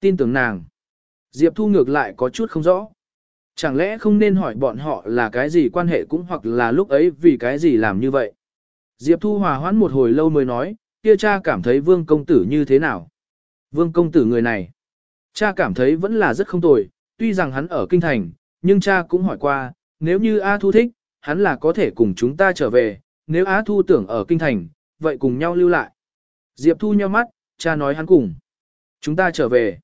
Tin tưởng nàng. Diệp Thu ngược lại có chút không rõ. Chẳng lẽ không nên hỏi bọn họ là cái gì quan hệ cũng hoặc là lúc ấy vì cái gì làm như vậy. Diệp Thu hòa hoãn một hồi lâu mới nói, kia cha cảm thấy vương công tử như thế nào. Vương công tử người này. Cha cảm thấy vẫn là rất không tồi, tuy rằng hắn ở kinh thành, nhưng cha cũng hỏi qua, nếu như A Thu thích, hắn là có thể cùng chúng ta trở về, nếu A Thu tưởng ở kinh thành, vậy cùng nhau lưu lại. Diệp Thu nheo mắt, cha nói hắn cùng. Chúng ta trở về.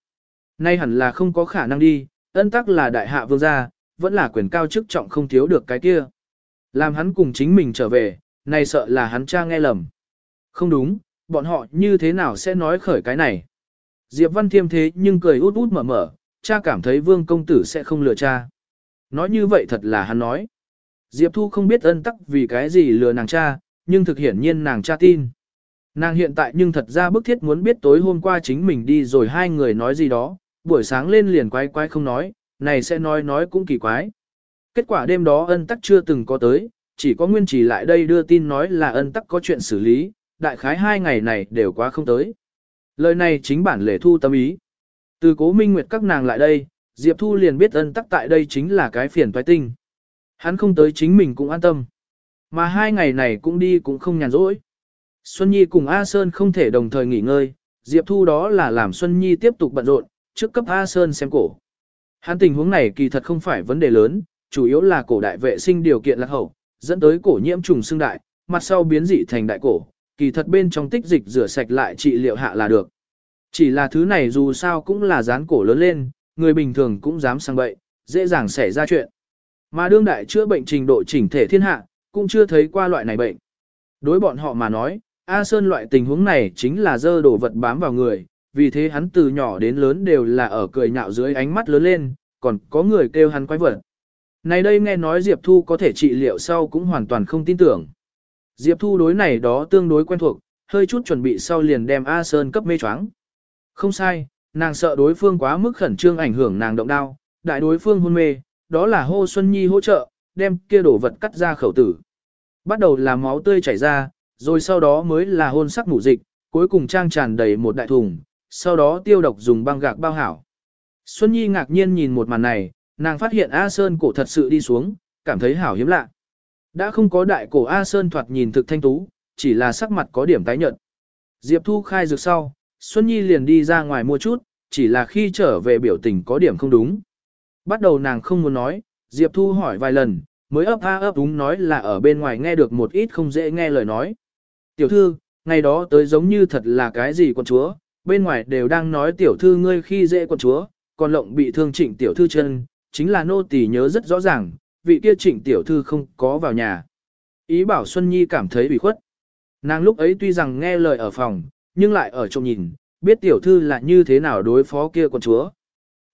Nay hẳn là không có khả năng đi, ân tắc là đại hạ vương gia, vẫn là quyền cao chức trọng không thiếu được cái kia. Làm hắn cùng chính mình trở về, nay sợ là hắn cha nghe lầm. Không đúng, bọn họ như thế nào sẽ nói khởi cái này. Diệp Văn Thiêm thế nhưng cười út út mở mở, cha cảm thấy vương công tử sẽ không lừa cha. Nói như vậy thật là hắn nói. Diệp Thu không biết ân tắc vì cái gì lừa nàng cha, nhưng thực hiển nhiên nàng cha tin. Nàng hiện tại nhưng thật ra bức thiết muốn biết tối hôm qua chính mình đi rồi hai người nói gì đó, buổi sáng lên liền quái quái không nói, này sẽ nói nói cũng kỳ quái. Kết quả đêm đó ân tắc chưa từng có tới, chỉ có nguyên chỉ lại đây đưa tin nói là ân tắc có chuyện xử lý, đại khái hai ngày này đều quá không tới. Lời này chính bản lễ thu tâm ý. Từ cố minh nguyệt các nàng lại đây, Diệp Thu liền biết ân tắc tại đây chính là cái phiền toái tinh. Hắn không tới chính mình cũng an tâm. Mà hai ngày này cũng đi cũng không nhàn rỗi. Xuân Nhi cùng A Sơn không thể đồng thời nghỉ ngơi, Diệp Thu đó là làm Xuân Nhi tiếp tục bận rộn, trước cấp A Sơn xem cổ. Hắn tình huống này kỳ thật không phải vấn đề lớn, chủ yếu là cổ đại vệ sinh điều kiện lạc hậu, dẫn tới cổ nhiễm trùng xương đại, mặt sau biến dị thành đại cổ, kỳ thật bên trong tích dịch rửa sạch lại trị liệu hạ là được. Chỉ là thứ này dù sao cũng là dán cổ lớn lên, người bình thường cũng dám sang bậy, dễ dàng xảy ra chuyện. Mà đương đại chữa bệnh trình độ chỉnh thể thiên hạ, cũng chưa thấy qua loại này bệnh. Đối bọn họ mà nói, A Sơn loại tình huống này chính là dơ đổ vật bám vào người, vì thế hắn từ nhỏ đến lớn đều là ở cười nhạo dưới ánh mắt lớn lên, còn có người kêu hắn quái vật. Này đây nghe nói Diệp Thu có thể trị liệu sau cũng hoàn toàn không tin tưởng. Diệp Thu đối này đó tương đối quen thuộc, hơi chút chuẩn bị sau liền đem A Sơn cấp mê choáng. Không sai, nàng sợ đối phương quá mức khẩn trương ảnh hưởng nàng động đao, đại đối phương hôn mê, đó là hô Xuân Nhi hỗ trợ, đem kia đổ vật cắt ra khẩu tử. Bắt đầu là máu tươi chảy ra, rồi sau đó mới là hôn sắc mủ dịch, cuối cùng trang tràn đầy một đại thùng, sau đó tiêu độc dùng băng gạc bao hảo. Xuân Nhi ngạc nhiên nhìn một màn này, nàng phát hiện A Sơn cổ thật sự đi xuống, cảm thấy hảo hiếm lạ. Đã không có đại cổ A Sơn thoạt nhìn thực thanh tú, chỉ là sắc mặt có điểm tái nhợt. Diệp Thu khai dược sau, Xuân Nhi liền đi ra ngoài mua chút, chỉ là khi trở về biểu tình có điểm không đúng. Bắt đầu nàng không muốn nói, Diệp Thu hỏi vài lần, mới ấp a ấp đúng nói là ở bên ngoài nghe được một ít không dễ nghe lời nói. Tiểu thư, ngày đó tới giống như thật là cái gì con chúa, bên ngoài đều đang nói tiểu thư ngươi khi dễ quận chúa, còn lộng bị thương trịnh tiểu thư chân, chính là nô tỳ nhớ rất rõ ràng, vị kia trịnh tiểu thư không có vào nhà. Ý bảo Xuân Nhi cảm thấy bị khuất. Nàng lúc ấy tuy rằng nghe lời ở phòng, nhưng lại ở trong nhìn, biết tiểu thư là như thế nào đối phó kia quận chúa.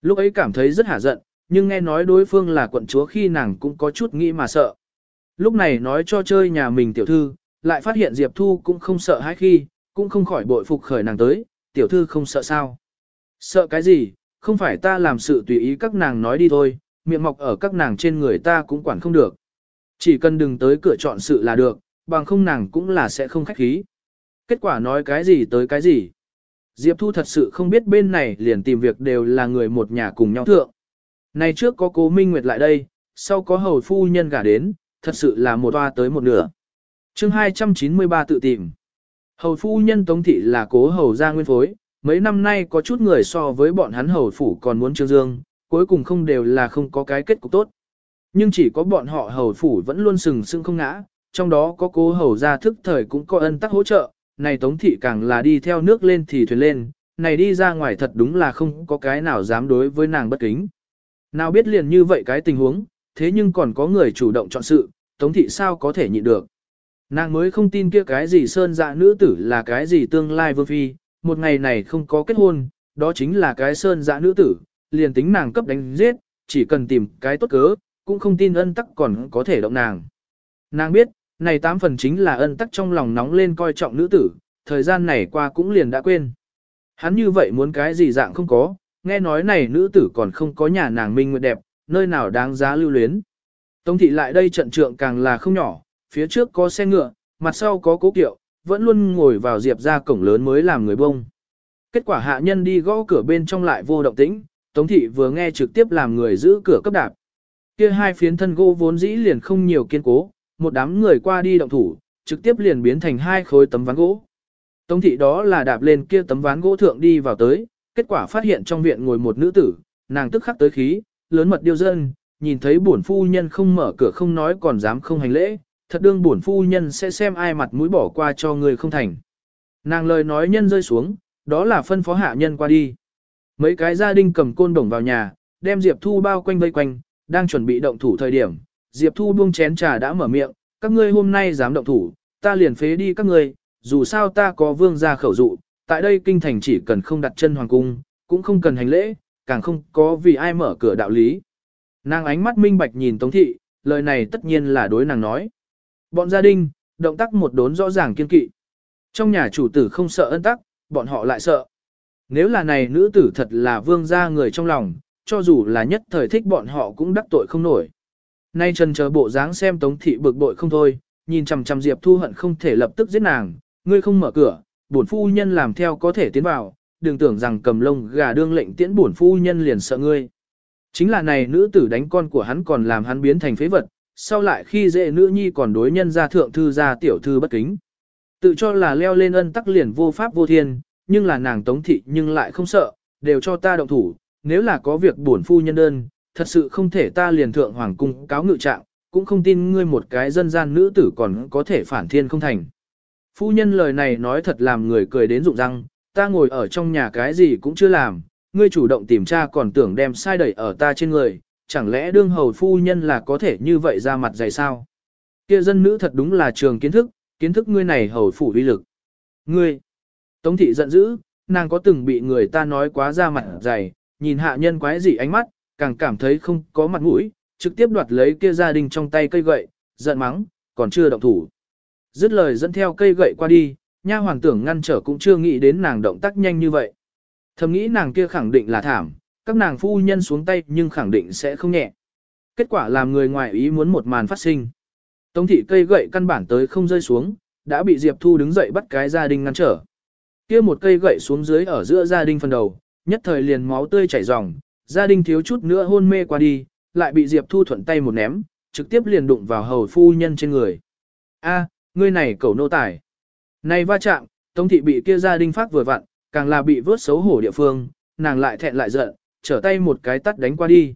Lúc ấy cảm thấy rất hả giận, nhưng nghe nói đối phương là quận chúa khi nàng cũng có chút nghĩ mà sợ. Lúc này nói cho chơi nhà mình tiểu thư, lại phát hiện Diệp Thu cũng không sợ hãi khi, cũng không khỏi bội phục khởi nàng tới, tiểu thư không sợ sao. Sợ cái gì, không phải ta làm sự tùy ý các nàng nói đi thôi, miệng mọc ở các nàng trên người ta cũng quản không được. Chỉ cần đừng tới cửa chọn sự là được, bằng không nàng cũng là sẽ không khách khí. Kết quả nói cái gì tới cái gì. Diệp Thu thật sự không biết bên này liền tìm việc đều là người một nhà cùng nhau thượng. Này trước có cố Minh Nguyệt lại đây, sau có hầu phu nhân gả đến, thật sự là một toa tới một nửa. chương 293 tự tìm. Hầu phu nhân Tống Thị là cố hầu gia nguyên phối, mấy năm nay có chút người so với bọn hắn hầu phủ còn muốn trương dương, cuối cùng không đều là không có cái kết cục tốt. Nhưng chỉ có bọn họ hầu phủ vẫn luôn sừng sững không ngã, trong đó có cố hầu gia thức thời cũng có ân tắc hỗ trợ, này Tống Thị càng là đi theo nước lên thì thuyền lên, này đi ra ngoài thật đúng là không có cái nào dám đối với nàng bất kính. Nào biết liền như vậy cái tình huống, thế nhưng còn có người chủ động chọn sự, Tống Thị sao có thể nhịn được. Nàng mới không tin kia cái gì sơn dạ nữ tử là cái gì tương lai vương phi, một ngày này không có kết hôn, đó chính là cái sơn dạ nữ tử, liền tính nàng cấp đánh giết, chỉ cần tìm cái tốt cớ, cũng không tin ân tắc còn có thể động nàng. Nàng biết, này tám phần chính là ân tắc trong lòng nóng lên coi trọng nữ tử, thời gian này qua cũng liền đã quên. Hắn như vậy muốn cái gì dạng không có, nghe nói này nữ tử còn không có nhà nàng minh nguyệt đẹp, nơi nào đáng giá lưu luyến. Tống thị lại đây trận trượng càng là không nhỏ, phía trước có xe ngựa, mặt sau có cố kiệu, vẫn luôn ngồi vào diệp ra cổng lớn mới làm người bông. Kết quả hạ nhân đi gõ cửa bên trong lại vô động tĩnh, Tống thị vừa nghe trực tiếp làm người giữ cửa cấp đạp. Kia hai phiến thân gỗ vốn dĩ liền không nhiều kiên cố, một đám người qua đi động thủ, trực tiếp liền biến thành hai khối tấm ván gỗ. Tống thị đó là đạp lên kia tấm ván gỗ thượng đi vào tới, kết quả phát hiện trong viện ngồi một nữ tử, nàng tức khắc tới khí, lớn mật điêu dân, nhìn thấy bổn phu nhân không mở cửa không nói còn dám không hành lễ, thật đương bổn phu nhân sẽ xem ai mặt mũi bỏ qua cho người không thành. Nàng lời nói nhân rơi xuống, đó là phân phó hạ nhân qua đi. Mấy cái gia đình cầm côn đồng vào nhà, đem Diệp Thu bao quanh vây quanh, đang chuẩn bị động thủ thời điểm. Diệp Thu buông chén trà đã mở miệng, các ngươi hôm nay dám động thủ, ta liền phế đi các ngươi, dù sao ta có vương gia khẩu dụ, tại đây kinh thành chỉ cần không đặt chân hoàng cung, cũng không cần hành lễ, càng không có vì ai mở cửa đạo lý. Nàng ánh mắt minh bạch nhìn Tống Thị, lời này tất nhiên là đối nàng nói. Bọn gia đình, động tác một đốn rõ ràng kiên kỵ. Trong nhà chủ tử không sợ ân tắc, bọn họ lại sợ. Nếu là này nữ tử thật là vương gia người trong lòng, cho dù là nhất thời thích bọn họ cũng đắc tội không nổi. Nay trần chờ bộ dáng xem Tống Thị bực bội không thôi, nhìn chằm chằm Diệp Thu hận không thể lập tức giết nàng, ngươi không mở cửa, bổn phu nhân làm theo có thể tiến vào, đừng tưởng rằng cầm lông gà đương lệnh tiễn bổn phu nhân liền sợ ngươi. Chính là này nữ tử đánh con của hắn còn làm hắn biến thành phế vật, sau lại khi dễ nữ nhi còn đối nhân ra thượng thư ra tiểu thư bất kính. Tự cho là leo lên ân tắc liền vô pháp vô thiên, nhưng là nàng tống thị nhưng lại không sợ, đều cho ta động thủ, nếu là có việc bổn phu nhân đơn, thật sự không thể ta liền thượng hoàng cung cáo ngự trạng, cũng không tin ngươi một cái dân gian nữ tử còn có thể phản thiên không thành. Phu nhân lời này nói thật làm người cười đến rụng răng, ta ngồi ở trong nhà cái gì cũng chưa làm, ngươi chủ động tìm tra còn tưởng đem sai đẩy ở ta trên người, chẳng lẽ đương hầu phu nhân là có thể như vậy ra mặt dày sao? Kia dân nữ thật đúng là trường kiến thức, kiến thức ngươi này hầu phủ uy lực. Ngươi! Tống thị giận dữ, nàng có từng bị người ta nói quá ra mặt dày, nhìn hạ nhân quái gì ánh mắt, càng cảm thấy không có mặt mũi, trực tiếp đoạt lấy kia gia đình trong tay cây gậy, giận mắng, còn chưa động thủ. Dứt lời dẫn theo cây gậy qua đi, nha hoàng tưởng ngăn trở cũng chưa nghĩ đến nàng động tác nhanh như vậy. Thầm nghĩ nàng kia khẳng định là thảm, các nàng phu nhân xuống tay nhưng khẳng định sẽ không nhẹ. Kết quả làm người ngoài ý muốn một màn phát sinh. Tống thị cây gậy căn bản tới không rơi xuống, đã bị Diệp Thu đứng dậy bắt cái gia đình ngăn trở. Kia một cây gậy xuống dưới ở giữa gia đình phần đầu, nhất thời liền máu tươi chảy ròng, gia đình thiếu chút nữa hôn mê qua đi, lại bị Diệp Thu thuận tay một ném, trực tiếp liền đụng vào hầu phu nhân trên người. A, ngươi này cẩu nô tài. Này va chạm, Tống thị bị kia gia đình phát vừa vặn, càng là bị vớt xấu hổ địa phương, nàng lại thẹn lại giận, trở tay một cái tắt đánh qua đi.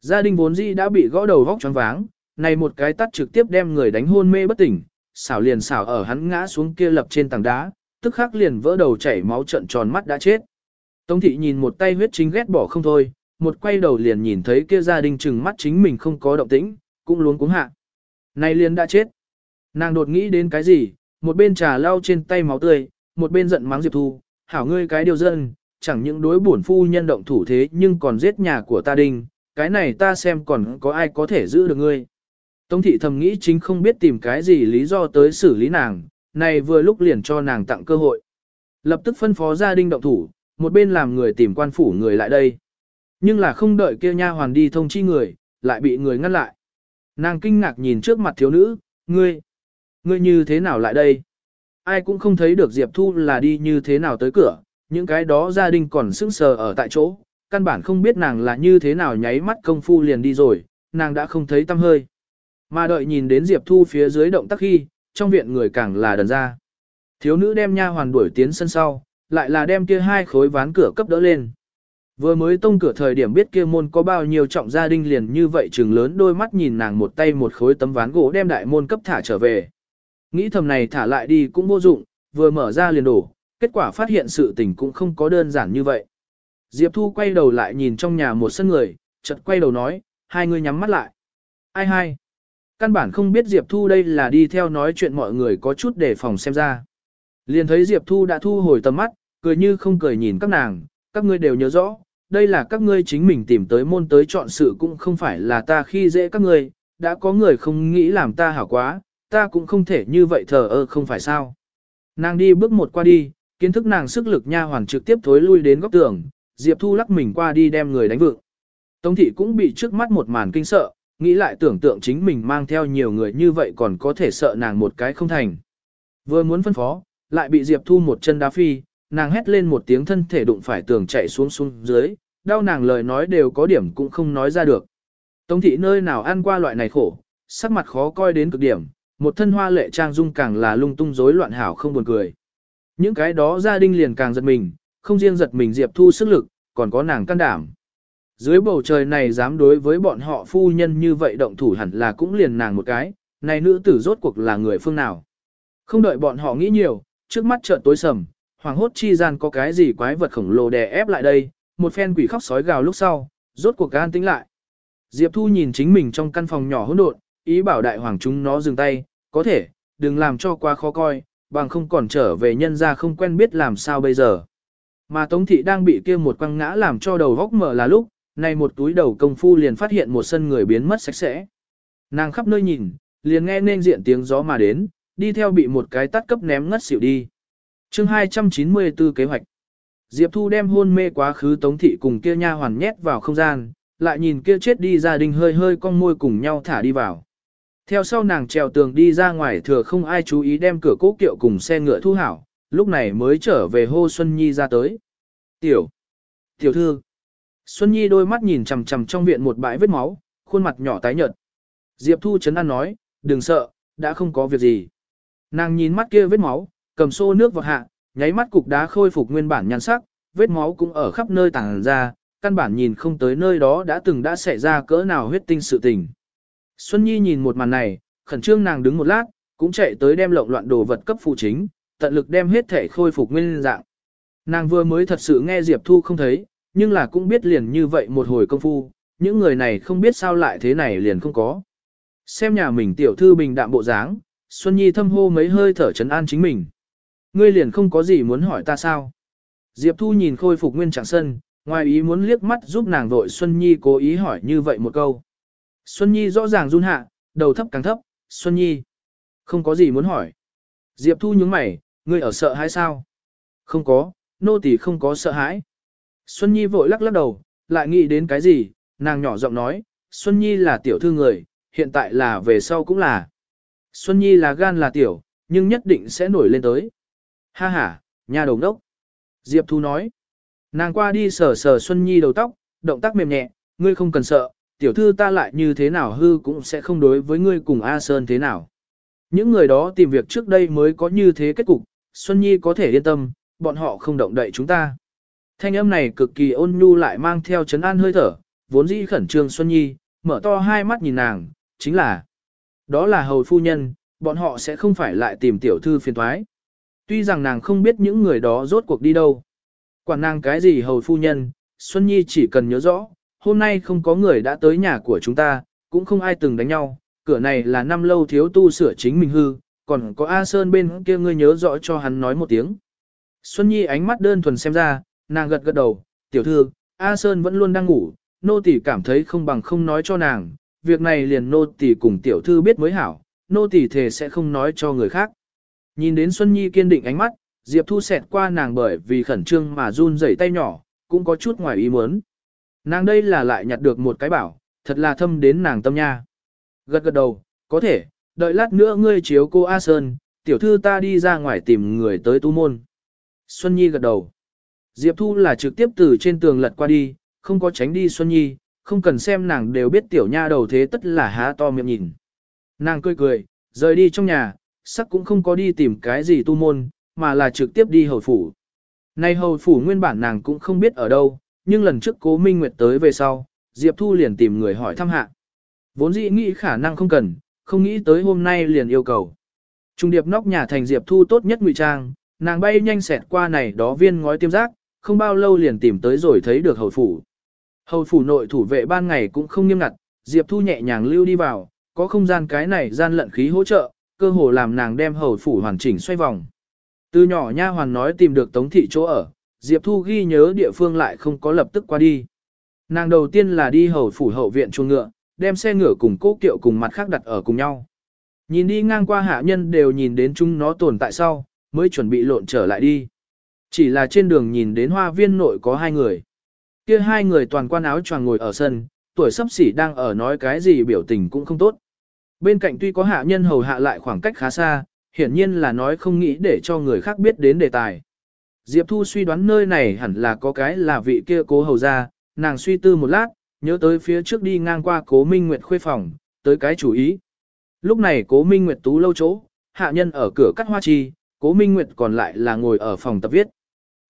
Gia đình vốn dĩ đã bị gõ đầu vóc choáng váng, này một cái tắt trực tiếp đem người đánh hôn mê bất tỉnh, xảo liền xảo ở hắn ngã xuống kia lập trên tảng đá, tức khắc liền vỡ đầu chảy máu trận tròn mắt đã chết. Tống thị nhìn một tay huyết chính ghét bỏ không thôi, một quay đầu liền nhìn thấy kia gia đình trừng mắt chính mình không có động tĩnh, cũng luống cuống hạ. Này liền đã chết. Nàng đột nghĩ đến cái gì, một bên trà lau trên tay máu tươi, một bên giận mắng Diệp Thu, hảo ngươi cái điều dân, chẳng những đối bổn phu nhân động thủ thế nhưng còn giết nhà của ta đinh, cái này ta xem còn có ai có thể giữ được ngươi. Tống thị thầm nghĩ chính không biết tìm cái gì lý do tới xử lý nàng, này vừa lúc liền cho nàng tặng cơ hội. Lập tức phân phó gia đình động thủ, một bên làm người tìm quan phủ người lại đây. Nhưng là không đợi kia nha hoàn đi thông chi người, lại bị người ngăn lại. Nàng kinh ngạc nhìn trước mặt thiếu nữ, ngươi, ngươi như thế nào lại đây? Ai cũng không thấy được Diệp Thu là đi như thế nào tới cửa, những cái đó gia đình còn sững sờ ở tại chỗ, căn bản không biết nàng là như thế nào nháy mắt công phu liền đi rồi, nàng đã không thấy tâm hơi. Mà đợi nhìn đến Diệp Thu phía dưới động tác khi, trong viện người càng là đần ra. Thiếu nữ đem nha hoàn đuổi tiến sân sau, lại là đem kia hai khối ván cửa cấp đỡ lên. Vừa mới tông cửa thời điểm biết kia môn có bao nhiêu trọng gia đình liền như vậy trừng lớn đôi mắt nhìn nàng một tay một khối tấm ván gỗ đem đại môn cấp thả trở về. Nghĩ thầm này thả lại đi cũng vô dụng, vừa mở ra liền đổ, kết quả phát hiện sự tình cũng không có đơn giản như vậy. Diệp Thu quay đầu lại nhìn trong nhà một sân người, chợt quay đầu nói, hai người nhắm mắt lại. Ai hai? Căn bản không biết Diệp Thu đây là đi theo nói chuyện mọi người có chút để phòng xem ra. Liền thấy Diệp Thu đã thu hồi tầm mắt, cười như không cười nhìn các nàng, các ngươi đều nhớ rõ, đây là các ngươi chính mình tìm tới môn tới chọn sự cũng không phải là ta khi dễ các ngươi, đã có người không nghĩ làm ta hảo quá, ta cũng không thể như vậy thờ ơ không phải sao. Nàng đi bước một qua đi, kiến thức nàng sức lực nha hoàn trực tiếp thối lui đến góc tường, Diệp Thu lắc mình qua đi đem người đánh vượng. Tống thị cũng bị trước mắt một màn kinh sợ, nghĩ lại tưởng tượng chính mình mang theo nhiều người như vậy còn có thể sợ nàng một cái không thành. Vừa muốn phân phó, lại bị Diệp Thu một chân đá phi, nàng hét lên một tiếng thân thể đụng phải tường chạy xuống xuống dưới, đau nàng lời nói đều có điểm cũng không nói ra được. Tống thị nơi nào ăn qua loại này khổ, sắc mặt khó coi đến cực điểm, một thân hoa lệ trang dung càng là lung tung rối loạn hảo không buồn cười. Những cái đó gia đình liền càng giật mình, không riêng giật mình Diệp Thu sức lực, còn có nàng can đảm. Dưới bầu trời này dám đối với bọn họ phu nhân như vậy động thủ hẳn là cũng liền nàng một cái, này nữ tử rốt cuộc là người phương nào. Không đợi bọn họ nghĩ nhiều, trước mắt chợt tối sầm, hoàng hốt chi gian có cái gì quái vật khổng lồ đè ép lại đây, một phen quỷ khóc sói gào lúc sau, rốt cuộc gan tính lại. Diệp Thu nhìn chính mình trong căn phòng nhỏ hỗn độn, ý bảo đại hoàng chúng nó dừng tay, có thể, đừng làm cho quá khó coi, bằng không còn trở về nhân ra không quen biết làm sao bây giờ. Mà Tống Thị đang bị kia một quăng ngã làm cho đầu góc mở là lúc, này một túi đầu công phu liền phát hiện một sân người biến mất sạch sẽ. Nàng khắp nơi nhìn, liền nghe nên diện tiếng gió mà đến, đi theo bị một cái tắt cấp ném ngất xỉu đi. chương 294 kế hoạch. Diệp Thu đem hôn mê quá khứ Tống Thị cùng kia nha hoàn nhét vào không gian, lại nhìn kia chết đi gia đình hơi hơi con môi cùng nhau thả đi vào. Theo sau nàng trèo tường đi ra ngoài thừa không ai chú ý đem cửa cố kiệu cùng xe ngựa thu hảo, lúc này mới trở về hô Xuân Nhi ra tới. Tiểu! Tiểu thư! Xuân Nhi đôi mắt nhìn chằm chằm trong viện một bãi vết máu, khuôn mặt nhỏ tái nhợt. Diệp Thu Trấn an nói, đừng sợ, đã không có việc gì. Nàng nhìn mắt kia vết máu, cầm xô nước vào hạ, nháy mắt cục đá khôi phục nguyên bản nhan sắc, vết máu cũng ở khắp nơi tàng ra, căn bản nhìn không tới nơi đó đã từng đã xảy ra cỡ nào huyết tinh sự tình. Xuân Nhi nhìn một màn này, khẩn trương nàng đứng một lát, cũng chạy tới đem lộn loạn đồ vật cấp phụ chính, tận lực đem hết thể khôi phục nguyên dạng. Nàng vừa mới thật sự nghe Diệp Thu không thấy, nhưng là cũng biết liền như vậy một hồi công phu, những người này không biết sao lại thế này liền không có. Xem nhà mình tiểu thư bình đạm bộ dáng, Xuân Nhi thâm hô mấy hơi thở trấn an chính mình. Ngươi liền không có gì muốn hỏi ta sao? Diệp Thu nhìn khôi phục nguyên trạng sân, ngoài ý muốn liếc mắt giúp nàng vội Xuân Nhi cố ý hỏi như vậy một câu. Xuân Nhi rõ ràng run hạ, đầu thấp càng thấp, Xuân Nhi. Không có gì muốn hỏi. Diệp Thu nhướng mày, ngươi ở sợ hãi sao? Không có, nô tỳ không có sợ hãi. Xuân Nhi vội lắc lắc đầu, lại nghĩ đến cái gì, nàng nhỏ giọng nói, Xuân Nhi là tiểu thư người, hiện tại là về sau cũng là. Xuân Nhi là gan là tiểu, nhưng nhất định sẽ nổi lên tới. Ha ha, nhà đồng đốc. Diệp Thu nói. Nàng qua đi sờ sờ Xuân Nhi đầu tóc, động tác mềm nhẹ, ngươi không cần sợ, tiểu thư ta lại như thế nào hư cũng sẽ không đối với ngươi cùng A Sơn thế nào. Những người đó tìm việc trước đây mới có như thế kết cục, Xuân Nhi có thể yên tâm, bọn họ không động đậy chúng ta. Thanh âm này cực kỳ ôn nhu lại mang theo chấn an hơi thở, vốn dĩ khẩn trương Xuân Nhi, mở to hai mắt nhìn nàng, chính là đó là hầu phu nhân, bọn họ sẽ không phải lại tìm tiểu thư phiền thoái. Tuy rằng nàng không biết những người đó rốt cuộc đi đâu. Quản nàng cái gì hầu phu nhân, Xuân Nhi chỉ cần nhớ rõ, hôm nay không có người đã tới nhà của chúng ta, cũng không ai từng đánh nhau, cửa này là năm lâu thiếu tu sửa chính mình hư, còn có A Sơn bên kia ngươi nhớ rõ cho hắn nói một tiếng. Xuân Nhi ánh mắt đơn thuần xem ra, nàng gật gật đầu, tiểu thư, A Sơn vẫn luôn đang ngủ, nô tỳ cảm thấy không bằng không nói cho nàng, việc này liền nô tỳ cùng tiểu thư biết mới hảo, nô tỳ thề sẽ không nói cho người khác. Nhìn đến Xuân Nhi kiên định ánh mắt, Diệp Thu xẹt qua nàng bởi vì khẩn trương mà run rẩy tay nhỏ, cũng có chút ngoài ý muốn. Nàng đây là lại nhặt được một cái bảo, thật là thâm đến nàng tâm nha. Gật gật đầu, có thể, đợi lát nữa ngươi chiếu cô A Sơn, tiểu thư ta đi ra ngoài tìm người tới tu môn. Xuân Nhi gật đầu. Diệp Thu là trực tiếp từ trên tường lật qua đi, không có tránh đi Xuân Nhi, không cần xem nàng đều biết tiểu nha đầu thế tất là há to miệng nhìn. Nàng cười cười, rời đi trong nhà, sắc cũng không có đi tìm cái gì tu môn, mà là trực tiếp đi hầu phủ. Nay hầu phủ nguyên bản nàng cũng không biết ở đâu, nhưng lần trước cố Minh Nguyệt tới về sau, Diệp Thu liền tìm người hỏi thăm hạ. Vốn dĩ nghĩ khả năng không cần, không nghĩ tới hôm nay liền yêu cầu. Trung điệp nóc nhà thành Diệp Thu tốt nhất ngụy trang, nàng bay nhanh xẹt qua này đó viên ngói tiêm giác, không bao lâu liền tìm tới rồi thấy được hầu phủ. Hầu phủ nội thủ vệ ban ngày cũng không nghiêm ngặt, Diệp Thu nhẹ nhàng lưu đi vào, có không gian cái này gian lận khí hỗ trợ, cơ hồ làm nàng đem hầu phủ hoàn chỉnh xoay vòng. Từ nhỏ nha hoàn nói tìm được Tống thị chỗ ở, Diệp Thu ghi nhớ địa phương lại không có lập tức qua đi. Nàng đầu tiên là đi hầu phủ hậu viện chuồng ngựa, đem xe ngựa cùng cố kiệu cùng mặt khác đặt ở cùng nhau. Nhìn đi ngang qua hạ nhân đều nhìn đến chúng nó tồn tại sau, mới chuẩn bị lộn trở lại đi. Chỉ là trên đường nhìn đến hoa viên nội có hai người. Kia hai người toàn quan áo choàng ngồi ở sân, tuổi sắp xỉ đang ở nói cái gì biểu tình cũng không tốt. Bên cạnh tuy có hạ nhân hầu hạ lại khoảng cách khá xa, hiển nhiên là nói không nghĩ để cho người khác biết đến đề tài. Diệp Thu suy đoán nơi này hẳn là có cái là vị kia cố hầu ra, nàng suy tư một lát, nhớ tới phía trước đi ngang qua cố Minh Nguyệt khuê phòng, tới cái chủ ý. Lúc này cố Minh Nguyệt tú lâu chỗ, hạ nhân ở cửa cắt hoa chi, cố Minh Nguyệt còn lại là ngồi ở phòng tập viết.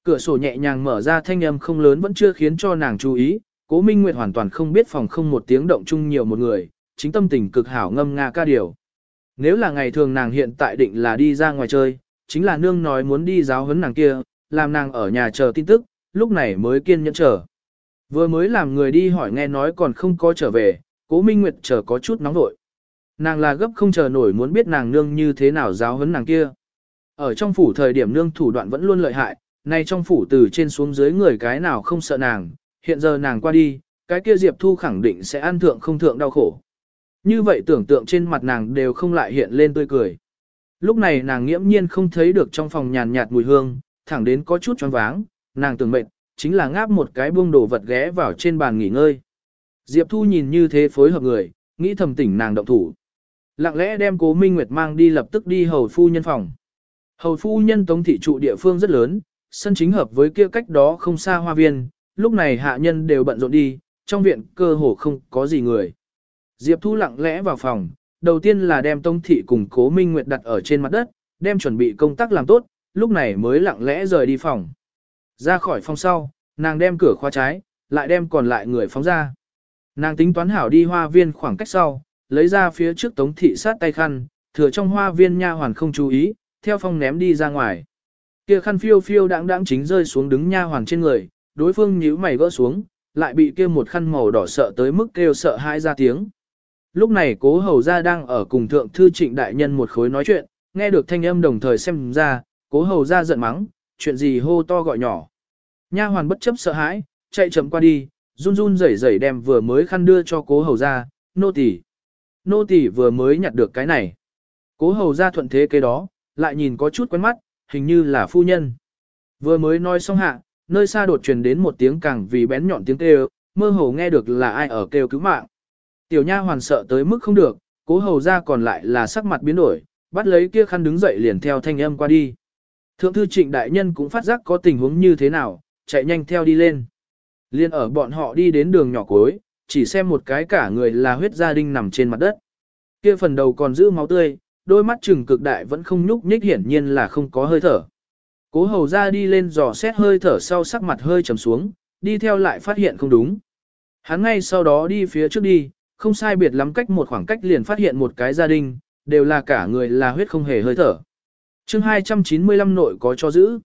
Cửa sổ nhẹ nhàng mở ra thanh âm không lớn vẫn chưa khiến cho nàng chú ý, cố Minh Nguyệt hoàn toàn không biết phòng không một tiếng động chung nhiều một người, chính tâm tình cực hảo ngâm nga ca điều. Nếu là ngày thường nàng hiện tại định là đi ra ngoài chơi, chính là nương nói muốn đi giáo huấn nàng kia, làm nàng ở nhà chờ tin tức, lúc này mới kiên nhẫn chờ. Vừa mới làm người đi hỏi nghe nói còn không có trở về, cố Minh Nguyệt chờ có chút nóng nội. Nàng là gấp không chờ nổi muốn biết nàng nương như thế nào giáo huấn nàng kia. Ở trong phủ thời điểm nương thủ đoạn vẫn luôn lợi hại, nay trong phủ từ trên xuống dưới người cái nào không sợ nàng, hiện giờ nàng qua đi, cái kia Diệp Thu khẳng định sẽ ăn thượng không thượng đau khổ. Như vậy tưởng tượng trên mặt nàng đều không lại hiện lên tươi cười. Lúc này nàng nghiễm nhiên không thấy được trong phòng nhàn nhạt mùi hương, thẳng đến có chút choáng váng, nàng tưởng mệt, chính là ngáp một cái buông đồ vật ghé vào trên bàn nghỉ ngơi. Diệp Thu nhìn như thế phối hợp người, nghĩ thầm tỉnh nàng động thủ. Lặng lẽ đem cố Minh Nguyệt mang đi lập tức đi hầu phu nhân phòng. Hầu phu nhân tống thị trụ địa phương rất lớn, sân chính hợp với kia cách đó không xa hoa viên, lúc này hạ nhân đều bận rộn đi, trong viện cơ hồ không có gì người. Diệp Thu lặng lẽ vào phòng, đầu tiên là đem Tông Thị cùng Cố Minh Nguyệt đặt ở trên mặt đất, đem chuẩn bị công tác làm tốt, lúc này mới lặng lẽ rời đi phòng. Ra khỏi phòng sau, nàng đem cửa khóa trái, lại đem còn lại người phóng ra. Nàng tính toán hảo đi hoa viên khoảng cách sau, lấy ra phía trước Tống Thị sát tay khăn, thừa trong hoa viên nha hoàn không chú ý, theo phong ném đi ra ngoài. Kia khăn phiêu phiêu đãng đãng chính rơi xuống đứng nha hoàn trên người, đối phương nhíu mày gỡ xuống, lại bị kia một khăn màu đỏ sợ tới mức kêu sợ hãi ra tiếng. Lúc này cố hầu gia đang ở cùng thượng thư trịnh đại nhân một khối nói chuyện, nghe được thanh âm đồng thời xem ra, cố hầu gia giận mắng, chuyện gì hô to gọi nhỏ. Nha hoàn bất chấp sợ hãi, chạy chậm qua đi, run run rẩy rẩy đem vừa mới khăn đưa cho cố hầu gia, nô tỳ. Nô tỳ vừa mới nhặt được cái này. Cố hầu gia thuận thế cái đó, lại nhìn có chút quen mắt, hình như là phu nhân. Vừa mới nói xong hạ, nơi xa đột truyền đến một tiếng càng vì bén nhọn tiếng kêu, mơ hồ nghe được là ai ở kêu cứu mạng. Tiểu nha hoàn sợ tới mức không được, cố hầu ra còn lại là sắc mặt biến đổi, bắt lấy kia khăn đứng dậy liền theo thanh âm qua đi. Thượng thư trịnh đại nhân cũng phát giác có tình huống như thế nào, chạy nhanh theo đi lên. Liên ở bọn họ đi đến đường nhỏ cuối, chỉ xem một cái cả người là huyết gia đình nằm trên mặt đất. Kia phần đầu còn giữ máu tươi, đôi mắt trừng cực đại vẫn không nhúc nhích hiển nhiên là không có hơi thở. Cố hầu ra đi lên dò xét hơi thở sau sắc mặt hơi trầm xuống, đi theo lại phát hiện không đúng. Hắn ngay sau đó đi phía trước đi, không sai biệt lắm cách một khoảng cách liền phát hiện một cái gia đình, đều là cả người là huyết không hề hơi thở chương 295 nội có cho giữ.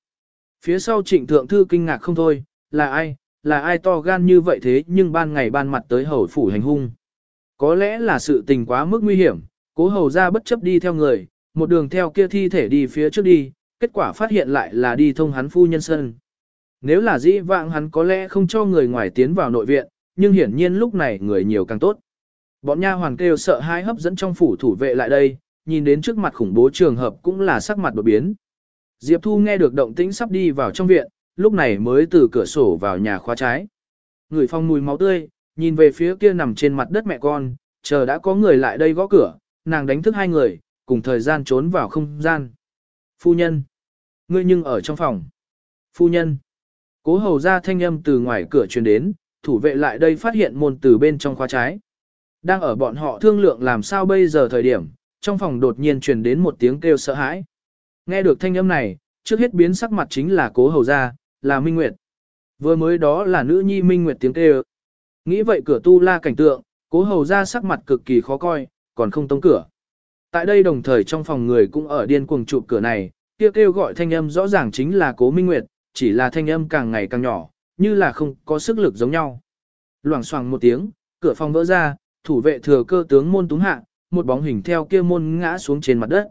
Phía sau trịnh thượng thư kinh ngạc không thôi, là ai, là ai to gan như vậy thế nhưng ban ngày ban mặt tới hầu phủ hành hung. Có lẽ là sự tình quá mức nguy hiểm, cố hầu ra bất chấp đi theo người, một đường theo kia thi thể đi phía trước đi, kết quả phát hiện lại là đi thông hắn phu nhân sân. Nếu là dĩ vãng hắn có lẽ không cho người ngoài tiến vào nội viện, nhưng hiển nhiên lúc này người nhiều càng tốt. Bọn nha hoàn kêu sợ hai hấp dẫn trong phủ thủ vệ lại đây, nhìn đến trước mặt khủng bố trường hợp cũng là sắc mặt đột biến. Diệp Thu nghe được động tĩnh sắp đi vào trong viện, lúc này mới từ cửa sổ vào nhà khóa trái. Người phong mùi máu tươi, nhìn về phía kia nằm trên mặt đất mẹ con, chờ đã có người lại đây gõ cửa, nàng đánh thức hai người, cùng thời gian trốn vào không gian. Phu nhân, ngươi nhưng ở trong phòng. Phu nhân, cố hầu ra thanh âm từ ngoài cửa truyền đến, thủ vệ lại đây phát hiện môn từ bên trong khóa trái. Đang ở bọn họ thương lượng làm sao bây giờ thời điểm, trong phòng đột nhiên truyền đến một tiếng kêu sợ hãi. Nghe được thanh âm này, trước hết biến sắc mặt chính là cố hầu ra, là Minh Nguyệt. Vừa mới đó là nữ nhi Minh Nguyệt tiếng kêu. Nghĩ vậy cửa tu la cảnh tượng, cố hầu ra sắc mặt cực kỳ khó coi, còn không tông cửa. Tại đây đồng thời trong phòng người cũng ở điên cuồng chụp cửa này, kia kêu gọi thanh âm rõ ràng chính là cố Minh Nguyệt, chỉ là thanh âm càng ngày càng nhỏ, như là không có sức lực giống nhau. Loảng xoảng một tiếng, cửa phòng vỡ ra, thủ vệ thừa cơ tướng môn túng hạ, một bóng hình theo kia môn ngã xuống trên mặt đất.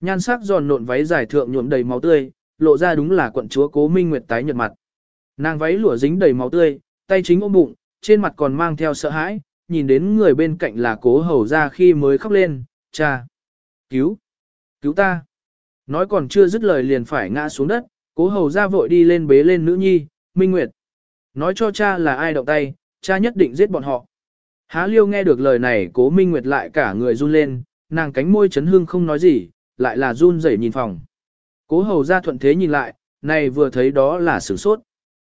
Nhan sắc giòn nộn váy dài thượng nhuộm đầy máu tươi, lộ ra đúng là quận chúa Cố Minh Nguyệt tái nhợt mặt. Nàng váy lụa dính đầy máu tươi, tay chính ôm bụng, trên mặt còn mang theo sợ hãi, nhìn đến người bên cạnh là Cố Hầu ra khi mới khóc lên, "Cha, cứu, cứu ta." Nói còn chưa dứt lời liền phải ngã xuống đất, Cố Hầu ra vội đi lên bế lên nữ nhi, Minh Nguyệt. Nói cho cha là ai động tay, cha nhất định giết bọn họ. Há liêu nghe được lời này cố minh nguyệt lại cả người run lên, nàng cánh môi chấn hương không nói gì, lại là run rẩy nhìn phòng. Cố hầu ra thuận thế nhìn lại, này vừa thấy đó là sửng sốt.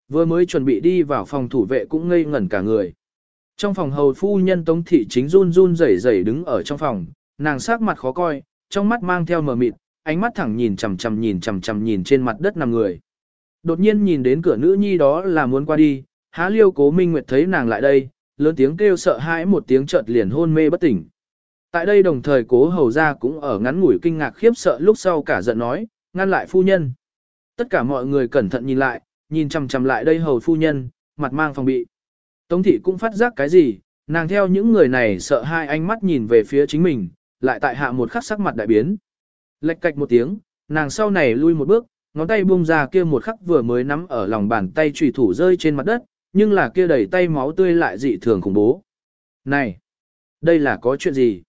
Vừa mới chuẩn bị đi vào phòng thủ vệ cũng ngây ngẩn cả người. Trong phòng hầu phu nhân Tống Thị chính run run rẩy rẩy đứng ở trong phòng, nàng sắc mặt khó coi, trong mắt mang theo mờ mịt, ánh mắt thẳng nhìn chằm chằm nhìn chằm chằm nhìn trên mặt đất nằm người. Đột nhiên nhìn đến cửa nữ nhi đó là muốn qua đi, há liêu cố minh nguyệt thấy nàng lại đây, lớn tiếng kêu sợ hãi một tiếng chợt liền hôn mê bất tỉnh. Tại đây đồng thời cố hầu ra cũng ở ngắn ngủi kinh ngạc khiếp sợ lúc sau cả giận nói, ngăn lại phu nhân. Tất cả mọi người cẩn thận nhìn lại, nhìn chằm chằm lại đây hầu phu nhân, mặt mang phòng bị. Tống thị cũng phát giác cái gì, nàng theo những người này sợ hai ánh mắt nhìn về phía chính mình, lại tại hạ một khắc sắc mặt đại biến. Lệch cạch một tiếng, nàng sau này lui một bước, ngón tay buông ra kia một khắc vừa mới nắm ở lòng bàn tay trùy thủ rơi trên mặt đất, nhưng là kia đầy tay máu tươi lại dị thường khủng bố. Này, đây là có chuyện gì?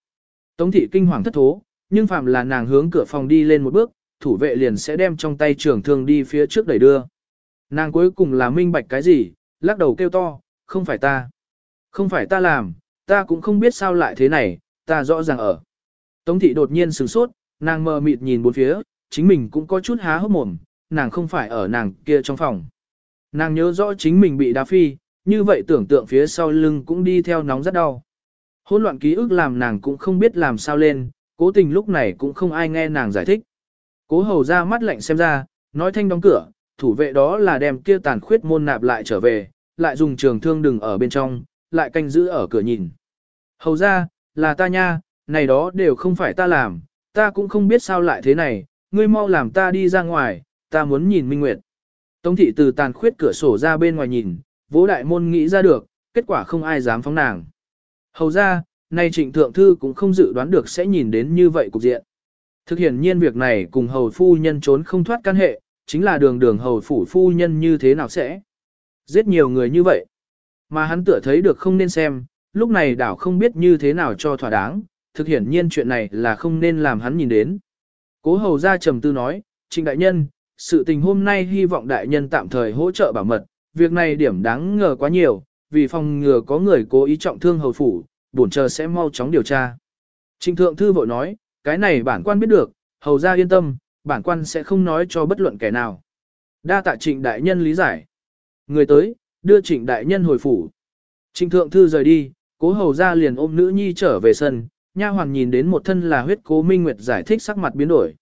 Tống thị kinh hoàng thất thố, nhưng phạm là nàng hướng cửa phòng đi lên một bước, thủ vệ liền sẽ đem trong tay trường thương đi phía trước đẩy đưa. Nàng cuối cùng là minh bạch cái gì, lắc đầu kêu to, không phải ta. Không phải ta làm, ta cũng không biết sao lại thế này, ta rõ ràng ở. Tống thị đột nhiên sửng sốt, nàng mờ mịt nhìn bốn phía, chính mình cũng có chút há hốc mồm, nàng không phải ở nàng kia trong phòng. Nàng nhớ rõ chính mình bị đá phi, như vậy tưởng tượng phía sau lưng cũng đi theo nóng rất đau. Hỗn loạn ký ức làm nàng cũng không biết làm sao lên, cố tình lúc này cũng không ai nghe nàng giải thích. Cố hầu ra mắt lạnh xem ra, nói thanh đóng cửa, thủ vệ đó là đem kia tàn khuyết môn nạp lại trở về, lại dùng trường thương đừng ở bên trong, lại canh giữ ở cửa nhìn. Hầu ra, là ta nha, này đó đều không phải ta làm, ta cũng không biết sao lại thế này, ngươi mau làm ta đi ra ngoài, ta muốn nhìn Minh Nguyệt. Tống thị từ tàn khuyết cửa sổ ra bên ngoài nhìn, vỗ đại môn nghĩ ra được, kết quả không ai dám phóng nàng. Hầu ra, nay trịnh thượng thư cũng không dự đoán được sẽ nhìn đến như vậy cục diện. Thực hiện nhiên việc này cùng hầu phu nhân trốn không thoát căn hệ, chính là đường đường hầu phủ phu nhân như thế nào sẽ. Giết nhiều người như vậy. Mà hắn tựa thấy được không nên xem, lúc này đảo không biết như thế nào cho thỏa đáng, thực hiện nhiên chuyện này là không nên làm hắn nhìn đến. Cố hầu ra trầm tư nói, trịnh đại nhân, sự tình hôm nay hy vọng đại nhân tạm thời hỗ trợ bảo mật, việc này điểm đáng ngờ quá nhiều, vì phòng ngừa có người cố ý trọng thương hầu phủ, bổn chờ sẽ mau chóng điều tra. Trịnh thượng thư vội nói, cái này bản quan biết được, hầu ra yên tâm, bản quan sẽ không nói cho bất luận kẻ nào. Đa tạ trịnh đại nhân lý giải. Người tới, đưa trịnh đại nhân hồi phủ. Trịnh thượng thư rời đi, cố hầu ra liền ôm nữ nhi trở về sân, nha hoàng nhìn đến một thân là huyết cố minh nguyệt giải thích sắc mặt biến đổi.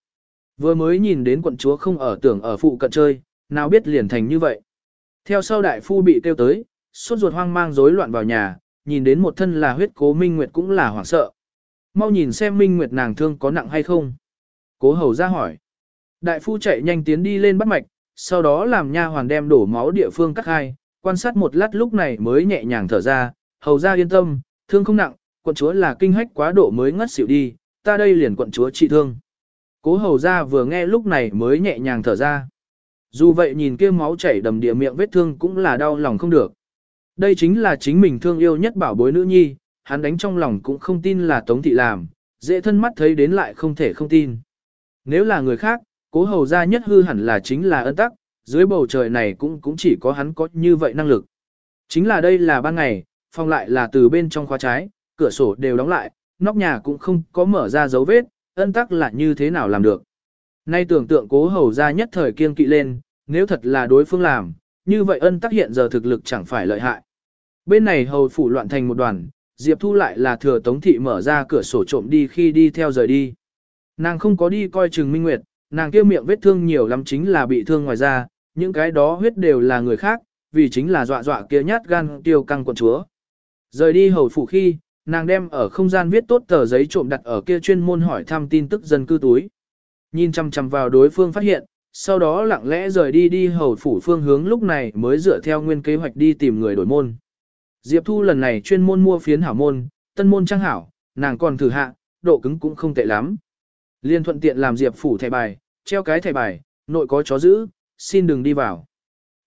Vừa mới nhìn đến quận chúa không ở tưởng ở phụ cận chơi, nào biết liền thành như vậy. Theo sau đại phu bị kêu tới, suốt ruột hoang mang rối loạn vào nhà, nhìn đến một thân là huyết cố minh nguyệt cũng là hoảng sợ. Mau nhìn xem minh nguyệt nàng thương có nặng hay không. Cố hầu ra hỏi. Đại phu chạy nhanh tiến đi lên bắt mạch, sau đó làm nha hoàn đem đổ máu địa phương cắt hai, quan sát một lát lúc này mới nhẹ nhàng thở ra, hầu ra yên tâm, thương không nặng, quận chúa là kinh hách quá độ mới ngất xỉu đi, ta đây liền quận chúa trị thương. Cố hầu ra vừa nghe lúc này mới nhẹ nhàng thở ra. Dù vậy nhìn kia máu chảy đầm địa miệng vết thương cũng là đau lòng không được. Đây chính là chính mình thương yêu nhất bảo bối nữ nhi, hắn đánh trong lòng cũng không tin là Tống Thị làm, dễ thân mắt thấy đến lại không thể không tin. Nếu là người khác, cố hầu ra nhất hư hẳn là chính là ân tắc, dưới bầu trời này cũng cũng chỉ có hắn có như vậy năng lực. Chính là đây là ban ngày, phòng lại là từ bên trong khóa trái, cửa sổ đều đóng lại, nóc nhà cũng không có mở ra dấu vết, ân tắc là như thế nào làm được. Nay tưởng tượng cố hầu ra nhất thời kiên kỵ lên, nếu thật là đối phương làm, như vậy ân tắc hiện giờ thực lực chẳng phải lợi hại. Bên này hầu phủ loạn thành một đoàn, Diệp Thu lại là thừa Tống Thị mở ra cửa sổ trộm đi khi đi theo rời đi. Nàng không có đi coi chừng Minh Nguyệt, nàng kia miệng vết thương nhiều lắm chính là bị thương ngoài ra, những cái đó huyết đều là người khác, vì chính là dọa dọa kia nhát gan tiêu căng quận chúa. Rời đi hầu phủ khi, nàng đem ở không gian viết tốt tờ giấy trộm đặt ở kia chuyên môn hỏi thăm tin tức dân cư túi. Nhìn chăm chăm vào đối phương phát hiện, sau đó lặng lẽ rời đi đi hầu phủ phương hướng lúc này mới dựa theo nguyên kế hoạch đi tìm người đổi môn. Diệp Thu lần này chuyên môn mua phiến hảo môn, tân môn trang hảo, nàng còn thử hạ, độ cứng cũng không tệ lắm. Liên thuận tiện làm Diệp phủ thẻ bài, treo cái thẻ bài, nội có chó giữ, xin đừng đi vào.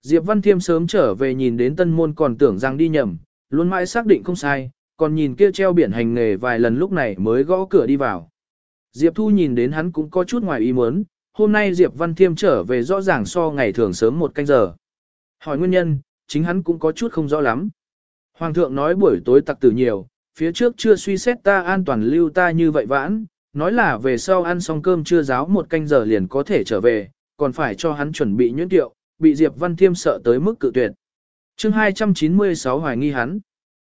Diệp Văn Thiêm sớm trở về nhìn đến tân môn còn tưởng rằng đi nhầm, luôn mãi xác định không sai, còn nhìn kia treo biển hành nghề vài lần lúc này mới gõ cửa đi vào. Diệp Thu nhìn đến hắn cũng có chút ngoài ý muốn, hôm nay Diệp Văn Thiêm trở về rõ ràng so ngày thường sớm một canh giờ. Hỏi nguyên nhân, chính hắn cũng có chút không rõ lắm. Hoàng thượng nói buổi tối tặc tử nhiều, phía trước chưa suy xét ta an toàn lưu ta như vậy vãn, nói là về sau ăn xong cơm chưa giáo một canh giờ liền có thể trở về, còn phải cho hắn chuẩn bị nhuyễn tiệu, bị Diệp Văn Thiêm sợ tới mức cự tuyệt. chương 296 hoài nghi hắn.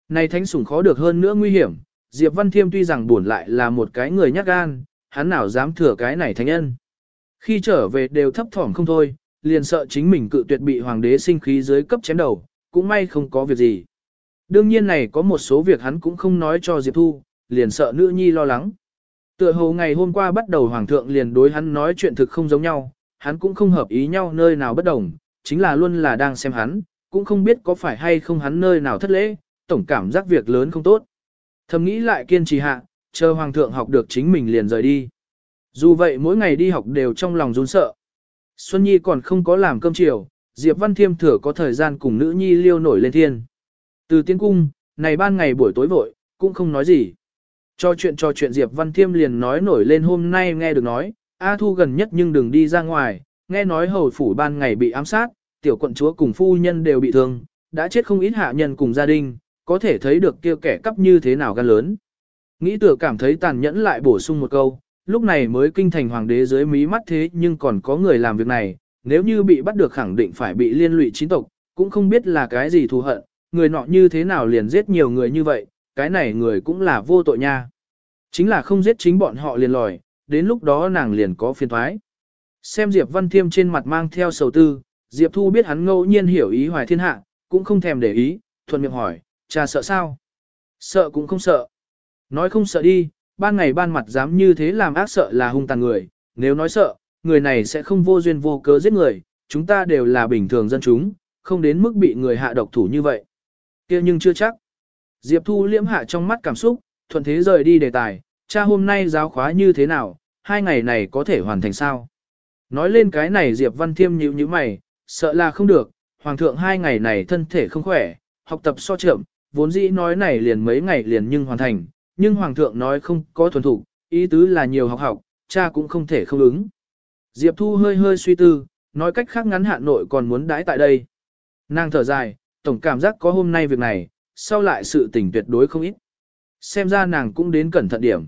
Này thánh sủng khó được hơn nữa nguy hiểm, Diệp Văn Thiêm tuy rằng buồn lại là một cái người nhát gan, hắn nào dám thừa cái này thánh nhân. Khi trở về đều thấp thỏm không thôi, liền sợ chính mình cự tuyệt bị hoàng đế sinh khí dưới cấp chém đầu, cũng may không có việc gì. Đương nhiên này có một số việc hắn cũng không nói cho Diệp Thu, liền sợ nữ nhi lo lắng. Tựa hồ ngày hôm qua bắt đầu hoàng thượng liền đối hắn nói chuyện thực không giống nhau, hắn cũng không hợp ý nhau nơi nào bất đồng, chính là luôn là đang xem hắn, cũng không biết có phải hay không hắn nơi nào thất lễ, tổng cảm giác việc lớn không tốt. Thầm nghĩ lại kiên trì hạ, chờ hoàng thượng học được chính mình liền rời đi. Dù vậy mỗi ngày đi học đều trong lòng run sợ. Xuân Nhi còn không có làm cơm chiều, Diệp Văn Thiêm thừa có thời gian cùng nữ nhi liêu nổi lên thiên. Từ tiến cung, này ban ngày buổi tối vội, cũng không nói gì. Cho chuyện cho chuyện Diệp Văn Thiêm liền nói nổi lên hôm nay nghe được nói, A Thu gần nhất nhưng đừng đi ra ngoài, nghe nói hầu phủ ban ngày bị ám sát, tiểu quận chúa cùng phu nhân đều bị thương, đã chết không ít hạ nhân cùng gia đình, có thể thấy được kia kẻ cắp như thế nào gan lớn. Nghĩ tựa cảm thấy tàn nhẫn lại bổ sung một câu, lúc này mới kinh thành hoàng đế dưới mí mắt thế nhưng còn có người làm việc này, nếu như bị bắt được khẳng định phải bị liên lụy chính tộc, cũng không biết là cái gì thù hận, người nọ như thế nào liền giết nhiều người như vậy, cái này người cũng là vô tội nha. Chính là không giết chính bọn họ liền lòi, đến lúc đó nàng liền có phiền thoái. Xem Diệp Văn Thiêm trên mặt mang theo sầu tư, Diệp Thu biết hắn ngẫu nhiên hiểu ý hoài thiên hạ, cũng không thèm để ý, thuận miệng hỏi, cha sợ sao? Sợ cũng không sợ. Nói không sợ đi, ban ngày ban mặt dám như thế làm ác sợ là hung tàn người, nếu nói sợ, người này sẽ không vô duyên vô cớ giết người, chúng ta đều là bình thường dân chúng, không đến mức bị người hạ độc thủ như vậy. kia nhưng chưa chắc. Diệp Thu liễm hạ trong mắt cảm xúc, thuận thế rời đi đề tài, cha hôm nay giáo khóa như thế nào, hai ngày này có thể hoàn thành sao? Nói lên cái này Diệp Văn Thiêm nhíu nhíu mày, sợ là không được, Hoàng thượng hai ngày này thân thể không khỏe, học tập so chậm, vốn dĩ nói này liền mấy ngày liền nhưng hoàn thành, nhưng Hoàng thượng nói không có thuần thủ, ý tứ là nhiều học học, cha cũng không thể không ứng. Diệp Thu hơi hơi suy tư, nói cách khác ngắn hạn nội còn muốn đãi tại đây. Nàng thở dài, tổng cảm giác có hôm nay việc này, sau lại sự tình tuyệt đối không ít. Xem ra nàng cũng đến cẩn thận điểm.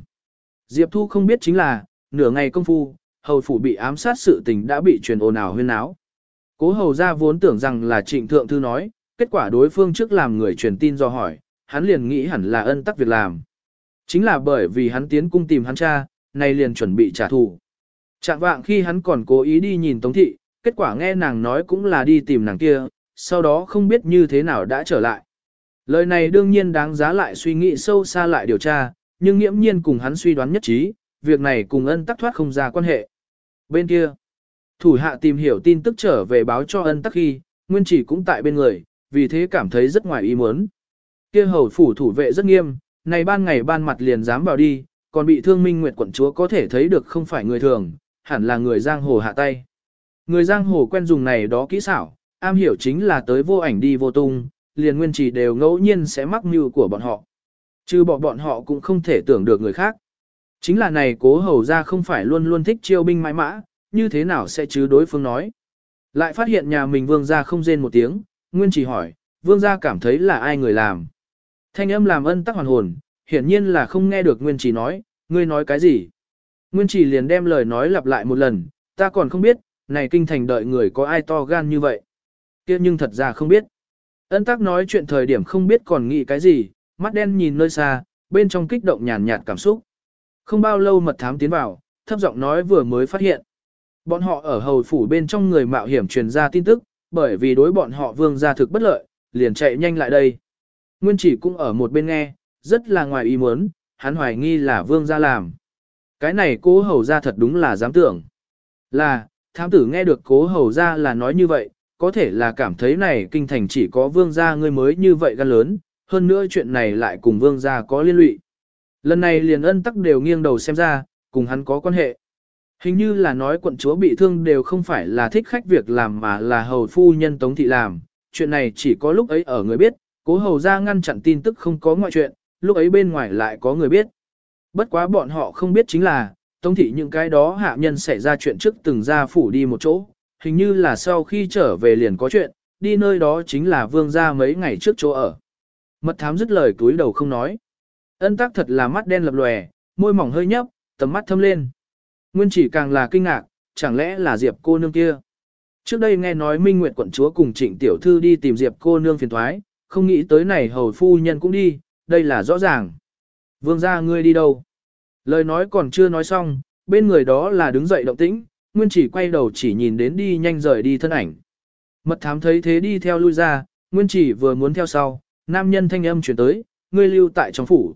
Diệp Thu không biết chính là, nửa ngày công phu, hầu phủ bị ám sát sự tình đã bị truyền ồn ào huyên áo. Cố hầu ra vốn tưởng rằng là trịnh thượng thư nói, kết quả đối phương trước làm người truyền tin do hỏi, hắn liền nghĩ hẳn là ân tắc việc làm. Chính là bởi vì hắn tiến cung tìm hắn cha, nay liền chuẩn bị trả thù. Trạng vạng khi hắn còn cố ý đi nhìn Tống Thị, kết quả nghe nàng nói cũng là đi tìm nàng kia, sau đó không biết như thế nào đã trở lại. Lời này đương nhiên đáng giá lại suy nghĩ sâu xa lại điều tra, nhưng nghiễm nhiên cùng hắn suy đoán nhất trí, việc này cùng ân tắc thoát không ra quan hệ. Bên kia, thủ hạ tìm hiểu tin tức trở về báo cho ân tắc khi, nguyên chỉ cũng tại bên người, vì thế cảm thấy rất ngoài ý muốn. Kia hầu phủ thủ vệ rất nghiêm, này ban ngày ban mặt liền dám vào đi, còn bị thương minh nguyệt quận chúa có thể thấy được không phải người thường, hẳn là người giang hồ hạ tay. Người giang hồ quen dùng này đó kỹ xảo, am hiểu chính là tới vô ảnh đi vô tung, liền nguyên chỉ đều ngẫu nhiên sẽ mắc mưu của bọn họ. Chứ bỏ bọn họ cũng không thể tưởng được người khác. Chính là này cố hầu ra không phải luôn luôn thích chiêu binh mãi mã, như thế nào sẽ chứ đối phương nói. Lại phát hiện nhà mình vương gia không rên một tiếng, nguyên chỉ hỏi, vương gia cảm thấy là ai người làm. Thanh âm làm ân tắc hoàn hồn, hiển nhiên là không nghe được nguyên chỉ nói, ngươi nói cái gì. Nguyên chỉ liền đem lời nói lặp lại một lần, ta còn không biết, này kinh thành đợi người có ai to gan như vậy. kia nhưng thật ra không biết. Ân tắc nói chuyện thời điểm không biết còn nghĩ cái gì, mắt đen nhìn nơi xa, bên trong kích động nhàn nhạt cảm xúc. Không bao lâu mật thám tiến vào, thấp giọng nói vừa mới phát hiện. Bọn họ ở hầu phủ bên trong người mạo hiểm truyền ra tin tức, bởi vì đối bọn họ vương gia thực bất lợi, liền chạy nhanh lại đây. Nguyên chỉ cũng ở một bên nghe, rất là ngoài ý muốn, hắn hoài nghi là vương gia làm. Cái này cố hầu gia thật đúng là dám tưởng. Là, thám tử nghe được cố hầu gia là nói như vậy, có thể là cảm thấy này kinh thành chỉ có vương gia ngươi mới như vậy gan lớn, hơn nữa chuyện này lại cùng vương gia có liên lụy. Lần này liền ân tắc đều nghiêng đầu xem ra, cùng hắn có quan hệ. Hình như là nói quận chúa bị thương đều không phải là thích khách việc làm mà là hầu phu nhân tống thị làm, chuyện này chỉ có lúc ấy ở người biết, cố hầu ra ngăn chặn tin tức không có ngoại chuyện, lúc ấy bên ngoài lại có người biết. Bất quá bọn họ không biết chính là, tống thị những cái đó hạ nhân xảy ra chuyện trước từng ra phủ đi một chỗ, hình như là sau khi trở về liền có chuyện, đi nơi đó chính là vương gia mấy ngày trước chỗ ở. Mật thám dứt lời túi đầu không nói. Ân tắc thật là mắt đen lập lòe, môi mỏng hơi nhấp, tầm mắt thâm lên. Nguyên chỉ càng là kinh ngạc, chẳng lẽ là Diệp cô nương kia. Trước đây nghe nói Minh Nguyệt quận chúa cùng trịnh tiểu thư đi tìm Diệp cô nương phiền thoái, không nghĩ tới này hầu phu nhân cũng đi, đây là rõ ràng. Vương gia ngươi đi đâu? Lời nói còn chưa nói xong, bên người đó là đứng dậy động tĩnh, Nguyên chỉ quay đầu chỉ nhìn đến đi nhanh rời đi thân ảnh. Mật thám thấy thế đi theo lui ra, Nguyên chỉ vừa muốn theo sau, nam nhân thanh âm chuyển tới, ngươi lưu tại trong phủ.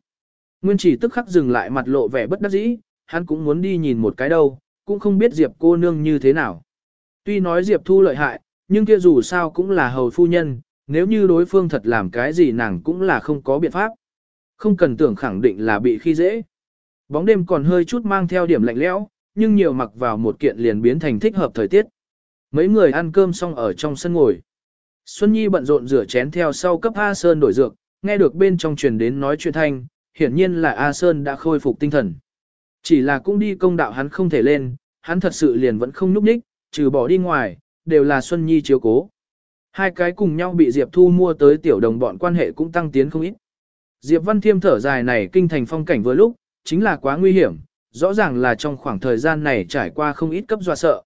Nguyên chỉ tức khắc dừng lại mặt lộ vẻ bất đắc dĩ, hắn cũng muốn đi nhìn một cái đâu, cũng không biết Diệp cô nương như thế nào. Tuy nói Diệp Thu lợi hại, nhưng kia dù sao cũng là hầu phu nhân, nếu như đối phương thật làm cái gì nàng cũng là không có biện pháp. Không cần tưởng khẳng định là bị khi dễ. Bóng đêm còn hơi chút mang theo điểm lạnh lẽo, nhưng nhiều mặc vào một kiện liền biến thành thích hợp thời tiết. Mấy người ăn cơm xong ở trong sân ngồi. Xuân Nhi bận rộn rửa chén theo sau cấp A Sơn đổi dược, nghe được bên trong truyền đến nói chuyện thanh, hiển nhiên là A Sơn đã khôi phục tinh thần. Chỉ là cũng đi công đạo hắn không thể lên, hắn thật sự liền vẫn không núp ních, trừ bỏ đi ngoài, đều là Xuân Nhi chiếu cố. Hai cái cùng nhau bị Diệp Thu mua tới tiểu đồng bọn quan hệ cũng tăng tiến không ít. Diệp Văn Thiêm thở dài này kinh thành phong cảnh vừa lúc, chính là quá nguy hiểm, rõ ràng là trong khoảng thời gian này trải qua không ít cấp dọa sợ.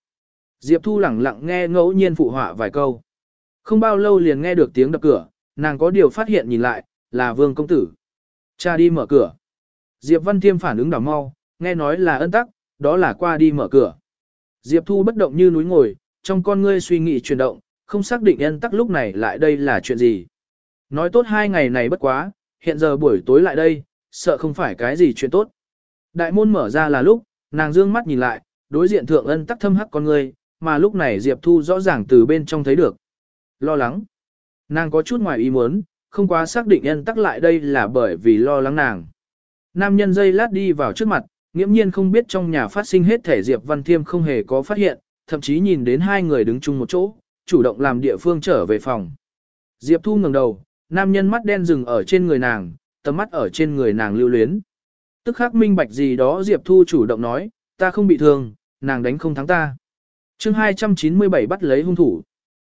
Diệp Thu lẳng lặng nghe ngẫu nhiên phụ họa vài câu. Không bao lâu liền nghe được tiếng đập cửa, nàng có điều phát hiện nhìn lại, là Vương Công Tử. Cha đi mở cửa. Diệp Văn Thiêm phản ứng đảo mau, nghe nói là ân tắc, đó là qua đi mở cửa. Diệp Thu bất động như núi ngồi, trong con ngươi suy nghĩ chuyển động, không xác định ân tắc lúc này lại đây là chuyện gì. Nói tốt hai ngày này bất quá, hiện giờ buổi tối lại đây, sợ không phải cái gì chuyện tốt. Đại môn mở ra là lúc, nàng dương mắt nhìn lại, đối diện thượng ân tắc thâm hắc con ngươi, mà lúc này Diệp Thu rõ ràng từ bên trong thấy được. Lo lắng. Nàng có chút ngoài ý muốn, không quá xác định ân tắc lại đây là bởi vì lo lắng nàng. Nam nhân dây lát đi vào trước mặt, nghiễm nhiên không biết trong nhà phát sinh hết thể Diệp Văn Thiêm không hề có phát hiện, thậm chí nhìn đến hai người đứng chung một chỗ, chủ động làm địa phương trở về phòng. Diệp Thu ngẩng đầu, nam nhân mắt đen dừng ở trên người nàng, tầm mắt ở trên người nàng lưu luyến. Tức khắc minh bạch gì đó Diệp Thu chủ động nói, ta không bị thương, nàng đánh không thắng ta. chương 297 bắt lấy hung thủ.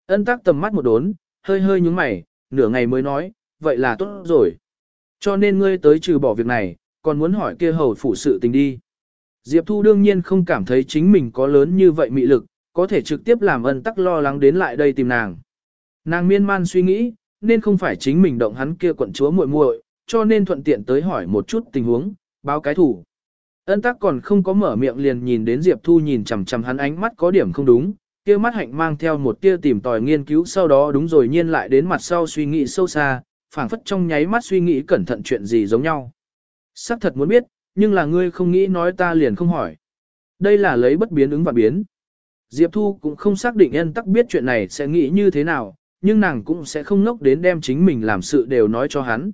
Ân tắc tầm mắt một đốn, hơi hơi nhúng mày, nửa ngày mới nói, vậy là tốt rồi. Cho nên ngươi tới trừ bỏ việc này, còn muốn hỏi kia hầu phủ sự tình đi. Diệp Thu đương nhiên không cảm thấy chính mình có lớn như vậy mị lực, có thể trực tiếp làm ân tắc lo lắng đến lại đây tìm nàng. Nàng miên man suy nghĩ, nên không phải chính mình động hắn kia quận chúa muội muội, cho nên thuận tiện tới hỏi một chút tình huống, báo cái thủ. Ân tắc còn không có mở miệng liền nhìn đến Diệp Thu nhìn chằm chằm hắn ánh mắt có điểm không đúng, kia mắt hạnh mang theo một tia tìm tòi nghiên cứu sau đó đúng rồi nhiên lại đến mặt sau suy nghĩ sâu xa, phảng phất trong nháy mắt suy nghĩ cẩn thận chuyện gì giống nhau. Sắc thật muốn biết, nhưng là ngươi không nghĩ nói ta liền không hỏi. Đây là lấy bất biến ứng và biến. Diệp Thu cũng không xác định ân tắc biết chuyện này sẽ nghĩ như thế nào, nhưng nàng cũng sẽ không ngốc đến đem chính mình làm sự đều nói cho hắn.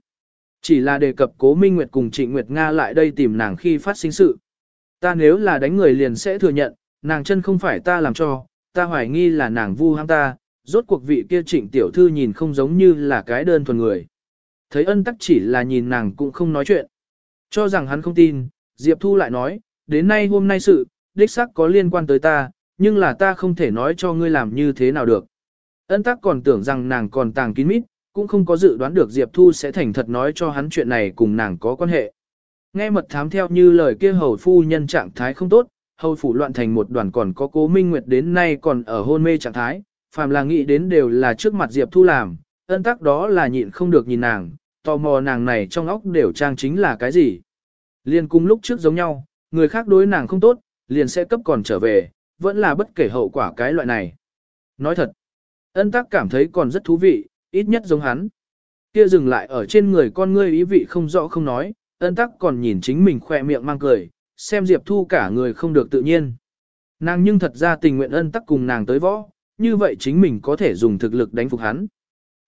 Chỉ là đề cập cố Minh Nguyệt cùng Trịnh Nguyệt Nga lại đây tìm nàng khi phát sinh sự. Ta nếu là đánh người liền sẽ thừa nhận, nàng chân không phải ta làm cho, ta hoài nghi là nàng vu ham ta, rốt cuộc vị kia trịnh tiểu thư nhìn không giống như là cái đơn thuần người. Thấy ân tắc chỉ là nhìn nàng cũng không nói chuyện. Cho rằng hắn không tin, Diệp Thu lại nói, đến nay hôm nay sự, đích xác có liên quan tới ta, nhưng là ta không thể nói cho ngươi làm như thế nào được. Ân tắc còn tưởng rằng nàng còn tàng kín mít, cũng không có dự đoán được Diệp Thu sẽ thành thật nói cho hắn chuyện này cùng nàng có quan hệ. Nghe mật thám theo như lời kia hầu phu nhân trạng thái không tốt, hầu phủ loạn thành một đoàn còn có cố minh nguyệt đến nay còn ở hôn mê trạng thái, phàm là nghĩ đến đều là trước mặt Diệp Thu làm, ân tắc đó là nhịn không được nhìn nàng, tò mò nàng này trong óc đều trang chính là cái gì. Liên cùng lúc trước giống nhau, người khác đối nàng không tốt, liền sẽ cấp còn trở về, vẫn là bất kể hậu quả cái loại này. Nói thật, ân tắc cảm thấy còn rất thú vị, ít nhất giống hắn. Kia dừng lại ở trên người con ngươi ý vị không rõ không nói, ân tắc còn nhìn chính mình khoe miệng mang cười, xem Diệp Thu cả người không được tự nhiên. Nàng nhưng thật ra tình nguyện ân tắc cùng nàng tới võ, như vậy chính mình có thể dùng thực lực đánh phục hắn.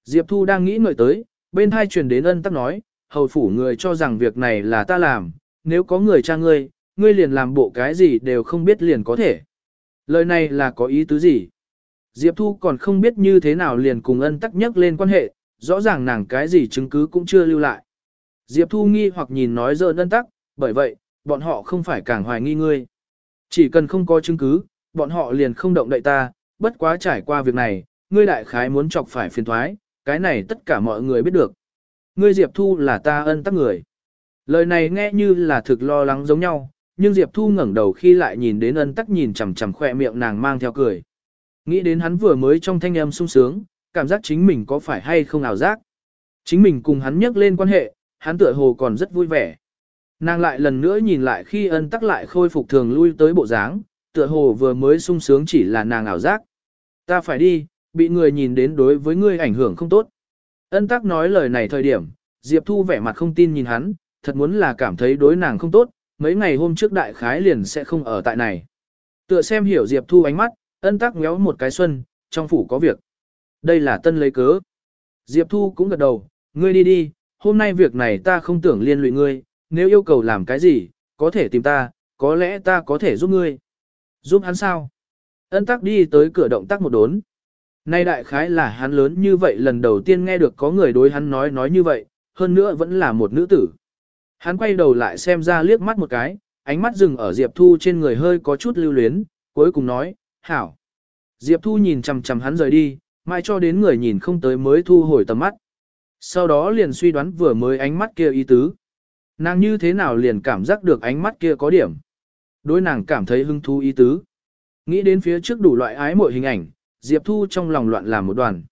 Diệp Thu đang nghĩ ngợi tới, bên hai truyền đến ân tắc nói, hầu phủ người cho rằng việc này là ta làm, nếu có người cha ngươi, ngươi liền làm bộ cái gì đều không biết liền có thể. Lời này là có ý tứ gì? Diệp Thu còn không biết như thế nào liền cùng ân tắc nhắc lên quan hệ, rõ ràng nàng cái gì chứng cứ cũng chưa lưu lại. Diệp Thu nghi hoặc nhìn nói dơ ân tắc, bởi vậy, bọn họ không phải càng hoài nghi ngươi. Chỉ cần không có chứng cứ, bọn họ liền không động đậy ta, bất quá trải qua việc này, ngươi đại khái muốn chọc phải phiền thoái, cái này tất cả mọi người biết được. Ngươi Diệp Thu là ta ân tắc người. Lời này nghe như là thực lo lắng giống nhau, nhưng Diệp Thu ngẩng đầu khi lại nhìn đến ân tắc nhìn chằm chằm khỏe miệng nàng mang theo cười. Nghĩ đến hắn vừa mới trong thanh âm sung sướng, cảm giác chính mình có phải hay không ảo giác. Chính mình cùng hắn nhắc lên quan hệ, hắn tựa hồ còn rất vui vẻ. Nàng lại lần nữa nhìn lại khi ân tắc lại khôi phục thường lui tới bộ dáng, tựa hồ vừa mới sung sướng chỉ là nàng ảo giác. Ta phải đi, bị người nhìn đến đối với ngươi ảnh hưởng không tốt. Ân tắc nói lời này thời điểm, Diệp Thu vẻ mặt không tin nhìn hắn, thật muốn là cảm thấy đối nàng không tốt, mấy ngày hôm trước đại khái liền sẽ không ở tại này. Tựa xem hiểu Diệp Thu ánh mắt, ân tắc méo một cái xuân, trong phủ có việc. Đây là tân lấy cớ. Diệp Thu cũng gật đầu, ngươi đi đi, hôm nay việc này ta không tưởng liên lụy ngươi, nếu yêu cầu làm cái gì, có thể tìm ta, có lẽ ta có thể giúp ngươi. Giúp hắn sao? Ân tắc đi tới cửa động tác một đốn. Nay đại khái là hắn lớn như vậy lần đầu tiên nghe được có người đối hắn nói nói như vậy, hơn nữa vẫn là một nữ tử. Hắn quay đầu lại xem ra liếc mắt một cái, ánh mắt dừng ở Diệp Thu trên người hơi có chút lưu luyến, cuối cùng nói, hảo. Diệp Thu nhìn chằm chằm hắn rời đi, mai cho đến người nhìn không tới mới thu hồi tầm mắt. Sau đó liền suy đoán vừa mới ánh mắt kia ý tứ. Nàng như thế nào liền cảm giác được ánh mắt kia có điểm. Đối nàng cảm thấy hứng thú ý tứ. Nghĩ đến phía trước đủ loại ái mội hình ảnh, Diệp Thu trong lòng loạn làm một đoàn.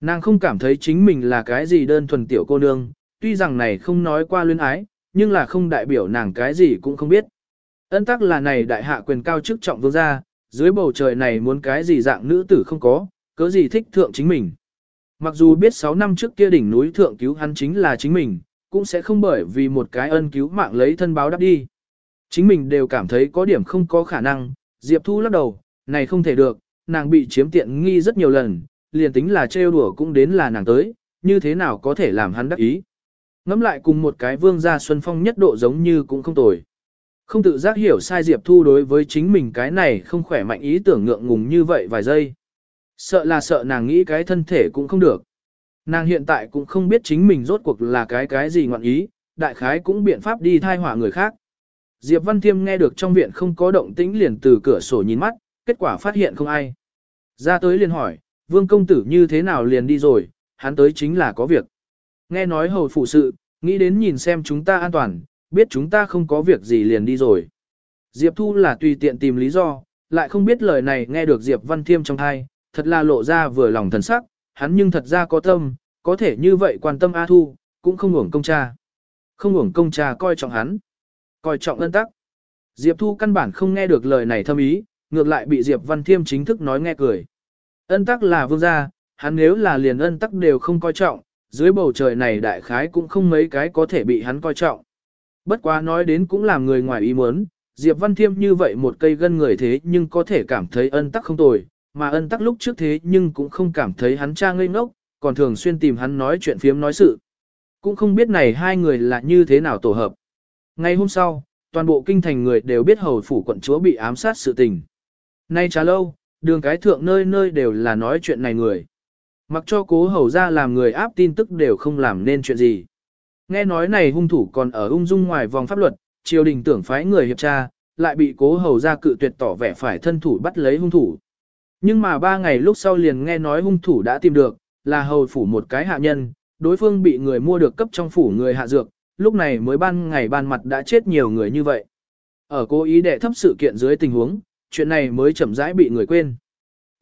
Nàng không cảm thấy chính mình là cái gì đơn thuần tiểu cô nương, tuy rằng này không nói qua luyến ái, nhưng là không đại biểu nàng cái gì cũng không biết. Ân tắc là này đại hạ quyền cao chức trọng vương gia, dưới bầu trời này muốn cái gì dạng nữ tử không có, cớ gì thích thượng chính mình. Mặc dù biết 6 năm trước kia đỉnh núi thượng cứu hắn chính là chính mình, cũng sẽ không bởi vì một cái ân cứu mạng lấy thân báo đáp đi. Chính mình đều cảm thấy có điểm không có khả năng, Diệp Thu lắc đầu, này không thể được, nàng bị chiếm tiện nghi rất nhiều lần, liền tính là trêu đùa cũng đến là nàng tới, như thế nào có thể làm hắn đắc ý. Ngắm lại cùng một cái vương gia xuân phong nhất độ giống như cũng không tồi. Không tự giác hiểu sai Diệp Thu đối với chính mình cái này không khỏe mạnh ý tưởng ngượng ngùng như vậy vài giây. Sợ là sợ nàng nghĩ cái thân thể cũng không được. Nàng hiện tại cũng không biết chính mình rốt cuộc là cái cái gì ngoạn ý, đại khái cũng biện pháp đi thai hỏa người khác. Diệp Văn Thiêm nghe được trong viện không có động tĩnh liền từ cửa sổ nhìn mắt, kết quả phát hiện không ai. Ra tới liền hỏi, vương công tử như thế nào liền đi rồi, hắn tới chính là có việc. Nghe nói hầu phụ sự, nghĩ đến nhìn xem chúng ta an toàn, biết chúng ta không có việc gì liền đi rồi. Diệp Thu là tùy tiện tìm lý do, lại không biết lời này nghe được Diệp Văn Thiêm trong thai, thật là lộ ra vừa lòng thần sắc, hắn nhưng thật ra có tâm, có thể như vậy quan tâm A Thu, cũng không ngủng công cha. Không ngủng công cha coi trọng hắn, coi trọng ân tắc. Diệp Thu căn bản không nghe được lời này thâm ý, ngược lại bị Diệp Văn Thiêm chính thức nói nghe cười. Ân tắc là vương gia, hắn nếu là liền ân tắc đều không coi trọng, dưới bầu trời này đại khái cũng không mấy cái có thể bị hắn coi trọng. Bất quá nói đến cũng làm người ngoài ý muốn, Diệp Văn Thiêm như vậy một cây gân người thế nhưng có thể cảm thấy ân tắc không tồi, mà ân tắc lúc trước thế nhưng cũng không cảm thấy hắn cha ngây ngốc, còn thường xuyên tìm hắn nói chuyện phiếm nói sự. Cũng không biết này hai người là như thế nào tổ hợp. Ngày hôm sau, toàn bộ kinh thành người đều biết hầu phủ quận chúa bị ám sát sự tình. Nay trà lâu, đường cái thượng nơi nơi đều là nói chuyện này người. Mặc cho cố hầu ra làm người áp tin tức đều không làm nên chuyện gì. Nghe nói này hung thủ còn ở ung dung ngoài vòng pháp luật, triều đình tưởng phái người hiệp tra, lại bị cố hầu ra cự tuyệt tỏ vẻ phải thân thủ bắt lấy hung thủ. Nhưng mà ba ngày lúc sau liền nghe nói hung thủ đã tìm được, là hầu phủ một cái hạ nhân, đối phương bị người mua được cấp trong phủ người hạ dược, lúc này mới ban ngày ban mặt đã chết nhiều người như vậy. Ở cố ý đệ thấp sự kiện dưới tình huống, chuyện này mới chậm rãi bị người quên.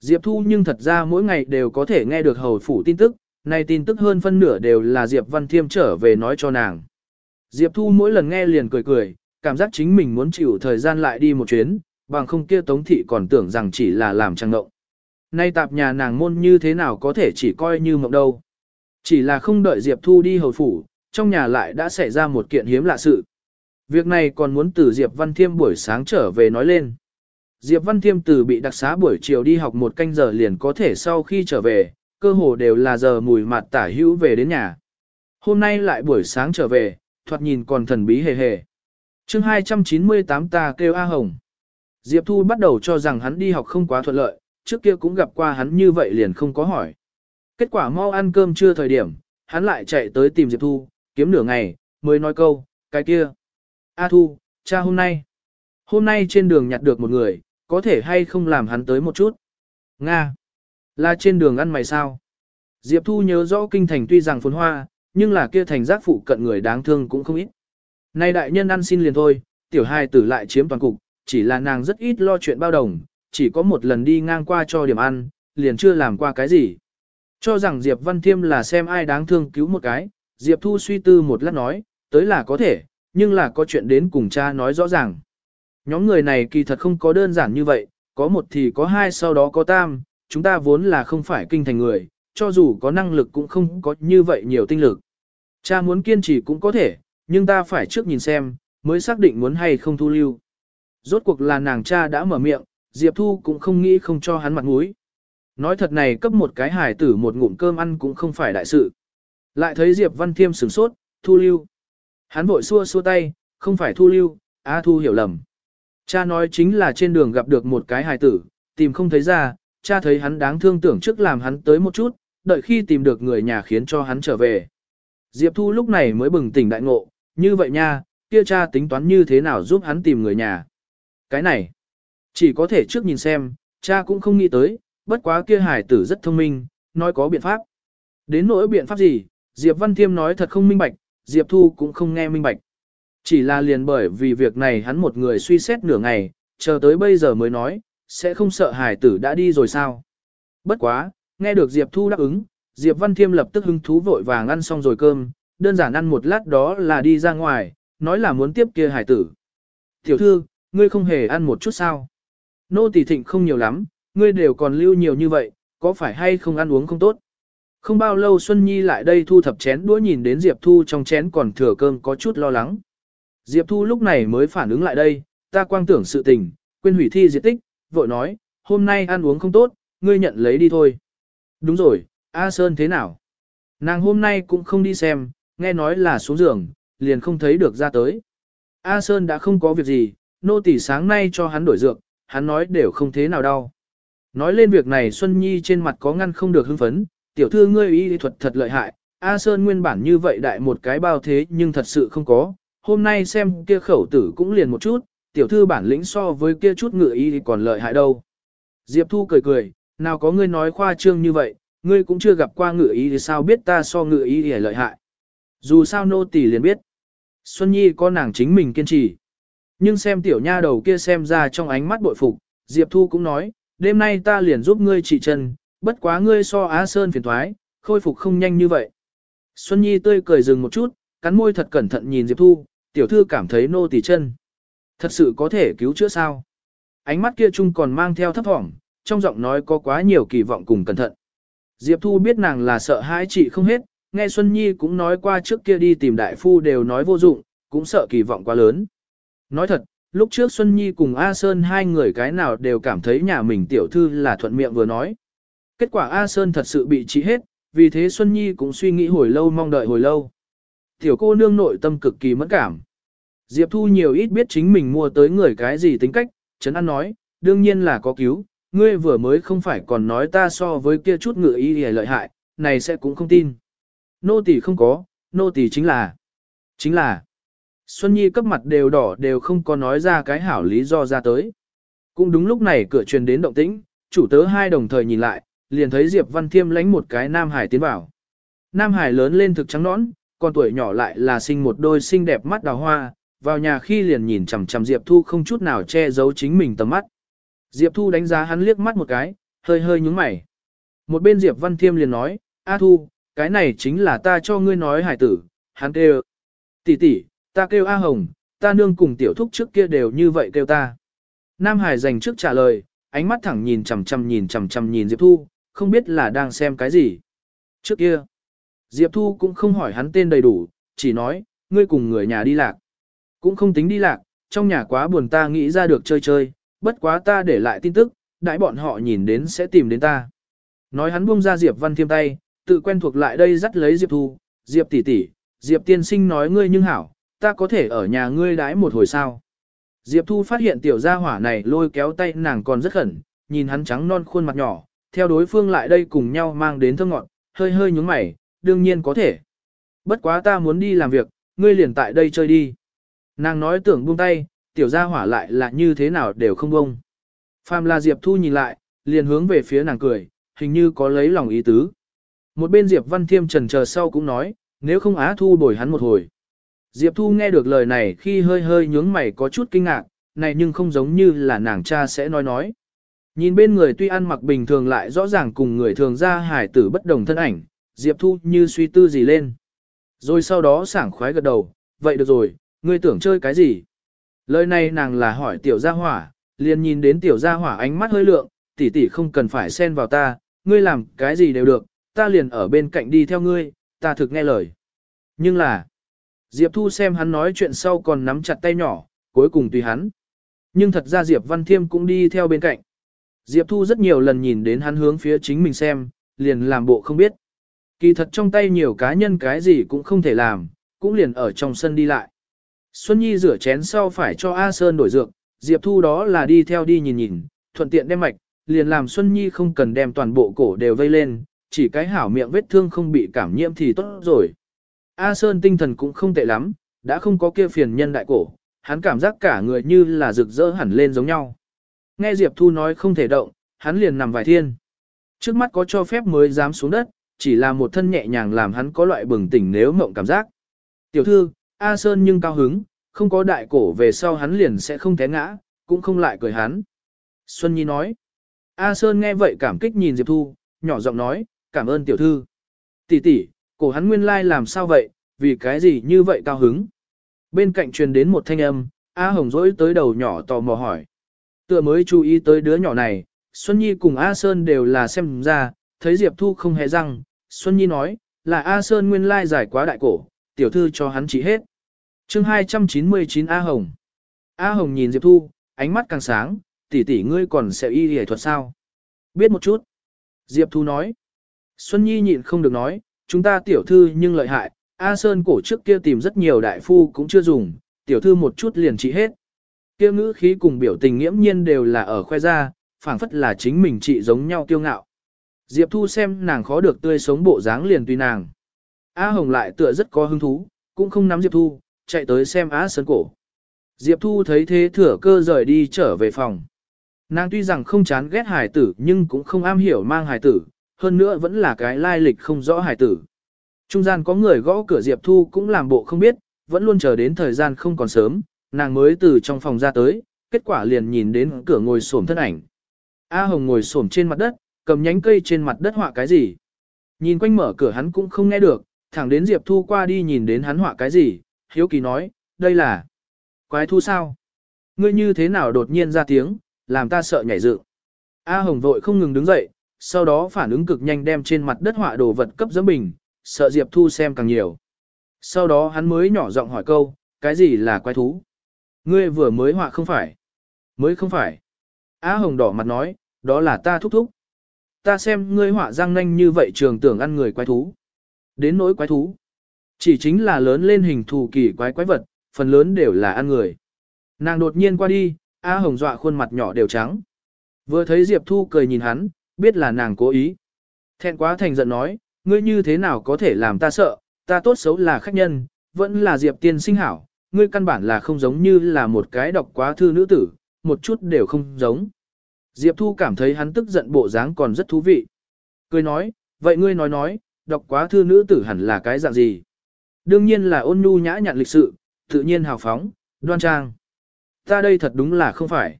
Diệp Thu nhưng thật ra mỗi ngày đều có thể nghe được hầu phủ tin tức, nay tin tức hơn phân nửa đều là Diệp Văn Thiêm trở về nói cho nàng. Diệp Thu mỗi lần nghe liền cười cười, cảm giác chính mình muốn chịu thời gian lại đi một chuyến, bằng không kia Tống Thị còn tưởng rằng chỉ là làm trăng ngộng. Nay tạp nhà nàng môn như thế nào có thể chỉ coi như mộng đâu. Chỉ là không đợi Diệp Thu đi hầu phủ, trong nhà lại đã xảy ra một kiện hiếm lạ sự. Việc này còn muốn từ Diệp Văn Thiêm buổi sáng trở về nói lên. Diệp Văn Thiêm từ bị đặc xá buổi chiều đi học một canh giờ liền có thể sau khi trở về, cơ hồ đều là giờ mùi mặt tả hữu về đến nhà. Hôm nay lại buổi sáng trở về, thoạt nhìn còn thần bí hề hề. chương 298 ta kêu A Hồng. Diệp Thu bắt đầu cho rằng hắn đi học không quá thuận lợi, trước kia cũng gặp qua hắn như vậy liền không có hỏi. Kết quả mau ăn cơm chưa thời điểm, hắn lại chạy tới tìm Diệp Thu, kiếm nửa ngày, mới nói câu, cái kia. A Thu, cha hôm nay. Hôm nay trên đường nhặt được một người, có thể hay không làm hắn tới một chút. Nga. Là trên đường ăn mày sao? Diệp Thu nhớ rõ kinh thành tuy rằng phồn hoa, nhưng là kia thành giác phụ cận người đáng thương cũng không ít. Nay đại nhân ăn xin liền thôi, tiểu hài tử lại chiếm toàn cục, chỉ là nàng rất ít lo chuyện bao đồng, chỉ có một lần đi ngang qua cho điểm ăn, liền chưa làm qua cái gì. Cho rằng Diệp Văn Thiêm là xem ai đáng thương cứu một cái, Diệp Thu suy tư một lát nói, tới là có thể, nhưng là có chuyện đến cùng cha nói rõ ràng. Nhóm người này kỳ thật không có đơn giản như vậy, có một thì có hai sau đó có tam, chúng ta vốn là không phải kinh thành người, cho dù có năng lực cũng không có như vậy nhiều tinh lực. Cha muốn kiên trì cũng có thể, nhưng ta phải trước nhìn xem, mới xác định muốn hay không thu lưu. Rốt cuộc là nàng cha đã mở miệng, Diệp Thu cũng không nghĩ không cho hắn mặt mũi. Nói thật này cấp một cái hải tử một ngụm cơm ăn cũng không phải đại sự. Lại thấy Diệp Văn Thiêm sửng sốt, thu lưu. Hắn vội xua xua tay, không phải thu lưu, A Thu hiểu lầm. Cha nói chính là trên đường gặp được một cái hài tử, tìm không thấy ra, cha thấy hắn đáng thương tưởng trước làm hắn tới một chút, đợi khi tìm được người nhà khiến cho hắn trở về. Diệp Thu lúc này mới bừng tỉnh đại ngộ, như vậy nha, kia cha tính toán như thế nào giúp hắn tìm người nhà. Cái này, chỉ có thể trước nhìn xem, cha cũng không nghĩ tới, bất quá kia hải tử rất thông minh, nói có biện pháp. Đến nỗi biện pháp gì, Diệp Văn Thiêm nói thật không minh bạch, Diệp Thu cũng không nghe minh bạch. Chỉ là liền bởi vì việc này hắn một người suy xét nửa ngày, chờ tới bây giờ mới nói, sẽ không sợ hải tử đã đi rồi sao. Bất quá, nghe được Diệp Thu đáp ứng, Diệp Văn Thiêm lập tức hứng thú vội vàng ăn xong rồi cơm, đơn giản ăn một lát đó là đi ra ngoài, nói là muốn tiếp kia hải tử. Tiểu thư, ngươi không hề ăn một chút sao? Nô tỳ thịnh không nhiều lắm, ngươi đều còn lưu nhiều như vậy, có phải hay không ăn uống không tốt? Không bao lâu Xuân Nhi lại đây thu thập chén đũa nhìn đến Diệp Thu trong chén còn thừa cơm có chút lo lắng. Diệp Thu lúc này mới phản ứng lại đây, ta quang tưởng sự tình, quên hủy thi diệt tích, vội nói, hôm nay ăn uống không tốt, ngươi nhận lấy đi thôi. Đúng rồi, A Sơn thế nào? Nàng hôm nay cũng không đi xem, nghe nói là xuống giường, liền không thấy được ra tới. A Sơn đã không có việc gì, nô tỳ sáng nay cho hắn đổi dược, hắn nói đều không thế nào đau. Nói lên việc này Xuân Nhi trên mặt có ngăn không được hưng phấn, tiểu thư ngươi y thuật thật lợi hại, A Sơn nguyên bản như vậy đại một cái bao thế nhưng thật sự không có, hôm nay xem kia khẩu tử cũng liền một chút, tiểu thư bản lĩnh so với kia chút ngựa y thì còn lợi hại đâu. Diệp Thu cười cười, nào có ngươi nói khoa trương như vậy, ngươi cũng chưa gặp qua ngựa y thì sao biết ta so ngựa y thì lợi hại. Dù sao nô tỳ liền biết. Xuân Nhi có nàng chính mình kiên trì. Nhưng xem tiểu nha đầu kia xem ra trong ánh mắt bội phục, Diệp Thu cũng nói, đêm nay ta liền giúp ngươi trị chân, bất quá ngươi so Á Sơn phiền thoái, khôi phục không nhanh như vậy. Xuân Nhi tươi cười dừng một chút, cắn môi thật cẩn thận nhìn Diệp Thu, tiểu thư cảm thấy nô tỳ chân. Thật sự có thể cứu chữa sao? Ánh mắt kia chung còn mang theo thấp vọng, trong giọng nói có quá nhiều kỳ vọng cùng cẩn thận. Diệp Thu biết nàng là sợ hãi chị không hết, nghe Xuân Nhi cũng nói qua trước kia đi tìm đại phu đều nói vô dụng, cũng sợ kỳ vọng quá lớn. Nói thật, lúc trước Xuân Nhi cùng A Sơn hai người cái nào đều cảm thấy nhà mình tiểu thư là thuận miệng vừa nói. Kết quả A Sơn thật sự bị trị hết, vì thế Xuân Nhi cũng suy nghĩ hồi lâu mong đợi hồi lâu. Tiểu cô nương nội tâm cực kỳ mẫn cảm. Diệp Thu nhiều ít biết chính mình mua tới người cái gì tính cách, Trấn An nói, đương nhiên là có cứu, ngươi vừa mới không phải còn nói ta so với kia chút ngựa ý hề lợi hại, này sẽ cũng không tin. Nô tỳ không có, nô tỳ chính là, chính là. Xuân Nhi cấp mặt đều đỏ đều không có nói ra cái hảo lý do ra tới. Cũng đúng lúc này cửa truyền đến động tĩnh, chủ tớ hai đồng thời nhìn lại, liền thấy Diệp Văn Thiêm lánh một cái Nam Hải tiến vào. Nam Hải lớn lên thực trắng nõn, còn tuổi nhỏ lại là sinh một đôi xinh đẹp mắt đào hoa, vào nhà khi liền nhìn chằm chằm Diệp Thu không chút nào che giấu chính mình tầm mắt. Diệp Thu đánh giá hắn liếc mắt một cái, hơi hơi nhúng mày. Một bên Diệp Văn Thiêm liền nói, A Thu, cái này chính là ta cho ngươi nói hải tử, hắn kêu. tỷ tỷ, ta kêu A Hồng, ta nương cùng tiểu thúc trước kia đều như vậy kêu ta. Nam Hải dành trước trả lời, ánh mắt thẳng nhìn chằm chằm nhìn chằm chằm nhìn Diệp Thu, không biết là đang xem cái gì. Trước kia, Diệp Thu cũng không hỏi hắn tên đầy đủ, chỉ nói, ngươi cùng người nhà đi lạc. Cũng không tính đi lạc, trong nhà quá buồn ta nghĩ ra được chơi chơi, bất quá ta để lại tin tức, đại bọn họ nhìn đến sẽ tìm đến ta. Nói hắn buông ra Diệp Văn Thiêm tay, tự quen thuộc lại đây dắt lấy Diệp Thu, Diệp tỷ tỷ, Diệp tiên sinh nói ngươi nhưng hảo, ta có thể ở nhà ngươi đãi một hồi sao. Diệp Thu phát hiện tiểu gia hỏa này lôi kéo tay nàng còn rất khẩn, nhìn hắn trắng non khuôn mặt nhỏ, theo đối phương lại đây cùng nhau mang đến thơm ngọn, hơi hơi nhúng mày, đương nhiên có thể. Bất quá ta muốn đi làm việc, ngươi liền tại đây chơi đi. Nàng nói tưởng buông tay, tiểu gia hỏa lại là như thế nào đều không buông. Phàm là Diệp Thu nhìn lại, liền hướng về phía nàng cười, hình như có lấy lòng ý tứ. Một bên Diệp Văn Thiêm trần chờ sau cũng nói, nếu không Á Thu bồi hắn một hồi. Diệp Thu nghe được lời này khi hơi hơi nhướng mày có chút kinh ngạc, này nhưng không giống như là nàng cha sẽ nói nói. Nhìn bên người tuy ăn mặc bình thường lại rõ ràng cùng người thường ra hải tử bất đồng thân ảnh, Diệp Thu như suy tư gì lên. Rồi sau đó sảng khoái gật đầu, vậy được rồi, ngươi tưởng chơi cái gì? Lời này nàng là hỏi tiểu gia hỏa, liền nhìn đến tiểu gia hỏa ánh mắt hơi lượng, tỷ tỷ không cần phải xen vào ta, ngươi làm cái gì đều được, ta liền ở bên cạnh đi theo ngươi, ta thực nghe lời. Nhưng là, Diệp Thu xem hắn nói chuyện sau còn nắm chặt tay nhỏ, cuối cùng tùy hắn. Nhưng thật ra Diệp Văn Thiêm cũng đi theo bên cạnh. Diệp Thu rất nhiều lần nhìn đến hắn hướng phía chính mình xem, liền làm bộ không biết. Kỳ thật trong tay nhiều cá nhân cái gì cũng không thể làm, cũng liền ở trong sân đi lại. Xuân Nhi rửa chén sau phải cho A Sơn đổi dược, Diệp Thu đó là đi theo đi nhìn nhìn, thuận tiện đem mạch, liền làm Xuân Nhi không cần đem toàn bộ cổ đều vây lên, chỉ cái hảo miệng vết thương không bị cảm nhiễm thì tốt rồi. A Sơn tinh thần cũng không tệ lắm, đã không có kia phiền nhân đại cổ, hắn cảm giác cả người như là rực rỡ hẳn lên giống nhau. Nghe Diệp Thu nói không thể động, hắn liền nằm vài thiên. Trước mắt có cho phép mới dám xuống đất, chỉ là một thân nhẹ nhàng làm hắn có loại bừng tỉnh nếu mộng cảm giác. Tiểu thư, A Sơn nhưng cao hứng, không có đại cổ về sau hắn liền sẽ không té ngã, cũng không lại cười hắn. Xuân Nhi nói. A Sơn nghe vậy cảm kích nhìn Diệp Thu, nhỏ giọng nói, cảm ơn tiểu thư. Tỷ tỷ, cổ hắn nguyên lai làm sao vậy, vì cái gì như vậy cao hứng. Bên cạnh truyền đến một thanh âm, A Hồng dỗi tới đầu nhỏ tò mò hỏi. Tựa mới chú ý tới đứa nhỏ này, Xuân Nhi cùng A Sơn đều là xem ra, thấy Diệp Thu không hề răng, Xuân Nhi nói, là A Sơn nguyên lai giải quá đại cổ, tiểu thư cho hắn chỉ hết. chương 299 A Hồng. A Hồng nhìn Diệp Thu, ánh mắt càng sáng, tỷ tỷ ngươi còn sẽ y y thuật sao? Biết một chút. Diệp Thu nói. Xuân Nhi nhịn không được nói, chúng ta tiểu thư nhưng lợi hại, A Sơn cổ trước kia tìm rất nhiều đại phu cũng chưa dùng, tiểu thư một chút liền trị hết. Kia ngữ khí cùng biểu tình nghiễm nhiên đều là ở khoe ra, phảng phất là chính mình trị giống nhau kiêu ngạo. Diệp Thu xem nàng khó được tươi sống bộ dáng liền tùy nàng. A Hồng lại tựa rất có hứng thú, cũng không nắm Diệp Thu, chạy tới xem Á Sơn cổ. Diệp Thu thấy thế thừa cơ rời đi trở về phòng. Nàng tuy rằng không chán ghét hài tử nhưng cũng không am hiểu mang hài tử, hơn nữa vẫn là cái lai lịch không rõ hài tử. Trung gian có người gõ cửa Diệp Thu cũng làm bộ không biết, vẫn luôn chờ đến thời gian không còn sớm, nàng mới từ trong phòng ra tới, kết quả liền nhìn đến cửa ngồi xổm thân ảnh. A Hồng ngồi xổm trên mặt đất, cầm nhánh cây trên mặt đất họa cái gì. Nhìn quanh mở cửa hắn cũng không nghe được, thẳng đến Diệp Thu qua đi nhìn đến hắn họa cái gì, hiếu kỳ nói, đây là quái thu sao? Ngươi như thế nào đột nhiên ra tiếng, làm ta sợ nhảy dựng. A Hồng vội không ngừng đứng dậy, sau đó phản ứng cực nhanh đem trên mặt đất họa đồ vật cấp giẫm bình, sợ Diệp Thu xem càng nhiều. Sau đó hắn mới nhỏ giọng hỏi câu, cái gì là quái thú? Ngươi vừa mới họa không phải? Mới không phải. A Hồng đỏ mặt nói, đó là ta thúc thúc. Ta xem ngươi họa răng nanh như vậy trường tưởng ăn người quái thú. Đến nỗi quái thú. Chỉ chính là lớn lên hình thù kỳ quái quái vật, phần lớn đều là ăn người. Nàng đột nhiên qua đi, A Hồng dọa khuôn mặt nhỏ đều trắng. Vừa thấy Diệp Thu cười nhìn hắn, biết là nàng cố ý. Thẹn quá thành giận nói, ngươi như thế nào có thể làm ta sợ, ta tốt xấu là khách nhân, vẫn là Diệp tiên sinh hảo, ngươi căn bản là không giống như là một cái đọc quá thư nữ tử, một chút đều không giống. Diệp Thu cảm thấy hắn tức giận bộ dáng còn rất thú vị. Cười nói, vậy ngươi nói nói, đọc quá thư nữ tử hẳn là cái dạng gì? Đương nhiên là ôn nhu nhã nhặn lịch sự, tự nhiên hào phóng, đoan trang. Ta đây thật đúng là không phải.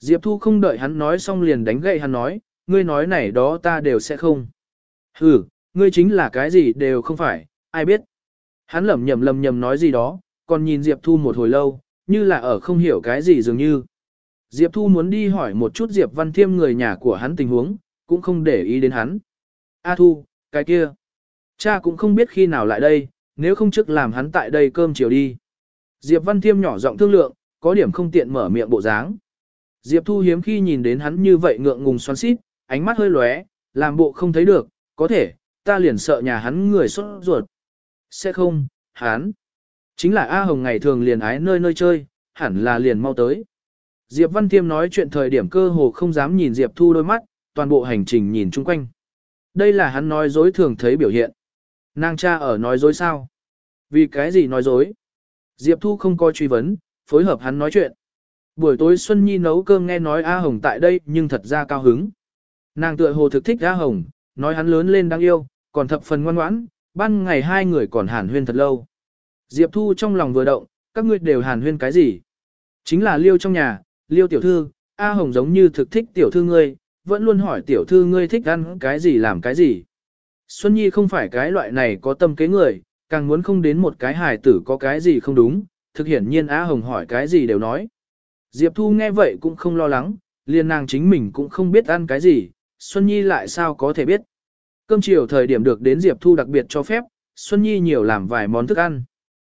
Diệp Thu không đợi hắn nói xong liền đánh gậy hắn nói, ngươi nói này đó ta đều sẽ không. Ừ, ngươi chính là cái gì đều không phải, ai biết. Hắn lẩm nhẩm lầm nhầm nói gì đó, còn nhìn Diệp Thu một hồi lâu, như là ở không hiểu cái gì dường như. Diệp Thu muốn đi hỏi một chút Diệp Văn Thiêm người nhà của hắn tình huống, cũng không để ý đến hắn. A Thu, cái kia. Cha cũng không biết khi nào lại đây, nếu không trước làm hắn tại đây cơm chiều đi. Diệp Văn Thiêm nhỏ giọng thương lượng, có điểm không tiện mở miệng bộ dáng. Diệp Thu hiếm khi nhìn đến hắn như vậy ngượng ngùng xoắn xít, ánh mắt hơi lóe, làm bộ không thấy được, có thể, ta liền sợ nhà hắn người xuất ruột. Sẽ không, hắn. Chính là A Hồng ngày thường liền ái nơi nơi chơi, hẳn là liền mau tới. Diệp Văn Thiêm nói chuyện thời điểm cơ hồ không dám nhìn Diệp Thu đôi mắt, toàn bộ hành trình nhìn chung quanh. Đây là hắn nói dối thường thấy biểu hiện. Nàng cha ở nói dối sao? Vì cái gì nói dối? Diệp Thu không coi truy vấn, phối hợp hắn nói chuyện. Buổi tối Xuân Nhi nấu cơm nghe nói A Hồng tại đây nhưng thật ra cao hứng. Nàng tựa hồ thực thích A Hồng, nói hắn lớn lên đáng yêu, còn thập phần ngoan ngoãn, ban ngày hai người còn hàn huyên thật lâu. Diệp Thu trong lòng vừa động, các ngươi đều hàn huyên cái gì? Chính là liêu trong nhà, liêu tiểu thư, A Hồng giống như thực thích tiểu thư ngươi, vẫn luôn hỏi tiểu thư ngươi thích ăn cái gì làm cái gì. Xuân Nhi không phải cái loại này có tâm kế người, càng muốn không đến một cái hài tử có cái gì không đúng, thực hiển nhiên A Hồng hỏi cái gì đều nói. Diệp Thu nghe vậy cũng không lo lắng, liền nàng chính mình cũng không biết ăn cái gì, Xuân Nhi lại sao có thể biết. Cơm chiều thời điểm được đến Diệp Thu đặc biệt cho phép, Xuân Nhi nhiều làm vài món thức ăn.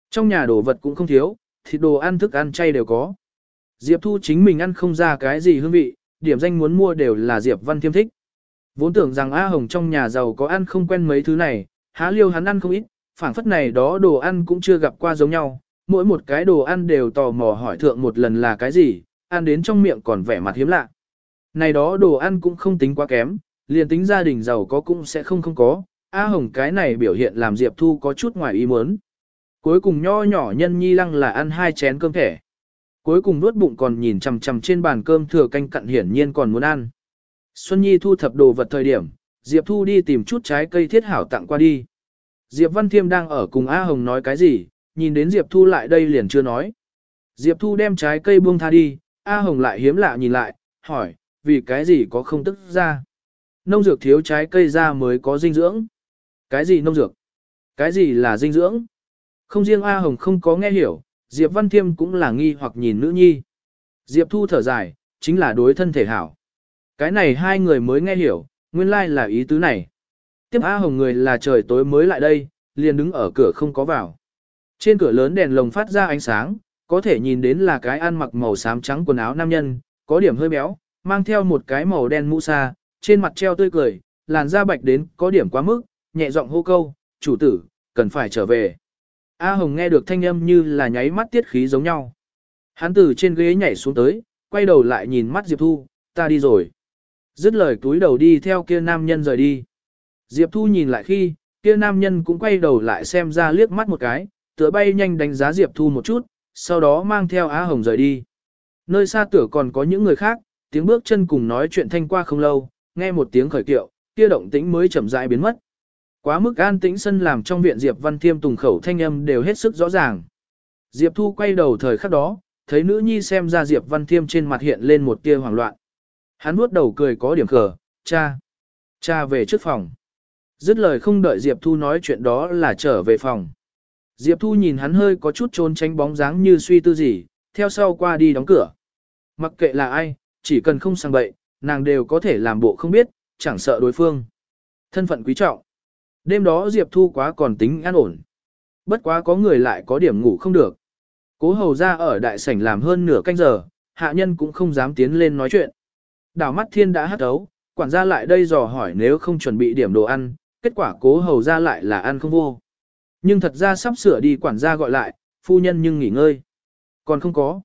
Trong nhà đồ vật cũng không thiếu, thịt đồ ăn thức ăn chay đều có. Diệp Thu chính mình ăn không ra cái gì hương vị, điểm danh muốn mua đều là Diệp Văn Thiêm thích. Vốn tưởng rằng A Hồng trong nhà giàu có ăn không quen mấy thứ này, há liêu hắn ăn không ít, phảng phất này đó đồ ăn cũng chưa gặp qua giống nhau, mỗi một cái đồ ăn đều tò mò hỏi thượng một lần là cái gì, ăn đến trong miệng còn vẻ mặt hiếm lạ. Này đó đồ ăn cũng không tính quá kém, liền tính gia đình giàu có cũng sẽ không không có, A Hồng cái này biểu hiện làm Diệp Thu có chút ngoài ý muốn. Cuối cùng nho nhỏ nhân nhi lăng là ăn hai chén cơm thẻ. Cuối cùng nuốt bụng còn nhìn chằm chằm trên bàn cơm thừa canh cặn hiển nhiên còn muốn ăn. Xuân Nhi thu thập đồ vật thời điểm, Diệp Thu đi tìm chút trái cây thiết hảo tặng qua đi. Diệp Văn Thiêm đang ở cùng A Hồng nói cái gì, nhìn đến Diệp Thu lại đây liền chưa nói. Diệp Thu đem trái cây buông tha đi, A Hồng lại hiếm lạ nhìn lại, hỏi, vì cái gì có không tức ra. Nông dược thiếu trái cây ra mới có dinh dưỡng. Cái gì nông dược? Cái gì là dinh dưỡng? Không riêng A Hồng không có nghe hiểu, Diệp Văn Thiêm cũng là nghi hoặc nhìn nữ nhi. Diệp Thu thở dài, chính là đối thân thể hảo. Cái này hai người mới nghe hiểu, nguyên lai like là ý tứ này. Tiếp A Hồng người là trời tối mới lại đây, liền đứng ở cửa không có vào. Trên cửa lớn đèn lồng phát ra ánh sáng, có thể nhìn đến là cái ăn mặc màu xám trắng quần áo nam nhân, có điểm hơi béo, mang theo một cái màu đen mũ sa, trên mặt treo tươi cười, làn da bạch đến có điểm quá mức, nhẹ giọng hô câu, chủ tử, cần phải trở về. A Hồng nghe được thanh âm như là nháy mắt tiết khí giống nhau. Hắn từ trên ghế nhảy xuống tới, quay đầu lại nhìn mắt Diệp Thu, ta đi rồi. Dứt lời túi đầu đi theo kia nam nhân rời đi. Diệp Thu nhìn lại khi, kia nam nhân cũng quay đầu lại xem ra liếc mắt một cái, tựa bay nhanh đánh giá Diệp Thu một chút, sau đó mang theo Á Hồng rời đi. Nơi xa tửa còn có những người khác, tiếng bước chân cùng nói chuyện thanh qua không lâu, nghe một tiếng khởi kiệu, kia động tĩnh mới chậm rãi biến mất. Quá mức an tĩnh sân làm trong viện Diệp Văn Thiêm tùng khẩu thanh âm đều hết sức rõ ràng. Diệp Thu quay đầu thời khắc đó, thấy nữ nhi xem ra Diệp Văn Thiêm trên mặt hiện lên một tia hoảng loạn. Hắn nuốt đầu cười có điểm khờ, cha, cha về trước phòng. Dứt lời không đợi Diệp Thu nói chuyện đó là trở về phòng. Diệp Thu nhìn hắn hơi có chút trốn tránh bóng dáng như suy tư gì, theo sau qua đi đóng cửa. Mặc kệ là ai, chỉ cần không sang bậy, nàng đều có thể làm bộ không biết, chẳng sợ đối phương. Thân phận quý trọng. Đêm đó Diệp Thu quá còn tính an ổn. Bất quá có người lại có điểm ngủ không được. Cố hầu ra ở đại sảnh làm hơn nửa canh giờ, hạ nhân cũng không dám tiến lên nói chuyện. Đảo mắt thiên đã hắt ấu, quản gia lại đây dò hỏi nếu không chuẩn bị điểm đồ ăn, kết quả cố hầu ra lại là ăn không vô. Nhưng thật ra sắp sửa đi quản gia gọi lại, phu nhân nhưng nghỉ ngơi. Còn không có.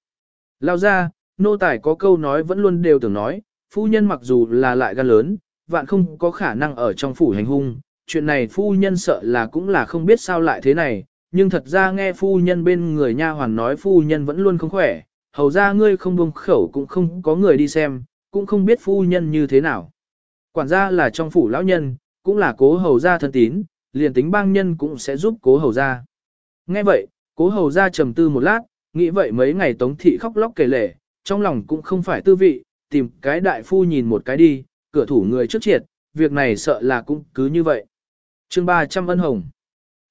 Lao ra, nô tài có câu nói vẫn luôn đều tưởng nói, phu nhân mặc dù là lại gan lớn, vạn không có khả năng ở trong phủ hành hung, chuyện này phu nhân sợ là cũng là không biết sao lại thế này, nhưng thật ra nghe phu nhân bên người nha hoàn nói phu nhân vẫn luôn không khỏe, hầu ra ngươi không buông khẩu cũng không có người đi xem, cũng không biết phu nhân như thế nào. Quản gia là trong phủ lão nhân, cũng là cố hầu gia thân tín, liền tính bang nhân cũng sẽ giúp cố hầu gia. Nghe vậy, cố hầu gia trầm tư một lát, nghĩ vậy mấy ngày tống thị khóc lóc kể lể, trong lòng cũng không phải tư vị, tìm cái đại phu nhìn một cái đi, cửa thủ người trước triệt, việc này sợ là cũng cứ như vậy chương 300 ân hồng.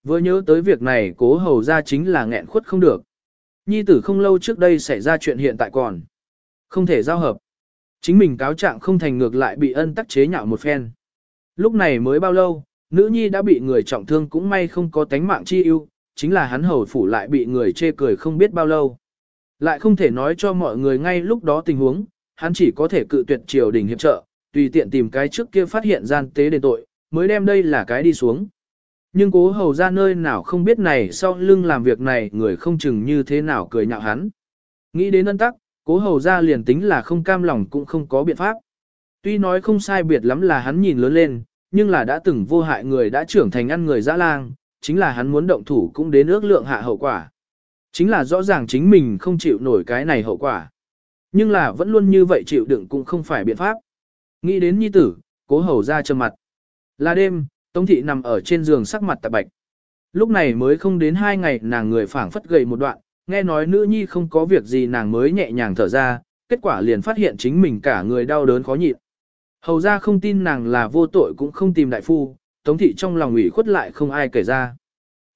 Vừa nhớ tới việc này cố hầu ra chính là nghẹn khuất không được. Nhi tử không lâu trước đây xảy ra chuyện hiện tại còn. Không thể giao hợp. Chính mình cáo trạng không thành ngược lại bị ân tắc chế nhạo một phen. Lúc này mới bao lâu, nữ nhi đã bị người trọng thương cũng may không có tánh mạng chi ưu, chính là hắn hầu phủ lại bị người chê cười không biết bao lâu. Lại không thể nói cho mọi người ngay lúc đó tình huống, hắn chỉ có thể cự tuyệt triều đình hiệp trợ, tùy tiện tìm cái trước kia phát hiện gian tế đền tội, mới đem đây là cái đi xuống. Nhưng cố hầu ra nơi nào không biết này sau lưng làm việc này người không chừng như thế nào cười nhạo hắn. Nghĩ đến ân tắc, cố hầu ra liền tính là không cam lòng cũng không có biện pháp. Tuy nói không sai biệt lắm là hắn nhìn lớn lên, nhưng là đã từng vô hại người đã trưởng thành ăn người dã lang, chính là hắn muốn động thủ cũng đến ước lượng hạ hậu quả. Chính là rõ ràng chính mình không chịu nổi cái này hậu quả. Nhưng là vẫn luôn như vậy chịu đựng cũng không phải biện pháp. Nghĩ đến nhi tử, cố hầu ra trầm mặt. Là đêm, Tống thị nằm ở trên giường sắc mặt tạp bạch. Lúc này mới không đến hai ngày nàng người phảng phất gầy một đoạn, nghe nói nữ nhi không có việc gì nàng mới nhẹ nhàng thở ra, kết quả liền phát hiện chính mình cả người đau đớn khó nhịn. Hầu ra không tin nàng là vô tội cũng không tìm đại phu, tống thị trong lòng ủy khuất lại không ai kể ra.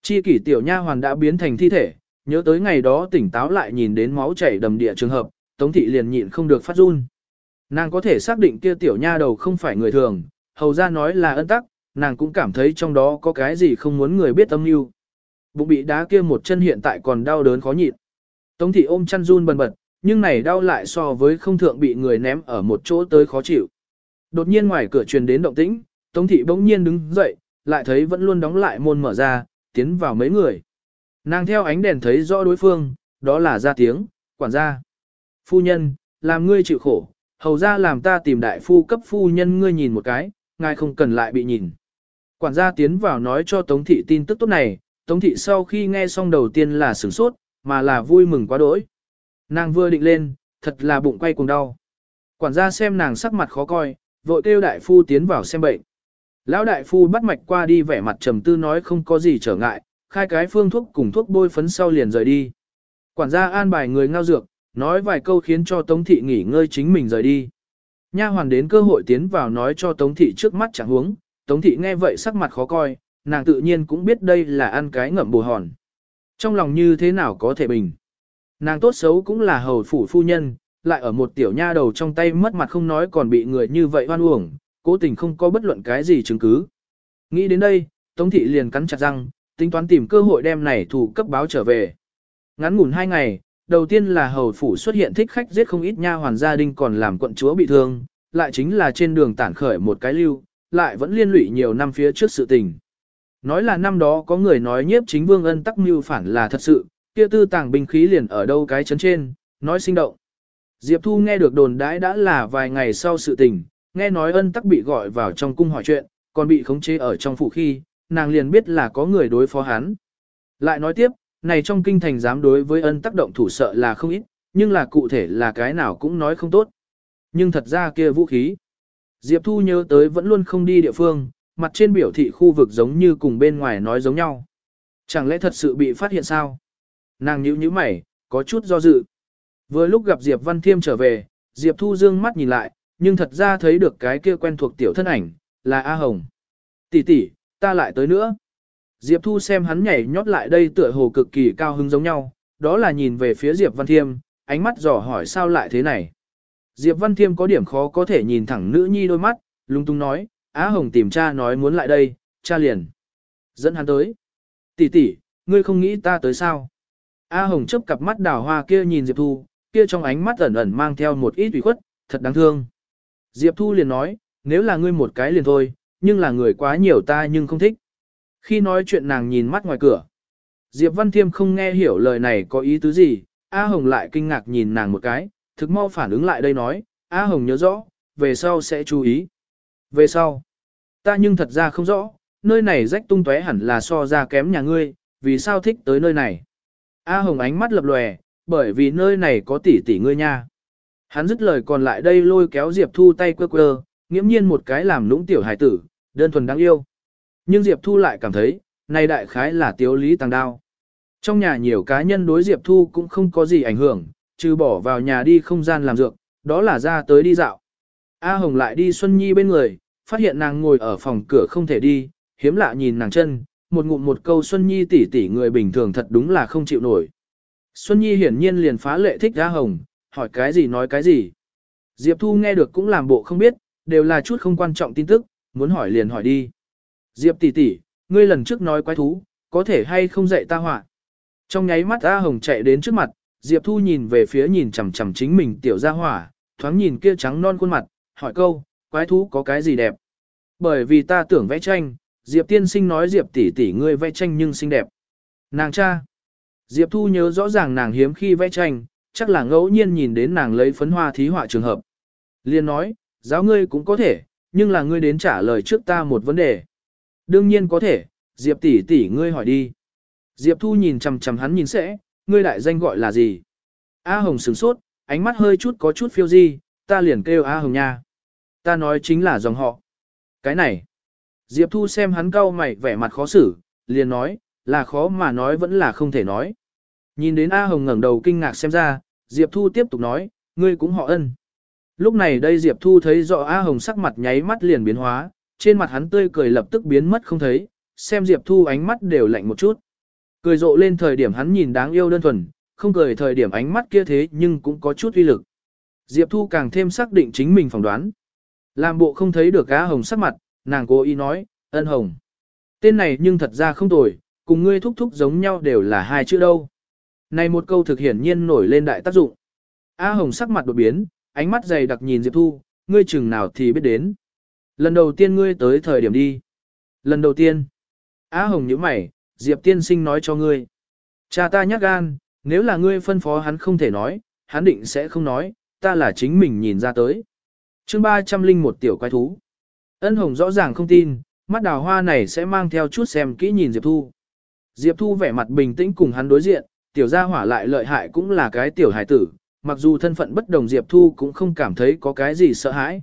Chi kỷ tiểu nha hoàn đã biến thành thi thể, nhớ tới ngày đó tỉnh táo lại nhìn đến máu chảy đầm địa trường hợp, tống thị liền nhịn không được phát run. Nàng có thể xác định kia tiểu nha đầu không phải người thường, hầu ra nói là ân tắc, nàng cũng cảm thấy trong đó có cái gì không muốn người biết âm mưu. Bụng bị đá kia một chân hiện tại còn đau đớn khó nhịn. Tống thị ôm chăn run bần bật, nhưng này đau lại so với không thượng bị người ném ở một chỗ tới khó chịu. Đột nhiên ngoài cửa truyền đến động tĩnh, Tống thị bỗng nhiên đứng dậy, lại thấy vẫn luôn đóng lại môn mở ra, tiến vào mấy người. Nàng theo ánh đèn thấy rõ đối phương, đó là ra tiếng, quản gia. Phu nhân, làm ngươi chịu khổ, hầu ra làm ta tìm đại phu cấp phu nhân ngươi nhìn một cái, ngài không cần lại bị nhìn. Quản gia tiến vào nói cho Tống thị tin tức tốt này, Tống thị sau khi nghe xong đầu tiên là sửng sốt, mà là vui mừng quá đỗi. Nàng vừa định lên, thật là bụng quay cùng đau. Quản gia xem nàng sắc mặt khó coi, vội kêu đại phu tiến vào xem bệnh. Lão đại phu bắt mạch qua đi vẻ mặt trầm tư nói không có gì trở ngại, khai cái phương thuốc cùng thuốc bôi phấn sau liền rời đi. Quản gia an bài người ngao dược, nói vài câu khiến cho Tống thị nghỉ ngơi chính mình rời đi. Nha hoàn đến cơ hội tiến vào nói cho Tống thị trước mắt chẳng huống, Tống thị nghe vậy sắc mặt khó coi, nàng tự nhiên cũng biết đây là ăn cái ngậm bù hòn. Trong lòng như thế nào có thể bình. Nàng tốt xấu cũng là hầu phủ phu nhân, lại ở một tiểu nha đầu trong tay mất mặt không nói còn bị người như vậy hoan uổng, cố tình không có bất luận cái gì chứng cứ. Nghĩ đến đây, Tống thị liền cắn chặt răng, tính toán tìm cơ hội đem này thủ cấp báo trở về. Ngắn ngủn hai ngày, đầu tiên là hầu phủ xuất hiện thích khách giết không ít nha hoàn gia đình còn làm quận chúa bị thương, lại chính là trên đường tản khởi một cái lưu, lại vẫn liên lụy nhiều năm phía trước sự tình. Nói là năm đó có người nói nhiếp chính vương ân tắc mưu phản là thật sự, kia tư tàng binh khí liền ở đâu cái chấn trên, nói sinh động. Diệp Thu nghe được đồn đãi đã là vài ngày sau sự tình, nghe nói ân tắc bị gọi vào trong cung hỏi chuyện, còn bị khống chế ở trong phủ khi, nàng liền biết là có người đối phó hắn. Lại nói tiếp, này trong kinh thành dám đối với ân tác động thủ sợ là không ít, nhưng là cụ thể là cái nào cũng nói không tốt. Nhưng thật ra kia vũ khí. Diệp Thu nhớ tới vẫn luôn không đi địa phương, mặt trên biểu thị khu vực giống như cùng bên ngoài nói giống nhau. Chẳng lẽ thật sự bị phát hiện sao? Nàng nhíu nhíu mày, có chút do dự. Vừa lúc gặp Diệp Văn Thiêm trở về, Diệp Thu dương mắt nhìn lại, nhưng thật ra thấy được cái kia quen thuộc tiểu thân ảnh, là A Hồng. Tỷ tỷ, ta lại tới nữa. Diệp Thu xem hắn nhảy nhót lại đây tựa hồ cực kỳ cao hứng giống nhau, đó là nhìn về phía Diệp Văn Thiêm, ánh mắt dò hỏi sao lại thế này. Diệp Văn Thiêm có điểm khó có thể nhìn thẳng nữ nhi đôi mắt, lung tung nói, Á Hồng tìm cha nói muốn lại đây, cha liền. Dẫn hắn tới. Tỷ tỷ, ngươi không nghĩ ta tới sao? A Hồng chấp cặp mắt đào hoa kia nhìn Diệp Thu, kia trong ánh mắt ẩn ẩn mang theo một ít ủy khuất, thật đáng thương. Diệp Thu liền nói, nếu là ngươi một cái liền thôi, nhưng là người quá nhiều ta nhưng không thích. Khi nói chuyện nàng nhìn mắt ngoài cửa. Diệp Văn Thiêm không nghe hiểu lời này có ý tứ gì, A Hồng lại kinh ngạc nhìn nàng một cái, thực mau phản ứng lại đây nói, A Hồng nhớ rõ, về sau sẽ chú ý. Về sau, ta nhưng thật ra không rõ, nơi này rách tung tóe hẳn là so ra kém nhà ngươi, vì sao thích tới nơi này. A Hồng ánh mắt lập lòe, bởi vì nơi này có tỷ tỷ ngươi nha. Hắn dứt lời còn lại đây lôi kéo Diệp Thu tay quơ quơ, nghiễm nhiên một cái làm nũng tiểu hải tử, đơn thuần đáng yêu. Nhưng Diệp Thu lại cảm thấy, này đại khái là tiếu lý tăng đao. Trong nhà nhiều cá nhân đối Diệp Thu cũng không có gì ảnh hưởng, trừ bỏ vào nhà đi không gian làm dược, đó là ra tới đi dạo. A Hồng lại đi Xuân Nhi bên người, phát hiện nàng ngồi ở phòng cửa không thể đi, hiếm lạ nhìn nàng chân, một ngụm một câu Xuân Nhi tỷ tỷ người bình thường thật đúng là không chịu nổi. Xuân Nhi hiển nhiên liền phá lệ thích A Hồng, hỏi cái gì nói cái gì. Diệp Thu nghe được cũng làm bộ không biết, đều là chút không quan trọng tin tức, muốn hỏi liền hỏi đi. Diệp tỷ tỷ, ngươi lần trước nói quái thú, có thể hay không dạy ta họa. Trong nháy mắt A Hồng chạy đến trước mặt, Diệp Thu nhìn về phía nhìn chằm chằm chính mình tiểu gia hỏa, thoáng nhìn kia trắng non khuôn mặt, hỏi câu, quái thú có cái gì đẹp? Bởi vì ta tưởng vẽ tranh, Diệp tiên sinh nói Diệp tỷ tỷ ngươi vẽ tranh nhưng xinh đẹp. Nàng cha. Diệp Thu nhớ rõ ràng nàng hiếm khi vẽ tranh, chắc là ngẫu nhiên nhìn đến nàng lấy phấn hoa thí họa trường hợp. Liên nói, giáo ngươi cũng có thể, nhưng là ngươi đến trả lời trước ta một vấn đề. Đương nhiên có thể, Diệp tỷ tỷ ngươi hỏi đi. Diệp Thu nhìn chằm chằm hắn nhìn sẽ, ngươi đại danh gọi là gì? A Hồng sửng sốt, ánh mắt hơi chút có chút phiêu di, ta liền kêu A Hồng nha. Ta nói chính là dòng họ. Cái này. Diệp Thu xem hắn cau mày vẻ mặt khó xử, liền nói, là khó mà nói vẫn là không thể nói. Nhìn đến A Hồng ngẩng đầu kinh ngạc xem ra, Diệp Thu tiếp tục nói, ngươi cũng họ ân. Lúc này đây Diệp Thu thấy rõ A Hồng sắc mặt nháy mắt liền biến hóa, trên mặt hắn tươi cười lập tức biến mất không thấy, xem Diệp Thu ánh mắt đều lạnh một chút. Cười rộ lên thời điểm hắn nhìn đáng yêu đơn thuần, không cười thời điểm ánh mắt kia thế nhưng cũng có chút uy lực. Diệp Thu càng thêm xác định chính mình phỏng đoán. Làm bộ không thấy được Á Hồng sắc mặt, nàng cố ý nói, ân Hồng. Tên này nhưng thật ra không tồi, cùng ngươi thúc thúc giống nhau đều là hai chữ đâu. Này một câu thực hiển nhiên nổi lên đại tác dụng. A Hồng sắc mặt đột biến, ánh mắt dày đặc nhìn Diệp Thu, ngươi chừng nào thì biết đến. Lần đầu tiên ngươi tới thời điểm đi. Lần đầu tiên. á Hồng nhíu mày, Diệp tiên sinh nói cho ngươi. Cha ta nhắc gan, nếu là ngươi phân phó hắn không thể nói, hắn định sẽ không nói, ta là chính mình nhìn ra tới. chương 301 tiểu quái thú. Ân Hồng rõ ràng không tin, mắt đào hoa này sẽ mang theo chút xem kỹ nhìn Diệp Thu. Diệp Thu vẻ mặt bình tĩnh cùng hắn đối diện, tiểu gia hỏa lại lợi hại cũng là cái tiểu hải tử, mặc dù thân phận bất đồng Diệp Thu cũng không cảm thấy có cái gì sợ hãi.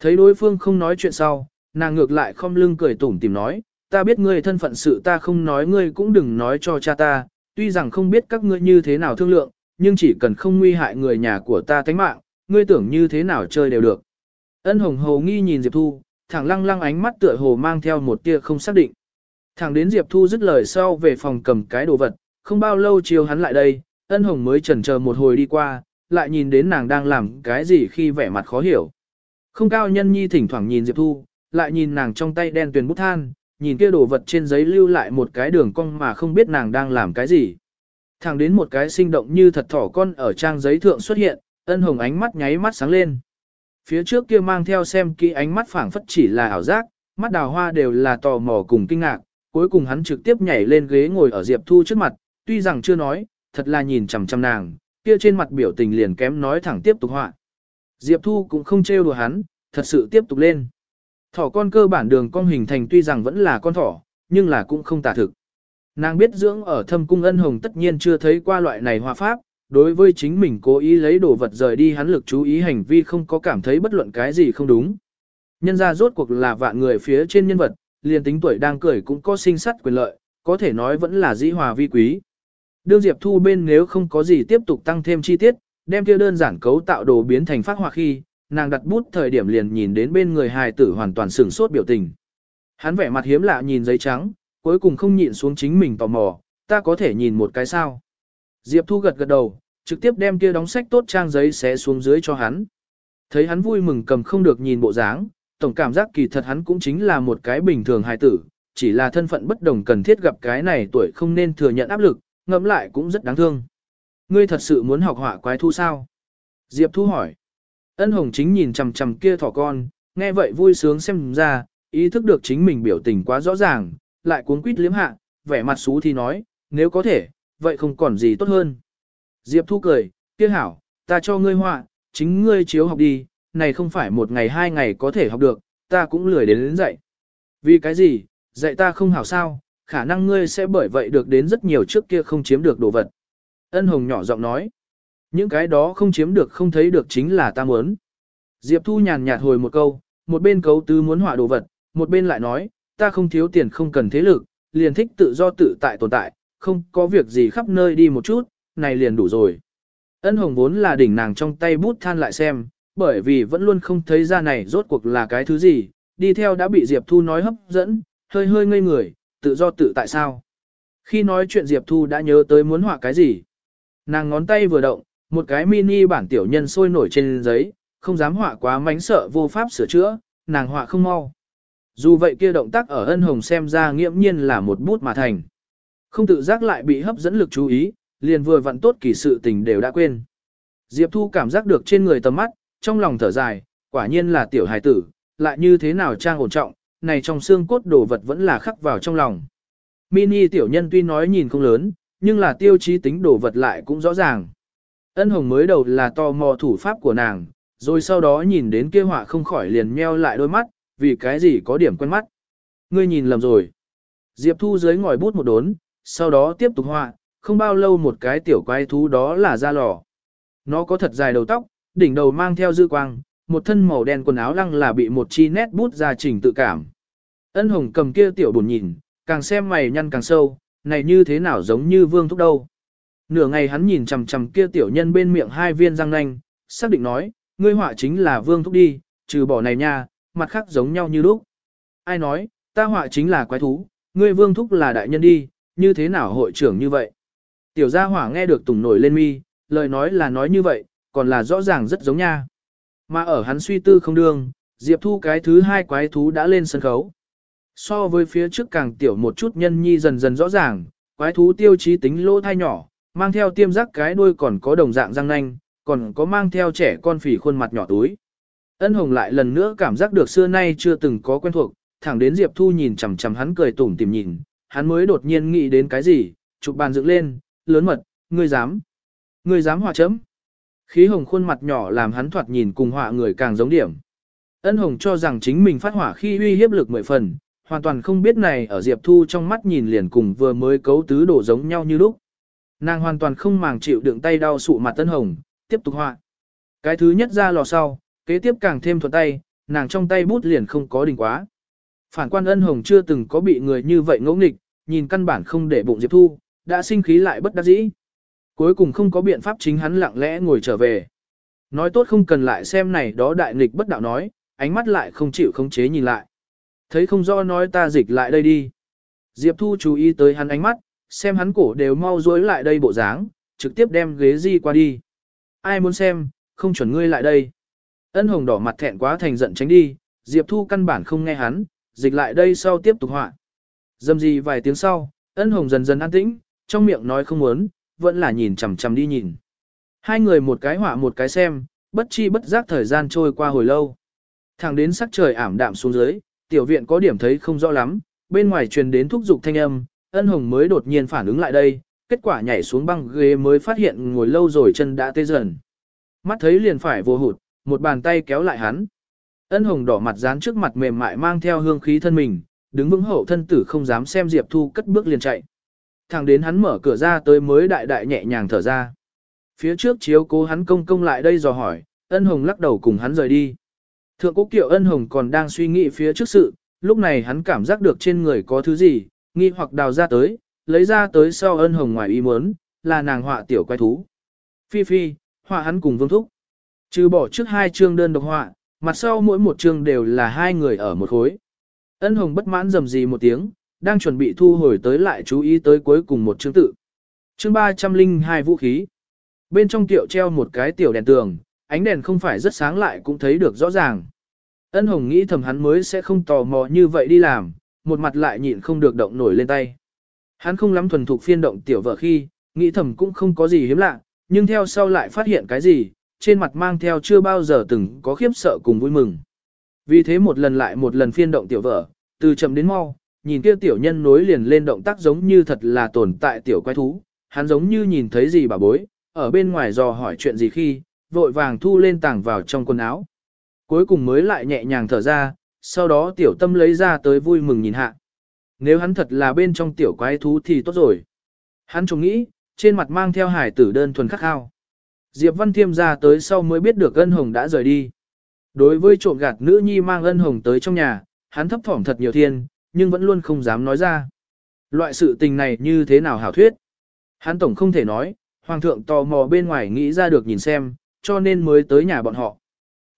Thấy đối phương không nói chuyện sau, nàng ngược lại không lưng cười tủm tìm nói, ta biết ngươi thân phận sự ta không nói ngươi cũng đừng nói cho cha ta, tuy rằng không biết các ngươi như thế nào thương lượng, nhưng chỉ cần không nguy hại người nhà của ta tánh mạng, ngươi tưởng như thế nào chơi đều được. Ân hồng hồ nghi nhìn Diệp Thu, thẳng lăng lăng ánh mắt tựa hồ mang theo một tia không xác định. Thẳng đến Diệp Thu dứt lời sau về phòng cầm cái đồ vật, không bao lâu chiều hắn lại đây, ân hồng mới chần chờ một hồi đi qua, lại nhìn đến nàng đang làm cái gì khi vẻ mặt khó hiểu. Không cao nhân nhi thỉnh thoảng nhìn Diệp Thu, lại nhìn nàng trong tay đen tuyền bút than, nhìn kia đồ vật trên giấy lưu lại một cái đường cong mà không biết nàng đang làm cái gì. Thẳng đến một cái sinh động như thật thỏ con ở trang giấy thượng xuất hiện, ân hồng ánh mắt nháy mắt sáng lên. Phía trước kia mang theo xem kỹ ánh mắt phảng phất chỉ là ảo giác, mắt đào hoa đều là tò mò cùng kinh ngạc, cuối cùng hắn trực tiếp nhảy lên ghế ngồi ở Diệp Thu trước mặt, tuy rằng chưa nói, thật là nhìn chằm chằm nàng, kia trên mặt biểu tình liền kém nói thẳng tiếp tục họa. Diệp Thu cũng không trêu đùa hắn, thật sự tiếp tục lên. Thỏ con cơ bản đường cong hình thành tuy rằng vẫn là con thỏ, nhưng là cũng không tả thực. Nàng biết dưỡng ở thâm cung ân hồng tất nhiên chưa thấy qua loại này hòa pháp, đối với chính mình cố ý lấy đồ vật rời đi hắn lực chú ý hành vi không có cảm thấy bất luận cái gì không đúng. Nhân ra rốt cuộc là vạn người phía trên nhân vật, liền tính tuổi đang cười cũng có sinh sắt quyền lợi, có thể nói vẫn là dĩ hòa vi quý. Đương Diệp Thu bên nếu không có gì tiếp tục tăng thêm chi tiết, đem kia đơn giản cấu tạo đồ biến thành phát họa khi, nàng đặt bút thời điểm liền nhìn đến bên người hài tử hoàn toàn sửng sốt biểu tình. Hắn vẻ mặt hiếm lạ nhìn giấy trắng, cuối cùng không nhịn xuống chính mình tò mò, ta có thể nhìn một cái sao. Diệp Thu gật gật đầu, trực tiếp đem kia đóng sách tốt trang giấy xé xuống dưới cho hắn. Thấy hắn vui mừng cầm không được nhìn bộ dáng, tổng cảm giác kỳ thật hắn cũng chính là một cái bình thường hài tử, chỉ là thân phận bất đồng cần thiết gặp cái này tuổi không nên thừa nhận áp lực, ngẫm lại cũng rất đáng thương. Ngươi thật sự muốn học họa quái thu sao? Diệp Thu hỏi. Ân Hồng chính nhìn chằm chằm kia thỏ con, nghe vậy vui sướng xem ra, ý thức được chính mình biểu tình quá rõ ràng, lại cuốn quýt liếm hạ, vẻ mặt xú thì nói, nếu có thể, vậy không còn gì tốt hơn. Diệp Thu cười, kia hảo, ta cho ngươi họa, chính ngươi chiếu học đi, này không phải một ngày hai ngày có thể học được, ta cũng lười đến đến dạy. Vì cái gì, dạy ta không hảo sao, khả năng ngươi sẽ bởi vậy được đến rất nhiều trước kia không chiếm được đồ vật. Ân Hồng nhỏ giọng nói, những cái đó không chiếm được không thấy được chính là ta muốn. Diệp Thu nhàn nhạt hồi một câu, một bên cấu tứ muốn họa đồ vật, một bên lại nói, ta không thiếu tiền không cần thế lực, liền thích tự do tự tại tồn tại, không có việc gì khắp nơi đi một chút, này liền đủ rồi. Ân Hồng vốn là đỉnh nàng trong tay bút than lại xem, bởi vì vẫn luôn không thấy ra này rốt cuộc là cái thứ gì, đi theo đã bị Diệp Thu nói hấp dẫn, hơi hơi ngây người, tự do tự tại sao. Khi nói chuyện Diệp Thu đã nhớ tới muốn họa cái gì. Nàng ngón tay vừa động, một cái mini bản tiểu nhân sôi nổi trên giấy, không dám họa quá mánh sợ vô pháp sửa chữa, nàng họa không mau. Dù vậy kia động tác ở ân hồng xem ra nghiễm nhiên là một bút mà thành. Không tự giác lại bị hấp dẫn lực chú ý, liền vừa vặn tốt kỳ sự tình đều đã quên. Diệp Thu cảm giác được trên người tầm mắt, trong lòng thở dài, quả nhiên là tiểu hài tử, lại như thế nào trang ổn trọng, này trong xương cốt đồ vật vẫn là khắc vào trong lòng. Mini tiểu nhân tuy nói nhìn không lớn, nhưng là tiêu chí tính đồ vật lại cũng rõ ràng. Ân hồng mới đầu là tò mò thủ pháp của nàng, rồi sau đó nhìn đến kia họa không khỏi liền meo lại đôi mắt, vì cái gì có điểm quen mắt. Ngươi nhìn lầm rồi. Diệp Thu dưới ngòi bút một đốn, sau đó tiếp tục họa, không bao lâu một cái tiểu quái thú đó là da lò. Nó có thật dài đầu tóc, đỉnh đầu mang theo dư quang, một thân màu đen quần áo lăng là bị một chi nét bút ra chỉnh tự cảm. Ân hồng cầm kia tiểu buồn nhìn, càng xem mày nhăn càng sâu, này như thế nào giống như vương thúc đâu. Nửa ngày hắn nhìn chằm chằm kia tiểu nhân bên miệng hai viên răng nanh, xác định nói, ngươi họa chính là vương thúc đi, trừ bỏ này nha, mặt khác giống nhau như lúc. Ai nói, ta họa chính là quái thú, ngươi vương thúc là đại nhân đi, như thế nào hội trưởng như vậy. Tiểu gia hỏa nghe được tùng nổi lên mi, lời nói là nói như vậy, còn là rõ ràng rất giống nha. Mà ở hắn suy tư không đương, Diệp Thu cái thứ hai quái thú đã lên sân khấu. So với phía trước càng tiểu một chút nhân nhi dần dần rõ ràng, quái thú tiêu chí tính lỗ thai nhỏ, mang theo tiêm giác cái đuôi còn có đồng dạng răng nanh, còn có mang theo trẻ con phỉ khuôn mặt nhỏ túi. Ân Hồng lại lần nữa cảm giác được xưa nay chưa từng có quen thuộc, thẳng đến Diệp Thu nhìn chằm chằm hắn cười tủm tìm nhìn, hắn mới đột nhiên nghĩ đến cái gì, chụp bàn dựng lên, lớn mật, ngươi dám, ngươi dám hòa chấm. Khí hồng khuôn mặt nhỏ làm hắn thoạt nhìn cùng họa người càng giống điểm. Ân Hồng cho rằng chính mình phát hỏa khi uy hiếp lực mười phần, hoàn toàn không biết này ở Diệp Thu trong mắt nhìn liền cùng vừa mới cấu tứ đổ giống nhau như lúc. Nàng hoàn toàn không màng chịu đựng tay đau sụ mặt Tân Hồng, tiếp tục họa. Cái thứ nhất ra lò sau, kế tiếp càng thêm thuận tay, nàng trong tay bút liền không có đình quá. Phản quan ân hồng chưa từng có bị người như vậy ngỗ nghịch, nhìn căn bản không để bụng Diệp Thu, đã sinh khí lại bất đắc dĩ. Cuối cùng không có biện pháp chính hắn lặng lẽ ngồi trở về. Nói tốt không cần lại xem này đó đại nghịch bất đạo nói, ánh mắt lại không chịu khống chế nhìn lại. Thấy không rõ nói ta dịch lại đây đi. Diệp Thu chú ý tới hắn ánh mắt, xem hắn cổ đều mau dối lại đây bộ dáng, trực tiếp đem ghế di qua đi. Ai muốn xem, không chuẩn ngươi lại đây. Ân hồng đỏ mặt thẹn quá thành giận tránh đi, Diệp Thu căn bản không nghe hắn, dịch lại đây sau tiếp tục họa. Dâm gì vài tiếng sau, ân hồng dần dần an tĩnh, trong miệng nói không muốn, vẫn là nhìn chằm chằm đi nhìn. Hai người một cái họa một cái xem, bất chi bất giác thời gian trôi qua hồi lâu. Thẳng đến sắc trời ảm đạm xuống dưới, tiểu viện có điểm thấy không rõ lắm, bên ngoài truyền đến thúc giục thanh âm, ân hồng mới đột nhiên phản ứng lại đây, kết quả nhảy xuống băng ghế mới phát hiện ngồi lâu rồi chân đã tê dần. Mắt thấy liền phải vô hụt, một bàn tay kéo lại hắn. Ân hồng đỏ mặt dán trước mặt mềm mại mang theo hương khí thân mình, đứng vững hậu thân tử không dám xem Diệp Thu cất bước liền chạy. Thẳng đến hắn mở cửa ra tới mới đại đại nhẹ nhàng thở ra. Phía trước chiếu cố hắn công công lại đây dò hỏi, ân hồng lắc đầu cùng hắn rời đi. Thượng cố kiệu ân hồng còn đang suy nghĩ phía trước sự, lúc này hắn cảm giác được trên người có thứ gì, nghi hoặc đào ra tới, lấy ra tới sau ân hồng ngoài ý muốn, là nàng họa tiểu quái thú. Phi phi, họa hắn cùng vương thúc. Trừ bỏ trước hai chương đơn độc họa, mặt sau mỗi một chương đều là hai người ở một khối. Ân hồng bất mãn rầm gì một tiếng, đang chuẩn bị thu hồi tới lại chú ý tới cuối cùng một chương tự. Chương 302 vũ khí. Bên trong tiệu treo một cái tiểu đèn tường, ánh đèn không phải rất sáng lại cũng thấy được rõ ràng. Ân hồng nghĩ thầm hắn mới sẽ không tò mò như vậy đi làm, một mặt lại nhịn không được động nổi lên tay. Hắn không lắm thuần thục phiên động tiểu vợ khi, nghĩ thầm cũng không có gì hiếm lạ, nhưng theo sau lại phát hiện cái gì, trên mặt mang theo chưa bao giờ từng có khiếp sợ cùng vui mừng. Vì thế một lần lại một lần phiên động tiểu vợ, từ chậm đến mau, nhìn kia tiểu nhân nối liền lên động tác giống như thật là tồn tại tiểu quái thú, hắn giống như nhìn thấy gì bà bối, ở bên ngoài dò hỏi chuyện gì khi, vội vàng thu lên tảng vào trong quần áo. Cuối cùng mới lại nhẹ nhàng thở ra, sau đó tiểu tâm lấy ra tới vui mừng nhìn hạ. Nếu hắn thật là bên trong tiểu quái thú thì tốt rồi. Hắn trông nghĩ, trên mặt mang theo hải tử đơn thuần khắc khao. Diệp Văn Thiêm ra tới sau mới biết được ân hồng đã rời đi. Đối với trộm gạt nữ nhi mang ân hồng tới trong nhà, hắn thấp thỏm thật nhiều thiên, nhưng vẫn luôn không dám nói ra. Loại sự tình này như thế nào hảo thuyết? Hắn tổng không thể nói, hoàng thượng tò mò bên ngoài nghĩ ra được nhìn xem, cho nên mới tới nhà bọn họ.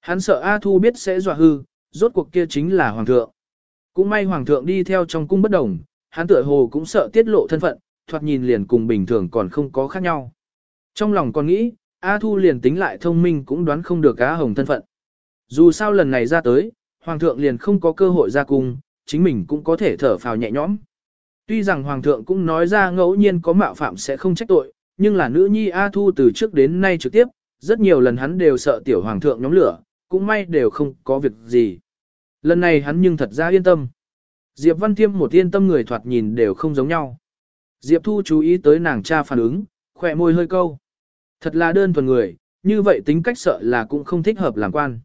Hắn sợ A Thu biết sẽ dọa hư, rốt cuộc kia chính là hoàng thượng. Cũng may hoàng thượng đi theo trong cung bất đồng, hắn tựa hồ cũng sợ tiết lộ thân phận, thoạt nhìn liền cùng bình thường còn không có khác nhau. Trong lòng còn nghĩ, A Thu liền tính lại thông minh cũng đoán không được Á Hồng thân phận. Dù sao lần này ra tới, hoàng thượng liền không có cơ hội ra cung, chính mình cũng có thể thở phào nhẹ nhõm. Tuy rằng hoàng thượng cũng nói ra ngẫu nhiên có mạo phạm sẽ không trách tội, nhưng là nữ nhi A Thu từ trước đến nay trực tiếp, rất nhiều lần hắn đều sợ tiểu hoàng thượng nhóm lửa, cũng may đều không có việc gì. Lần này hắn nhưng thật ra yên tâm. Diệp Văn Thiêm một yên tâm người thoạt nhìn đều không giống nhau. Diệp Thu chú ý tới nàng cha phản ứng, khỏe môi hơi câu. Thật là đơn thuần người, như vậy tính cách sợ là cũng không thích hợp làm quan.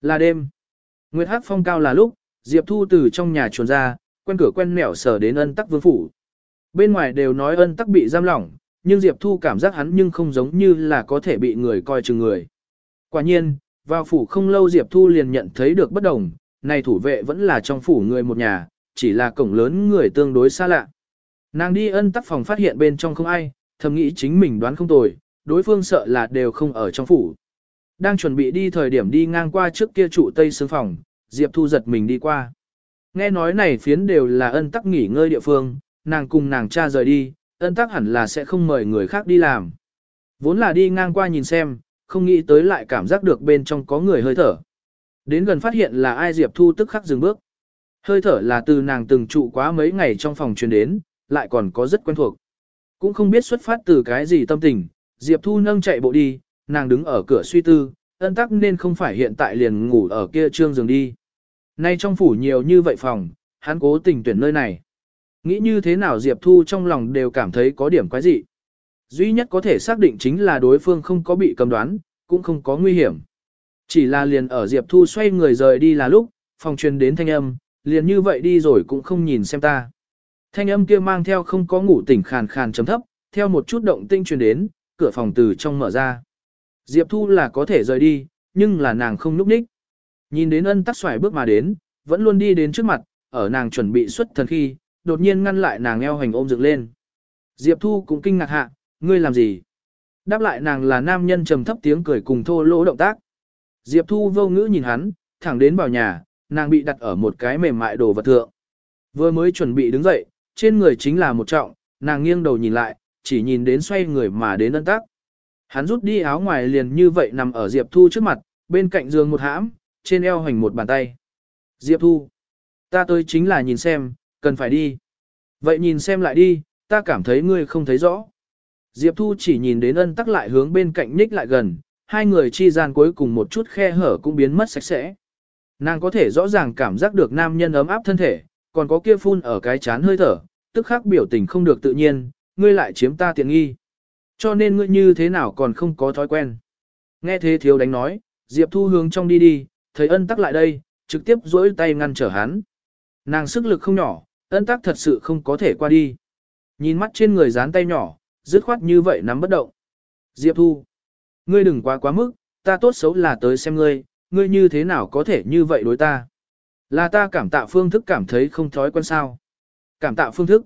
Là đêm. Nguyệt Hắc phong cao là lúc, Diệp Thu từ trong nhà chuồn ra, quen cửa quen mẻo sở đến ân tắc vương phủ. Bên ngoài đều nói ân tắc bị giam lỏng, nhưng Diệp Thu cảm giác hắn nhưng không giống như là có thể bị người coi chừng người. Quả nhiên, vào phủ không lâu Diệp Thu liền nhận thấy được bất đồng, này thủ vệ vẫn là trong phủ người một nhà, chỉ là cổng lớn người tương đối xa lạ. Nàng đi ân tắc phòng phát hiện bên trong không ai, thầm nghĩ chính mình đoán không tồi, đối phương sợ là đều không ở trong phủ. Đang chuẩn bị đi thời điểm đi ngang qua trước kia trụ tây sương phòng, Diệp Thu giật mình đi qua. Nghe nói này phiến đều là ân tắc nghỉ ngơi địa phương, nàng cùng nàng cha rời đi, ân tắc hẳn là sẽ không mời người khác đi làm. Vốn là đi ngang qua nhìn xem, không nghĩ tới lại cảm giác được bên trong có người hơi thở. Đến gần phát hiện là ai Diệp Thu tức khắc dừng bước. Hơi thở là từ nàng từng trụ quá mấy ngày trong phòng truyền đến, lại còn có rất quen thuộc. Cũng không biết xuất phát từ cái gì tâm tình, Diệp Thu nâng chạy bộ đi, nàng đứng ở cửa suy tư, ân tắc nên không phải hiện tại liền ngủ ở kia trương giường đi. Nay trong phủ nhiều như vậy phòng, hắn cố tình tuyển nơi này. Nghĩ như thế nào Diệp Thu trong lòng đều cảm thấy có điểm quái dị. Duy nhất có thể xác định chính là đối phương không có bị cầm đoán, cũng không có nguy hiểm. Chỉ là liền ở Diệp Thu xoay người rời đi là lúc, phòng truyền đến thanh âm, liền như vậy đi rồi cũng không nhìn xem ta. Thanh âm kia mang theo không có ngủ tỉnh khàn khàn chấm thấp, theo một chút động tinh truyền đến, cửa phòng từ trong mở ra. Diệp Thu là có thể rời đi, nhưng là nàng không núp ních. Nhìn đến ân tắc xoài bước mà đến, vẫn luôn đi đến trước mặt, ở nàng chuẩn bị xuất thần khi, đột nhiên ngăn lại nàng eo hành ôm dựng lên. Diệp Thu cũng kinh ngạc hạ, ngươi làm gì? Đáp lại nàng là nam nhân trầm thấp tiếng cười cùng thô lỗ động tác. Diệp Thu vô ngữ nhìn hắn, thẳng đến vào nhà, nàng bị đặt ở một cái mềm mại đồ vật thượng. Vừa mới chuẩn bị đứng dậy, trên người chính là một trọng, nàng nghiêng đầu nhìn lại, chỉ nhìn đến xoay người mà đến ân tắc. Hắn rút đi áo ngoài liền như vậy nằm ở Diệp Thu trước mặt, bên cạnh giường một hãm, trên eo hành một bàn tay. Diệp Thu, ta tới chính là nhìn xem, cần phải đi. Vậy nhìn xem lại đi, ta cảm thấy ngươi không thấy rõ. Diệp Thu chỉ nhìn đến ân tắc lại hướng bên cạnh nhích lại gần, hai người chi gian cuối cùng một chút khe hở cũng biến mất sạch sẽ. Nàng có thể rõ ràng cảm giác được nam nhân ấm áp thân thể, còn có kia phun ở cái chán hơi thở, tức khắc biểu tình không được tự nhiên, ngươi lại chiếm ta tiện nghi. Cho nên ngươi như thế nào còn không có thói quen. Nghe thế thiếu đánh nói, Diệp Thu hướng trong đi đi, thấy ân tắc lại đây, trực tiếp duỗi tay ngăn trở hắn. Nàng sức lực không nhỏ, ân tắc thật sự không có thể qua đi. Nhìn mắt trên người dán tay nhỏ, dứt khoát như vậy nắm bất động. Diệp Thu, ngươi đừng quá quá mức, ta tốt xấu là tới xem ngươi, ngươi như thế nào có thể như vậy đối ta. Là ta cảm tạ phương thức cảm thấy không thói quen sao. Cảm tạ phương thức.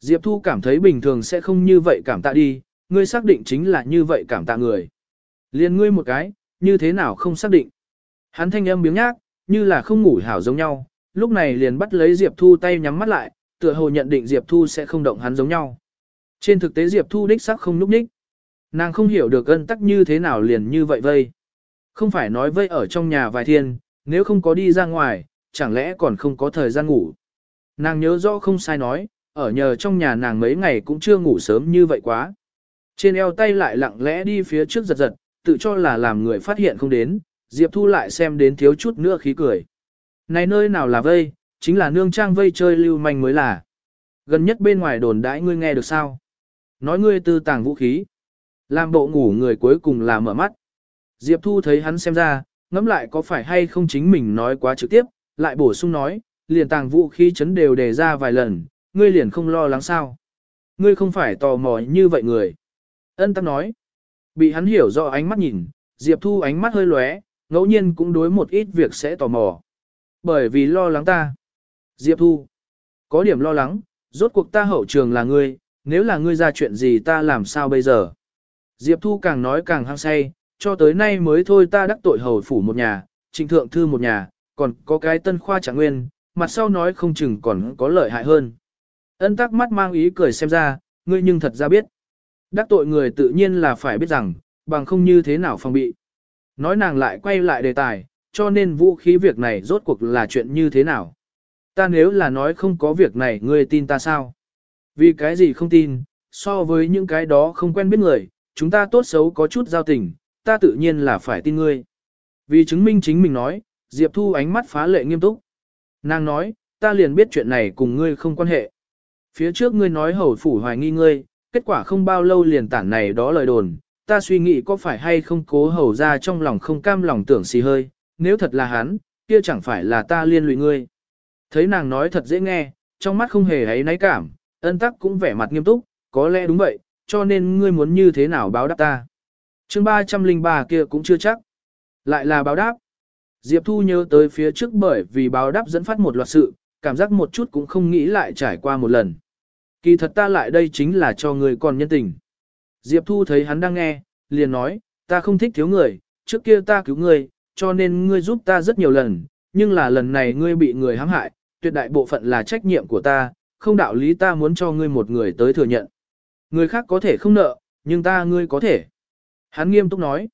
Diệp Thu cảm thấy bình thường sẽ không như vậy cảm tạ đi, ngươi xác định chính là như vậy cảm tạ người. Liên ngươi một cái, như thế nào không xác định. Hắn thanh âm biếng nhác, như là không ngủ hảo giống nhau, lúc này liền bắt lấy Diệp Thu tay nhắm mắt lại, tựa hồ nhận định Diệp Thu sẽ không động hắn giống nhau. Trên thực tế Diệp Thu đích xác không núp đích. Nàng không hiểu được ân tắc như thế nào liền như vậy vây. Không phải nói vây ở trong nhà vài thiên, nếu không có đi ra ngoài, chẳng lẽ còn không có thời gian ngủ. Nàng nhớ rõ không sai nói, ở nhờ trong nhà nàng mấy ngày cũng chưa ngủ sớm như vậy quá. Trên eo tay lại lặng lẽ đi phía trước giật giật, tự cho là làm người phát hiện không đến, Diệp Thu lại xem đến thiếu chút nữa khí cười. Này nơi nào là vây, chính là nương trang vây chơi lưu manh mới là. Gần nhất bên ngoài đồn đãi ngươi nghe được sao? Nói ngươi tư tàng vũ khí. Làm bộ ngủ người cuối cùng là mở mắt. Diệp Thu thấy hắn xem ra, ngẫm lại có phải hay không chính mình nói quá trực tiếp, lại bổ sung nói, liền tàng vũ khí chấn đều đề ra vài lần, ngươi liền không lo lắng sao. Ngươi không phải tò mò như vậy người. Ân tắc nói, bị hắn hiểu rõ ánh mắt nhìn, Diệp Thu ánh mắt hơi lóe, ngẫu nhiên cũng đối một ít việc sẽ tò mò. Bởi vì lo lắng ta. Diệp Thu, có điểm lo lắng, rốt cuộc ta hậu trường là ngươi, nếu là ngươi ra chuyện gì ta làm sao bây giờ. Diệp Thu càng nói càng hăng say, cho tới nay mới thôi ta đắc tội hầu phủ một nhà, trịnh thượng thư một nhà, còn có cái tân khoa trạng nguyên, mặt sau nói không chừng còn có lợi hại hơn. Ân tắc mắt mang ý cười xem ra, ngươi nhưng thật ra biết. Đắc tội người tự nhiên là phải biết rằng, bằng không như thế nào phòng bị. Nói nàng lại quay lại đề tài, cho nên vũ khí việc này rốt cuộc là chuyện như thế nào. Ta nếu là nói không có việc này ngươi tin ta sao? Vì cái gì không tin, so với những cái đó không quen biết người, chúng ta tốt xấu có chút giao tình, ta tự nhiên là phải tin ngươi. Vì chứng minh chính mình nói, Diệp Thu ánh mắt phá lệ nghiêm túc. Nàng nói, ta liền biết chuyện này cùng ngươi không quan hệ. Phía trước ngươi nói hầu phủ hoài nghi ngươi, kết quả không bao lâu liền tản này đó lời đồn, ta suy nghĩ có phải hay không cố hầu ra trong lòng không cam lòng tưởng xì hơi, nếu thật là hắn, kia chẳng phải là ta liên lụy ngươi. Thấy nàng nói thật dễ nghe, trong mắt không hề ấy náy cảm, ân tắc cũng vẻ mặt nghiêm túc, có lẽ đúng vậy, cho nên ngươi muốn như thế nào báo đáp ta. chương 303 kia cũng chưa chắc. Lại là báo đáp. Diệp Thu nhớ tới phía trước bởi vì báo đáp dẫn phát một loạt sự, cảm giác một chút cũng không nghĩ lại trải qua một lần. Kỳ thật ta lại đây chính là cho ngươi còn nhân tình. Diệp Thu thấy hắn đang nghe, liền nói, ta không thích thiếu người, trước kia ta cứu ngươi, cho nên ngươi giúp ta rất nhiều lần, nhưng là lần này ngươi bị người hãm hại, tuyệt đại bộ phận là trách nhiệm của ta, không đạo lý ta muốn cho ngươi một người tới thừa nhận. Người khác có thể không nợ, nhưng ta ngươi có thể. Hắn nghiêm túc nói,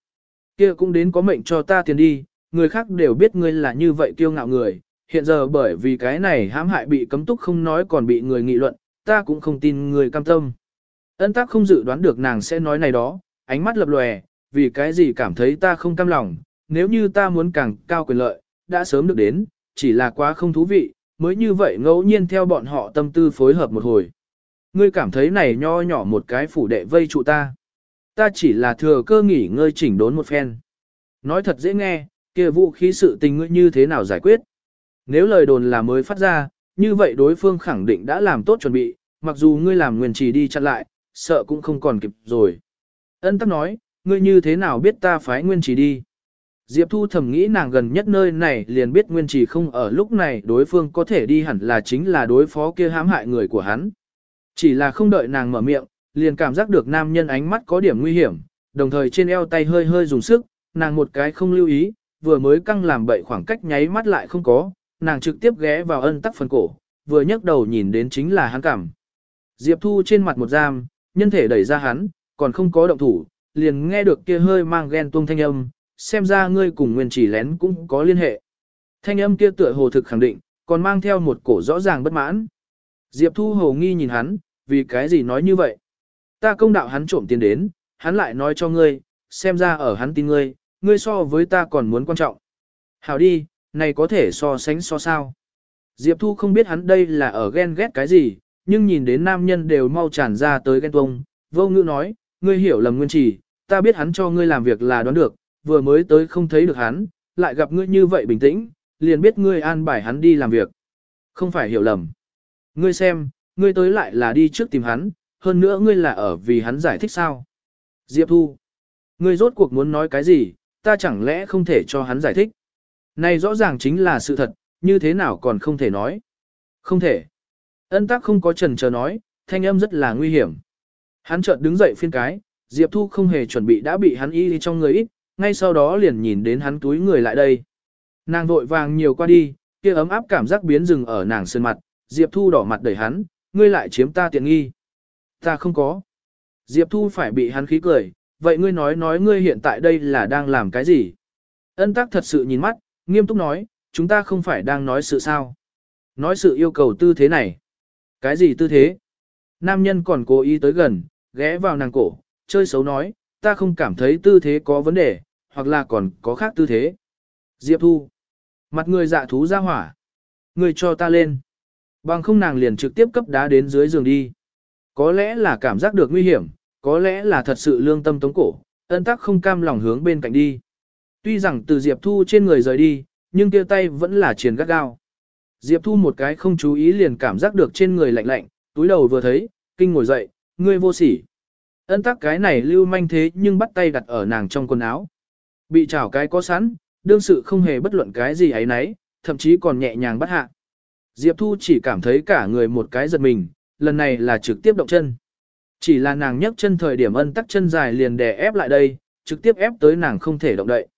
kia cũng đến có mệnh cho ta tiền đi, người khác đều biết ngươi là như vậy kiêu ngạo người, hiện giờ bởi vì cái này hãm hại bị cấm túc không nói còn bị người nghị luận, ta cũng không tin người cam tâm. Ân tác không dự đoán được nàng sẽ nói này đó, ánh mắt lập lòe, vì cái gì cảm thấy ta không cam lòng, nếu như ta muốn càng cao quyền lợi, đã sớm được đến, chỉ là quá không thú vị, mới như vậy ngẫu nhiên theo bọn họ tâm tư phối hợp một hồi. Ngươi cảm thấy này nho nhỏ một cái phủ đệ vây trụ ta. Ta chỉ là thừa cơ nghỉ ngơi chỉnh đốn một phen. Nói thật dễ nghe, kia vũ khí sự tình ngươi như thế nào giải quyết. Nếu lời đồn là mới phát ra, như vậy đối phương khẳng định đã làm tốt chuẩn bị, mặc dù ngươi làm nguyên trì đi chặn lại, sợ cũng không còn kịp rồi. Ân tắc nói, ngươi như thế nào biết ta phái nguyên trì đi. Diệp Thu thầm nghĩ nàng gần nhất nơi này liền biết nguyên trì không ở lúc này đối phương có thể đi hẳn là chính là đối phó kia hãm hại người của hắn. Chỉ là không đợi nàng mở miệng, liền cảm giác được nam nhân ánh mắt có điểm nguy hiểm, đồng thời trên eo tay hơi hơi dùng sức, nàng một cái không lưu ý, vừa mới căng làm bậy khoảng cách nháy mắt lại không có, nàng trực tiếp ghé vào ân tắc phần cổ, vừa nhấc đầu nhìn đến chính là hắn cảm. Diệp Thu trên mặt một giam, nhân thể đẩy ra hắn, còn không có động thủ, liền nghe được kia hơi mang ghen tuông thanh âm, xem ra ngươi cùng nguyên chỉ lén cũng có liên hệ. Thanh âm kia tựa hồ thực khẳng định, còn mang theo một cổ rõ ràng bất mãn. Diệp Thu hồ nghi nhìn hắn, vì cái gì nói như vậy? Ta công đạo hắn trộm tiền đến, hắn lại nói cho ngươi, xem ra ở hắn tin ngươi, ngươi so với ta còn muốn quan trọng. Hảo đi, này có thể so sánh so sao. Diệp Thu không biết hắn đây là ở ghen ghét cái gì, nhưng nhìn đến nam nhân đều mau tràn ra tới ghen tuông, vô ngữ nói, ngươi hiểu lầm nguyên chỉ, ta biết hắn cho ngươi làm việc là đoán được, vừa mới tới không thấy được hắn, lại gặp ngươi như vậy bình tĩnh, liền biết ngươi an bài hắn đi làm việc. Không phải hiểu lầm. Ngươi xem, ngươi tới lại là đi trước tìm hắn, hơn nữa ngươi là ở vì hắn giải thích sao. Diệp Thu, ngươi rốt cuộc muốn nói cái gì, ta chẳng lẽ không thể cho hắn giải thích. Này rõ ràng chính là sự thật, như thế nào còn không thể nói. Không thể. Ân tắc không có trần chờ nói, thanh âm rất là nguy hiểm. Hắn chợt đứng dậy phiên cái, Diệp Thu không hề chuẩn bị đã bị hắn y trong người ít, ngay sau đó liền nhìn đến hắn túi người lại đây. Nàng vội vàng nhiều qua đi, kia ấm áp cảm giác biến dừng ở nàng sơn mặt, Diệp Thu đỏ mặt đẩy hắn, ngươi lại chiếm ta tiện nghi. Ta không có. Diệp Thu phải bị hắn khí cười, vậy ngươi nói nói ngươi hiện tại đây là đang làm cái gì? Ân tắc thật sự nhìn mắt, nghiêm túc nói, chúng ta không phải đang nói sự sao. Nói sự yêu cầu tư thế này. Cái gì tư thế? Nam nhân còn cố ý tới gần, ghé vào nàng cổ, chơi xấu nói, ta không cảm thấy tư thế có vấn đề, hoặc là còn có khác tư thế. Diệp Thu. Mặt người dạ thú ra hỏa. Người cho ta lên. Bằng không nàng liền trực tiếp cấp đá đến dưới giường đi. Có lẽ là cảm giác được nguy hiểm, có lẽ là thật sự lương tâm tống cổ, ân tắc không cam lòng hướng bên cạnh đi. Tuy rằng từ Diệp Thu trên người rời đi, nhưng kia tay vẫn là triền gắt gao. Diệp Thu một cái không chú ý liền cảm giác được trên người lạnh lạnh, túi đầu vừa thấy, kinh ngồi dậy, ngươi vô sỉ. Ân tắc cái này lưu manh thế nhưng bắt tay đặt ở nàng trong quần áo. Bị chảo cái có sẵn, đương sự không hề bất luận cái gì ấy nấy, thậm chí còn nhẹ nhàng bắt hạ. Diệp Thu chỉ cảm thấy cả người một cái giật mình, lần này là trực tiếp động chân. Chỉ là nàng nhấc chân thời điểm ân tắc chân dài liền đè ép lại đây, trực tiếp ép tới nàng không thể động đậy.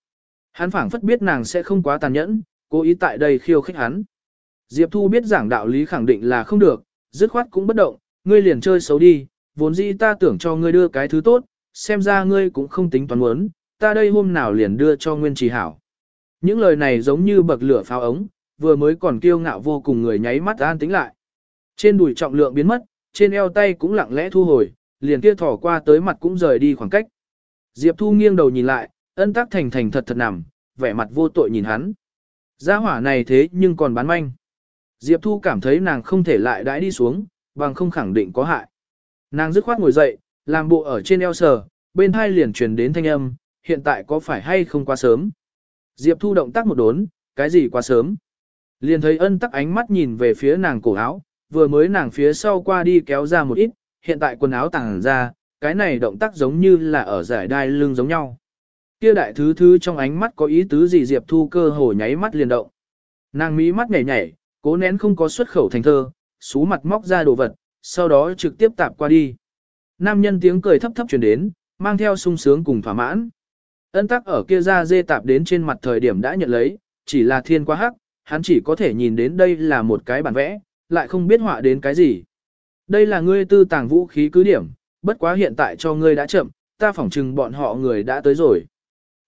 Hắn phảng phất biết nàng sẽ không quá tàn nhẫn, cố ý tại đây khiêu khích hắn. Diệp Thu biết giảng đạo lý khẳng định là không được, dứt khoát cũng bất động, ngươi liền chơi xấu đi, vốn dĩ ta tưởng cho ngươi đưa cái thứ tốt, xem ra ngươi cũng không tính toán muốn, ta đây hôm nào liền đưa cho nguyên trì hảo. Những lời này giống như bậc lửa pháo ống, vừa mới còn kiêu ngạo vô cùng người nháy mắt an tính lại. Trên đùi trọng lượng biến mất, trên eo tay cũng lặng lẽ thu hồi, liền kia thỏ qua tới mặt cũng rời đi khoảng cách. Diệp Thu nghiêng đầu nhìn lại, ân tắc thành thành thật thật nằm, vẻ mặt vô tội nhìn hắn. Gia hỏa này thế nhưng còn bán manh. Diệp Thu cảm thấy nàng không thể lại đãi đi xuống, bằng không khẳng định có hại. Nàng dứt khoát ngồi dậy, làm bộ ở trên eo sờ, bên hai liền truyền đến thanh âm, hiện tại có phải hay không quá sớm. Diệp Thu động tác một đốn, cái gì quá sớm. Liền thấy ân tắc ánh mắt nhìn về phía nàng cổ áo, vừa mới nàng phía sau qua đi kéo ra một ít, hiện tại quần áo tàng ra, cái này động tác giống như là ở giải đai lưng giống nhau. Kia đại thứ thứ trong ánh mắt có ý tứ gì Diệp Thu cơ hồ nháy mắt liền động. Nàng mí mắt nhảy nhảy, cố nén không có xuất khẩu thành thơ, xú mặt móc ra đồ vật, sau đó trực tiếp tạp qua đi. Nam nhân tiếng cười thấp thấp truyền đến, mang theo sung sướng cùng thỏa mãn. Ân tắc ở kia ra dê tạp đến trên mặt thời điểm đã nhận lấy, chỉ là thiên quá hắc, hắn chỉ có thể nhìn đến đây là một cái bản vẽ, lại không biết họa đến cái gì. Đây là ngươi tư tàng vũ khí cứ điểm, bất quá hiện tại cho ngươi đã chậm, ta phỏng chừng bọn họ người đã tới rồi.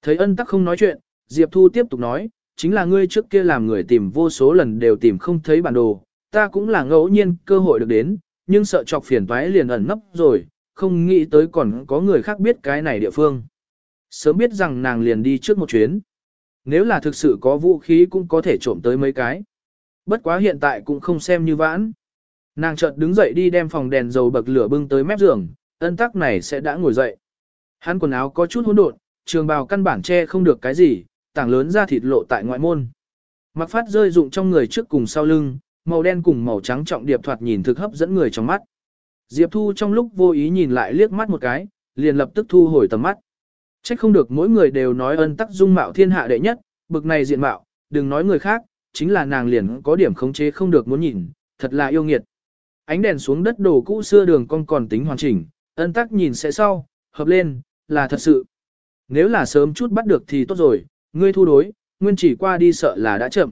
Thấy ân tắc không nói chuyện, Diệp Thu tiếp tục nói, chính là ngươi trước kia làm người tìm vô số lần đều tìm không thấy bản đồ, ta cũng là ngẫu nhiên cơ hội được đến, nhưng sợ chọc phiền toái liền ẩn nấp rồi, không nghĩ tới còn có người khác biết cái này địa phương. Sớm biết rằng nàng liền đi trước một chuyến. Nếu là thực sự có vũ khí cũng có thể trộm tới mấy cái. Bất quá hiện tại cũng không xem như vãn. Nàng chợt đứng dậy đi đem phòng đèn dầu bậc lửa bưng tới mép giường, ân tắc này sẽ đã ngồi dậy. Hắn quần áo có chút hỗn độn, trường bào căn bản che không được cái gì, tảng lớn ra thịt lộ tại ngoại môn. Mặc phát rơi dụng trong người trước cùng sau lưng, màu đen cùng màu trắng trọng điệp thoạt nhìn thực hấp dẫn người trong mắt. Diệp Thu trong lúc vô ý nhìn lại liếc mắt một cái, liền lập tức thu hồi tầm mắt. Trách không được mỗi người đều nói ân tắc dung mạo thiên hạ đệ nhất, bực này diện mạo, đừng nói người khác, chính là nàng liền có điểm khống chế không được muốn nhìn, thật là yêu nghiệt. Ánh đèn xuống đất đồ cũ xưa đường con còn tính hoàn chỉnh, ân tắc nhìn sẽ sau, hợp lên, là thật sự. Nếu là sớm chút bắt được thì tốt rồi, ngươi thu đối, nguyên chỉ qua đi sợ là đã chậm.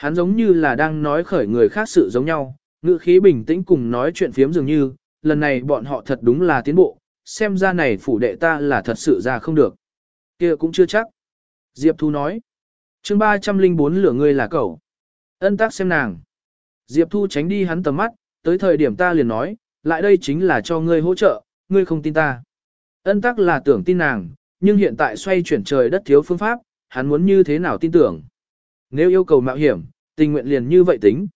Hắn giống như là đang nói khởi người khác sự giống nhau, ngữ khí bình tĩnh cùng nói chuyện phiếm dường như, lần này bọn họ thật đúng là tiến bộ, xem ra này phủ đệ ta là thật sự ra không được. kia cũng chưa chắc. Diệp Thu nói. chương 304 lửa ngươi là cậu. Ân tác xem nàng. Diệp Thu tránh đi hắn tầm mắt, tới thời điểm ta liền nói, lại đây chính là cho ngươi hỗ trợ, ngươi không tin ta. Ân tắc là tưởng tin nàng, nhưng hiện tại xoay chuyển trời đất thiếu phương pháp, hắn muốn như thế nào tin tưởng. Nếu yêu cầu mạo hiểm, tình nguyện liền như vậy tính.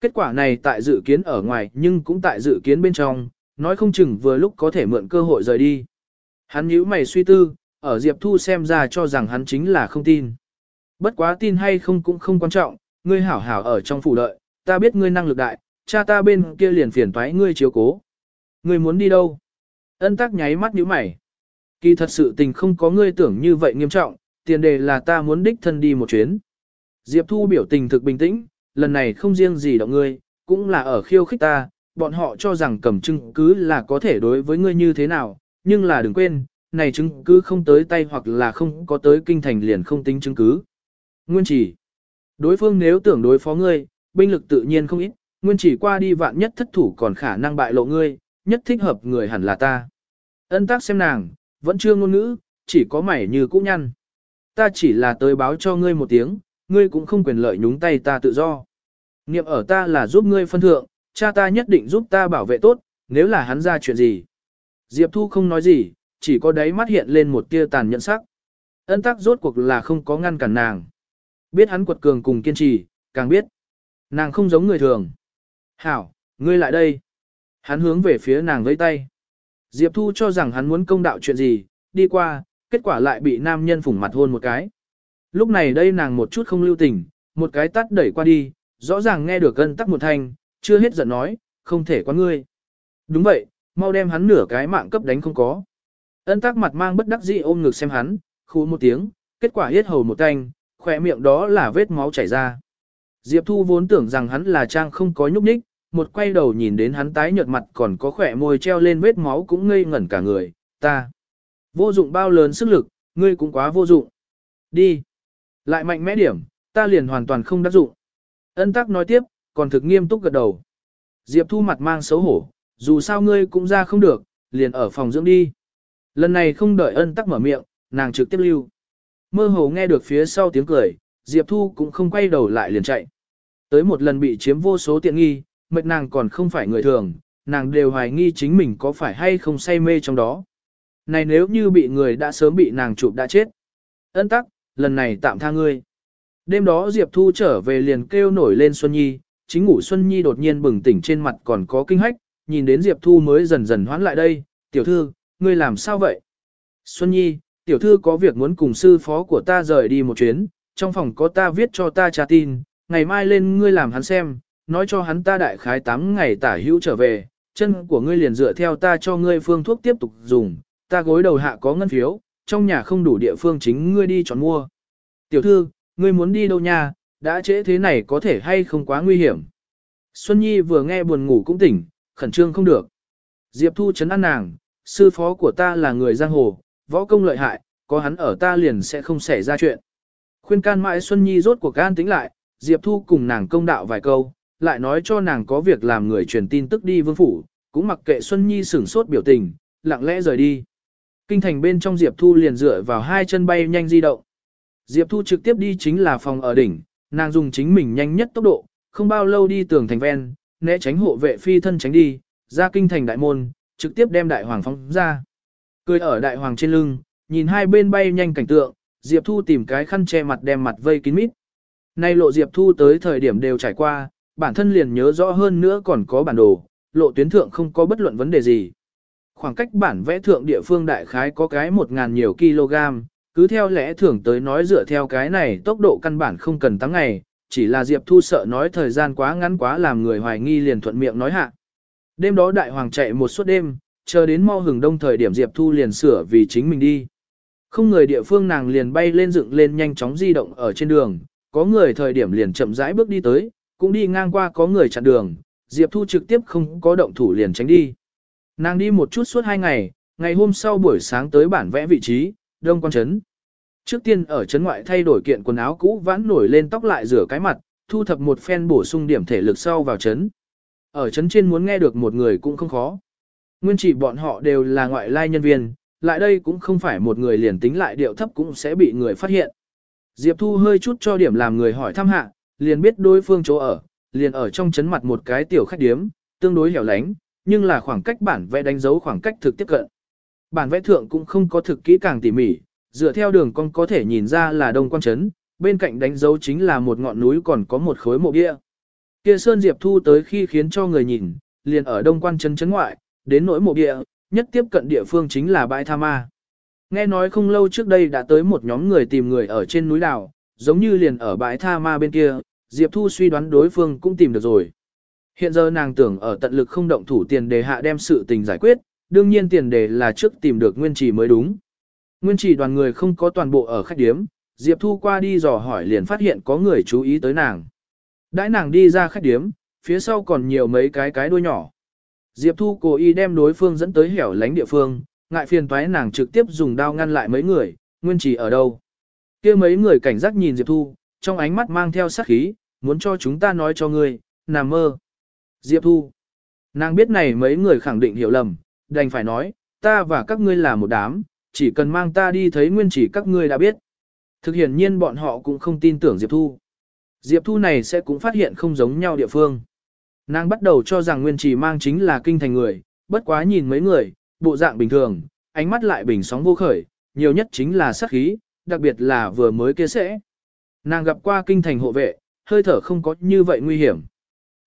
Kết quả này tại dự kiến ở ngoài nhưng cũng tại dự kiến bên trong, nói không chừng vừa lúc có thể mượn cơ hội rời đi. Hắn nhíu mày suy tư, ở Diệp Thu xem ra cho rằng hắn chính là không tin. Bất quá tin hay không cũng không quan trọng, ngươi hảo hảo ở trong phủ đợi, ta biết ngươi năng lực đại, cha ta bên kia liền phiền toái ngươi chiếu cố. Ngươi muốn đi đâu? Ân tắc nháy mắt nhíu mày. Kỳ thật sự tình không có ngươi tưởng như vậy nghiêm trọng, tiền đề là ta muốn đích thân đi một chuyến. Diệp Thu biểu tình thực bình tĩnh, lần này không riêng gì động ngươi, cũng là ở khiêu khích ta, bọn họ cho rằng cầm chứng cứ là có thể đối với ngươi như thế nào, nhưng là đừng quên, này chứng cứ không tới tay hoặc là không có tới kinh thành liền không tính chứng cứ. Nguyên chỉ, đối phương nếu tưởng đối phó ngươi, binh lực tự nhiên không ít, nguyên chỉ qua đi vạn nhất thất thủ còn khả năng bại lộ ngươi, nhất thích hợp người hẳn là ta. Ân tác xem nàng, vẫn chưa ngôn ngữ, chỉ có mảy như cũ nhăn. Ta chỉ là tới báo cho ngươi một tiếng, ngươi cũng không quyền lợi nhúng tay ta tự do. Niệm ở ta là giúp ngươi phân thượng, cha ta nhất định giúp ta bảo vệ tốt, nếu là hắn ra chuyện gì. Diệp Thu không nói gì, chỉ có đáy mắt hiện lên một tia tàn nhẫn sắc. Ân tắc rốt cuộc là không có ngăn cản nàng. Biết hắn quật cường cùng kiên trì, càng biết. Nàng không giống người thường. Hảo, ngươi lại đây. Hắn hướng về phía nàng vẫy tay. Diệp Thu cho rằng hắn muốn công đạo chuyện gì, đi qua, kết quả lại bị nam nhân phủng mặt hôn một cái. Lúc này đây nàng một chút không lưu tình, một cái tắt đẩy qua đi, rõ ràng nghe được gân tắc một thanh, chưa hết giận nói, không thể qua ngươi. Đúng vậy, mau đem hắn nửa cái mạng cấp đánh không có. Ân tắc mặt mang bất đắc dĩ ôm ngực xem hắn, khu một tiếng, kết quả hết hầu một thanh, khỏe miệng đó là vết máu chảy ra. Diệp Thu vốn tưởng rằng hắn là trang không có nhúc nhích, một quay đầu nhìn đến hắn tái nhợt mặt còn có khỏe môi treo lên vết máu cũng ngây ngẩn cả người, ta. Vô dụng bao lớn sức lực, ngươi cũng quá vô dụng. Đi. Lại mạnh mẽ điểm, ta liền hoàn toàn không đắc dụng. Ân tắc nói tiếp, còn thực nghiêm túc gật đầu. Diệp Thu mặt mang xấu hổ, dù sao ngươi cũng ra không được, liền ở phòng dưỡng đi. Lần này không đợi ân tắc mở miệng, nàng trực tiếp lưu. Mơ hồ nghe được phía sau tiếng cười, Diệp Thu cũng không quay đầu lại liền chạy. Tới một lần bị chiếm vô số tiện nghi, mệt nàng còn không phải người thường, nàng đều hoài nghi chính mình có phải hay không say mê trong đó. Này nếu như bị người đã sớm bị nàng chụp đã chết. Ân tắc, lần này tạm tha ngươi. Đêm đó Diệp Thu trở về liền kêu nổi lên Xuân Nhi, chính ngủ Xuân Nhi đột nhiên bừng tỉnh trên mặt còn có kinh hách, nhìn đến Diệp Thu mới dần dần hoán lại đây, tiểu thư, ngươi làm sao vậy? Xuân Nhi, tiểu thư có việc muốn cùng sư phó của ta rời đi một chuyến, trong phòng có ta viết cho ta trả tin, ngày mai lên ngươi làm hắn xem, nói cho hắn ta đại khái 8 ngày tả hữu trở về, chân của ngươi liền dựa theo ta cho ngươi phương thuốc tiếp tục dùng, ta gối đầu hạ có ngân phiếu, trong nhà không đủ địa phương chính ngươi đi chọn mua. Tiểu thư, ngươi muốn đi đâu nha, đã trễ thế này có thể hay không quá nguy hiểm. Xuân Nhi vừa nghe buồn ngủ cũng tỉnh, khẩn trương không được. Diệp Thu chấn an nàng, sư phó của ta là người giang hồ, võ công lợi hại, có hắn ở ta liền sẽ không xảy ra chuyện. Khuyên can mãi Xuân Nhi rốt cuộc can tính lại, Diệp Thu cùng nàng công đạo vài câu, lại nói cho nàng có việc làm người truyền tin tức đi vương phủ, cũng mặc kệ Xuân Nhi sửng sốt biểu tình, lặng lẽ rời đi. Kinh thành bên trong Diệp Thu liền dựa vào hai chân bay nhanh di động. Diệp Thu trực tiếp đi chính là phòng ở đỉnh, nàng dùng chính mình nhanh nhất tốc độ, không bao lâu đi tường thành ven, né tránh hộ vệ phi thân tránh đi, ra kinh thành đại môn, trực tiếp đem đại hoàng phóng ra. Cười ở đại hoàng trên lưng, nhìn hai bên bay nhanh cảnh tượng, Diệp Thu tìm cái khăn che mặt đem mặt vây kín mít. Nay lộ Diệp Thu tới thời điểm đều trải qua, bản thân liền nhớ rõ hơn nữa còn có bản đồ, lộ tuyến thượng không có bất luận vấn đề gì. Khoảng cách bản vẽ thượng địa phương đại khái có cái 1.000 nhiều kg, cứ theo lẽ thường tới nói dựa theo cái này tốc độ căn bản không cần 8 ngày, chỉ là Diệp Thu sợ nói thời gian quá ngắn quá làm người hoài nghi liền thuận miệng nói hạ. Đêm đó đại hoàng chạy một suốt đêm, chờ đến mau hừng đông thời điểm Diệp Thu liền sửa vì chính mình đi. Không người địa phương nàng liền bay lên dựng lên nhanh chóng di động ở trên đường, có người thời điểm liền chậm rãi bước đi tới, cũng đi ngang qua có người chặn đường, Diệp Thu trực tiếp không có động thủ liền tránh đi. Nàng đi một chút suốt hai ngày, ngày hôm sau buổi sáng tới bản vẽ vị trí, đông quan trấn. Trước tiên ở trấn ngoại thay đổi kiện quần áo cũ vãn nổi lên tóc lại rửa cái mặt, thu thập một phen bổ sung điểm thể lực sau vào trấn. Ở trấn trên muốn nghe được một người cũng không khó. Nguyên chỉ bọn họ đều là ngoại lai nhân viên, lại đây cũng không phải một người liền tính lại điệu thấp cũng sẽ bị người phát hiện. Diệp Thu hơi chút cho điểm làm người hỏi thăm hạ, liền biết đối phương chỗ ở, liền ở trong trấn mặt một cái tiểu khách điếm, tương đối hẻo lánh, nhưng là khoảng cách bản vẽ đánh dấu khoảng cách thực tiếp cận. Bản vẽ thượng cũng không có thực kỹ càng tỉ mỉ, dựa theo đường con có thể nhìn ra là đông quan trấn bên cạnh đánh dấu chính là một ngọn núi còn có một khối mộ bia. Kia Sơn Diệp Thu tới khi khiến cho người nhìn, liền ở đông quan trấn trấn ngoại, đến nỗi mộ bia, nhất tiếp cận địa phương chính là bãi Tha Ma. Nghe nói không lâu trước đây đã tới một nhóm người tìm người ở trên núi đảo, giống như liền ở bãi Tha Ma bên kia, Diệp Thu suy đoán đối phương cũng tìm được rồi. Hiện giờ nàng tưởng ở tận lực không động thủ tiền đề hạ đem sự tình giải quyết, đương nhiên tiền đề là trước tìm được nguyên trì mới đúng. Nguyên trì đoàn người không có toàn bộ ở khách điếm, Diệp Thu qua đi dò hỏi liền phát hiện có người chú ý tới nàng. Đãi nàng đi ra khách điếm, phía sau còn nhiều mấy cái cái đuôi nhỏ. Diệp Thu cố ý đem đối phương dẫn tới hẻo lánh địa phương, ngại phiền toái nàng trực tiếp dùng đao ngăn lại mấy người, nguyên trì ở đâu. kia mấy người cảnh giác nhìn Diệp Thu, trong ánh mắt mang theo sát khí, muốn cho chúng ta nói cho ngươi, nằm mơ. Diệp Thu. Nàng biết này mấy người khẳng định hiểu lầm, đành phải nói, ta và các ngươi là một đám, chỉ cần mang ta đi thấy nguyên chỉ các ngươi đã biết. Thực hiện nhiên bọn họ cũng không tin tưởng Diệp Thu. Diệp Thu này sẽ cũng phát hiện không giống nhau địa phương. Nàng bắt đầu cho rằng nguyên chỉ mang chính là kinh thành người, bất quá nhìn mấy người, bộ dạng bình thường, ánh mắt lại bình sóng vô khởi, nhiều nhất chính là sát khí, đặc biệt là vừa mới kia sẽ. Nàng gặp qua kinh thành hộ vệ, hơi thở không có như vậy nguy hiểm.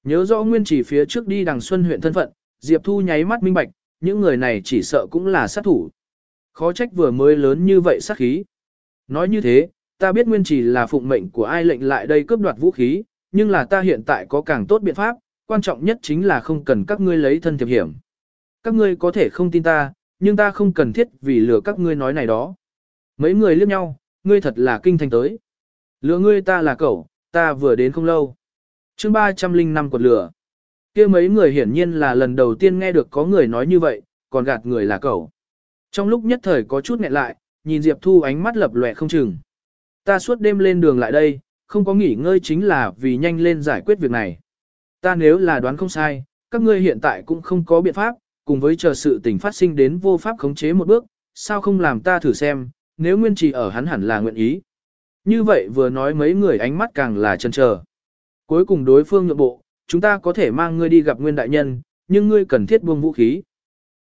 Nhớ rõ nguyên chỉ phía trước đi đằng xuân huyện thân phận, Diệp Thu nháy mắt minh bạch, những người này chỉ sợ cũng là sát thủ. Khó trách vừa mới lớn như vậy sát khí. Nói như thế, ta biết nguyên chỉ là phụng mệnh của ai lệnh lại đây cướp đoạt vũ khí, nhưng là ta hiện tại có càng tốt biện pháp, quan trọng nhất chính là không cần các ngươi lấy thân thiệp hiểm. Các ngươi có thể không tin ta, nhưng ta không cần thiết vì lừa các ngươi nói này đó. Mấy người liếc nhau, ngươi thật là kinh thành tới. Lừa ngươi ta là cậu, ta vừa đến không lâu chương 305 quật lửa. kia mấy người hiển nhiên là lần đầu tiên nghe được có người nói như vậy, còn gạt người là cậu. Trong lúc nhất thời có chút nghẹn lại, nhìn Diệp Thu ánh mắt lập lòe không chừng. Ta suốt đêm lên đường lại đây, không có nghỉ ngơi chính là vì nhanh lên giải quyết việc này. Ta nếu là đoán không sai, các ngươi hiện tại cũng không có biện pháp, cùng với chờ sự tình phát sinh đến vô pháp khống chế một bước, sao không làm ta thử xem, nếu nguyên trì ở hắn hẳn là nguyện ý. Như vậy vừa nói mấy người ánh mắt càng là chân chờ. Cuối cùng đối phương nhượng bộ, chúng ta có thể mang ngươi đi gặp nguyên đại nhân, nhưng ngươi cần thiết buông vũ khí.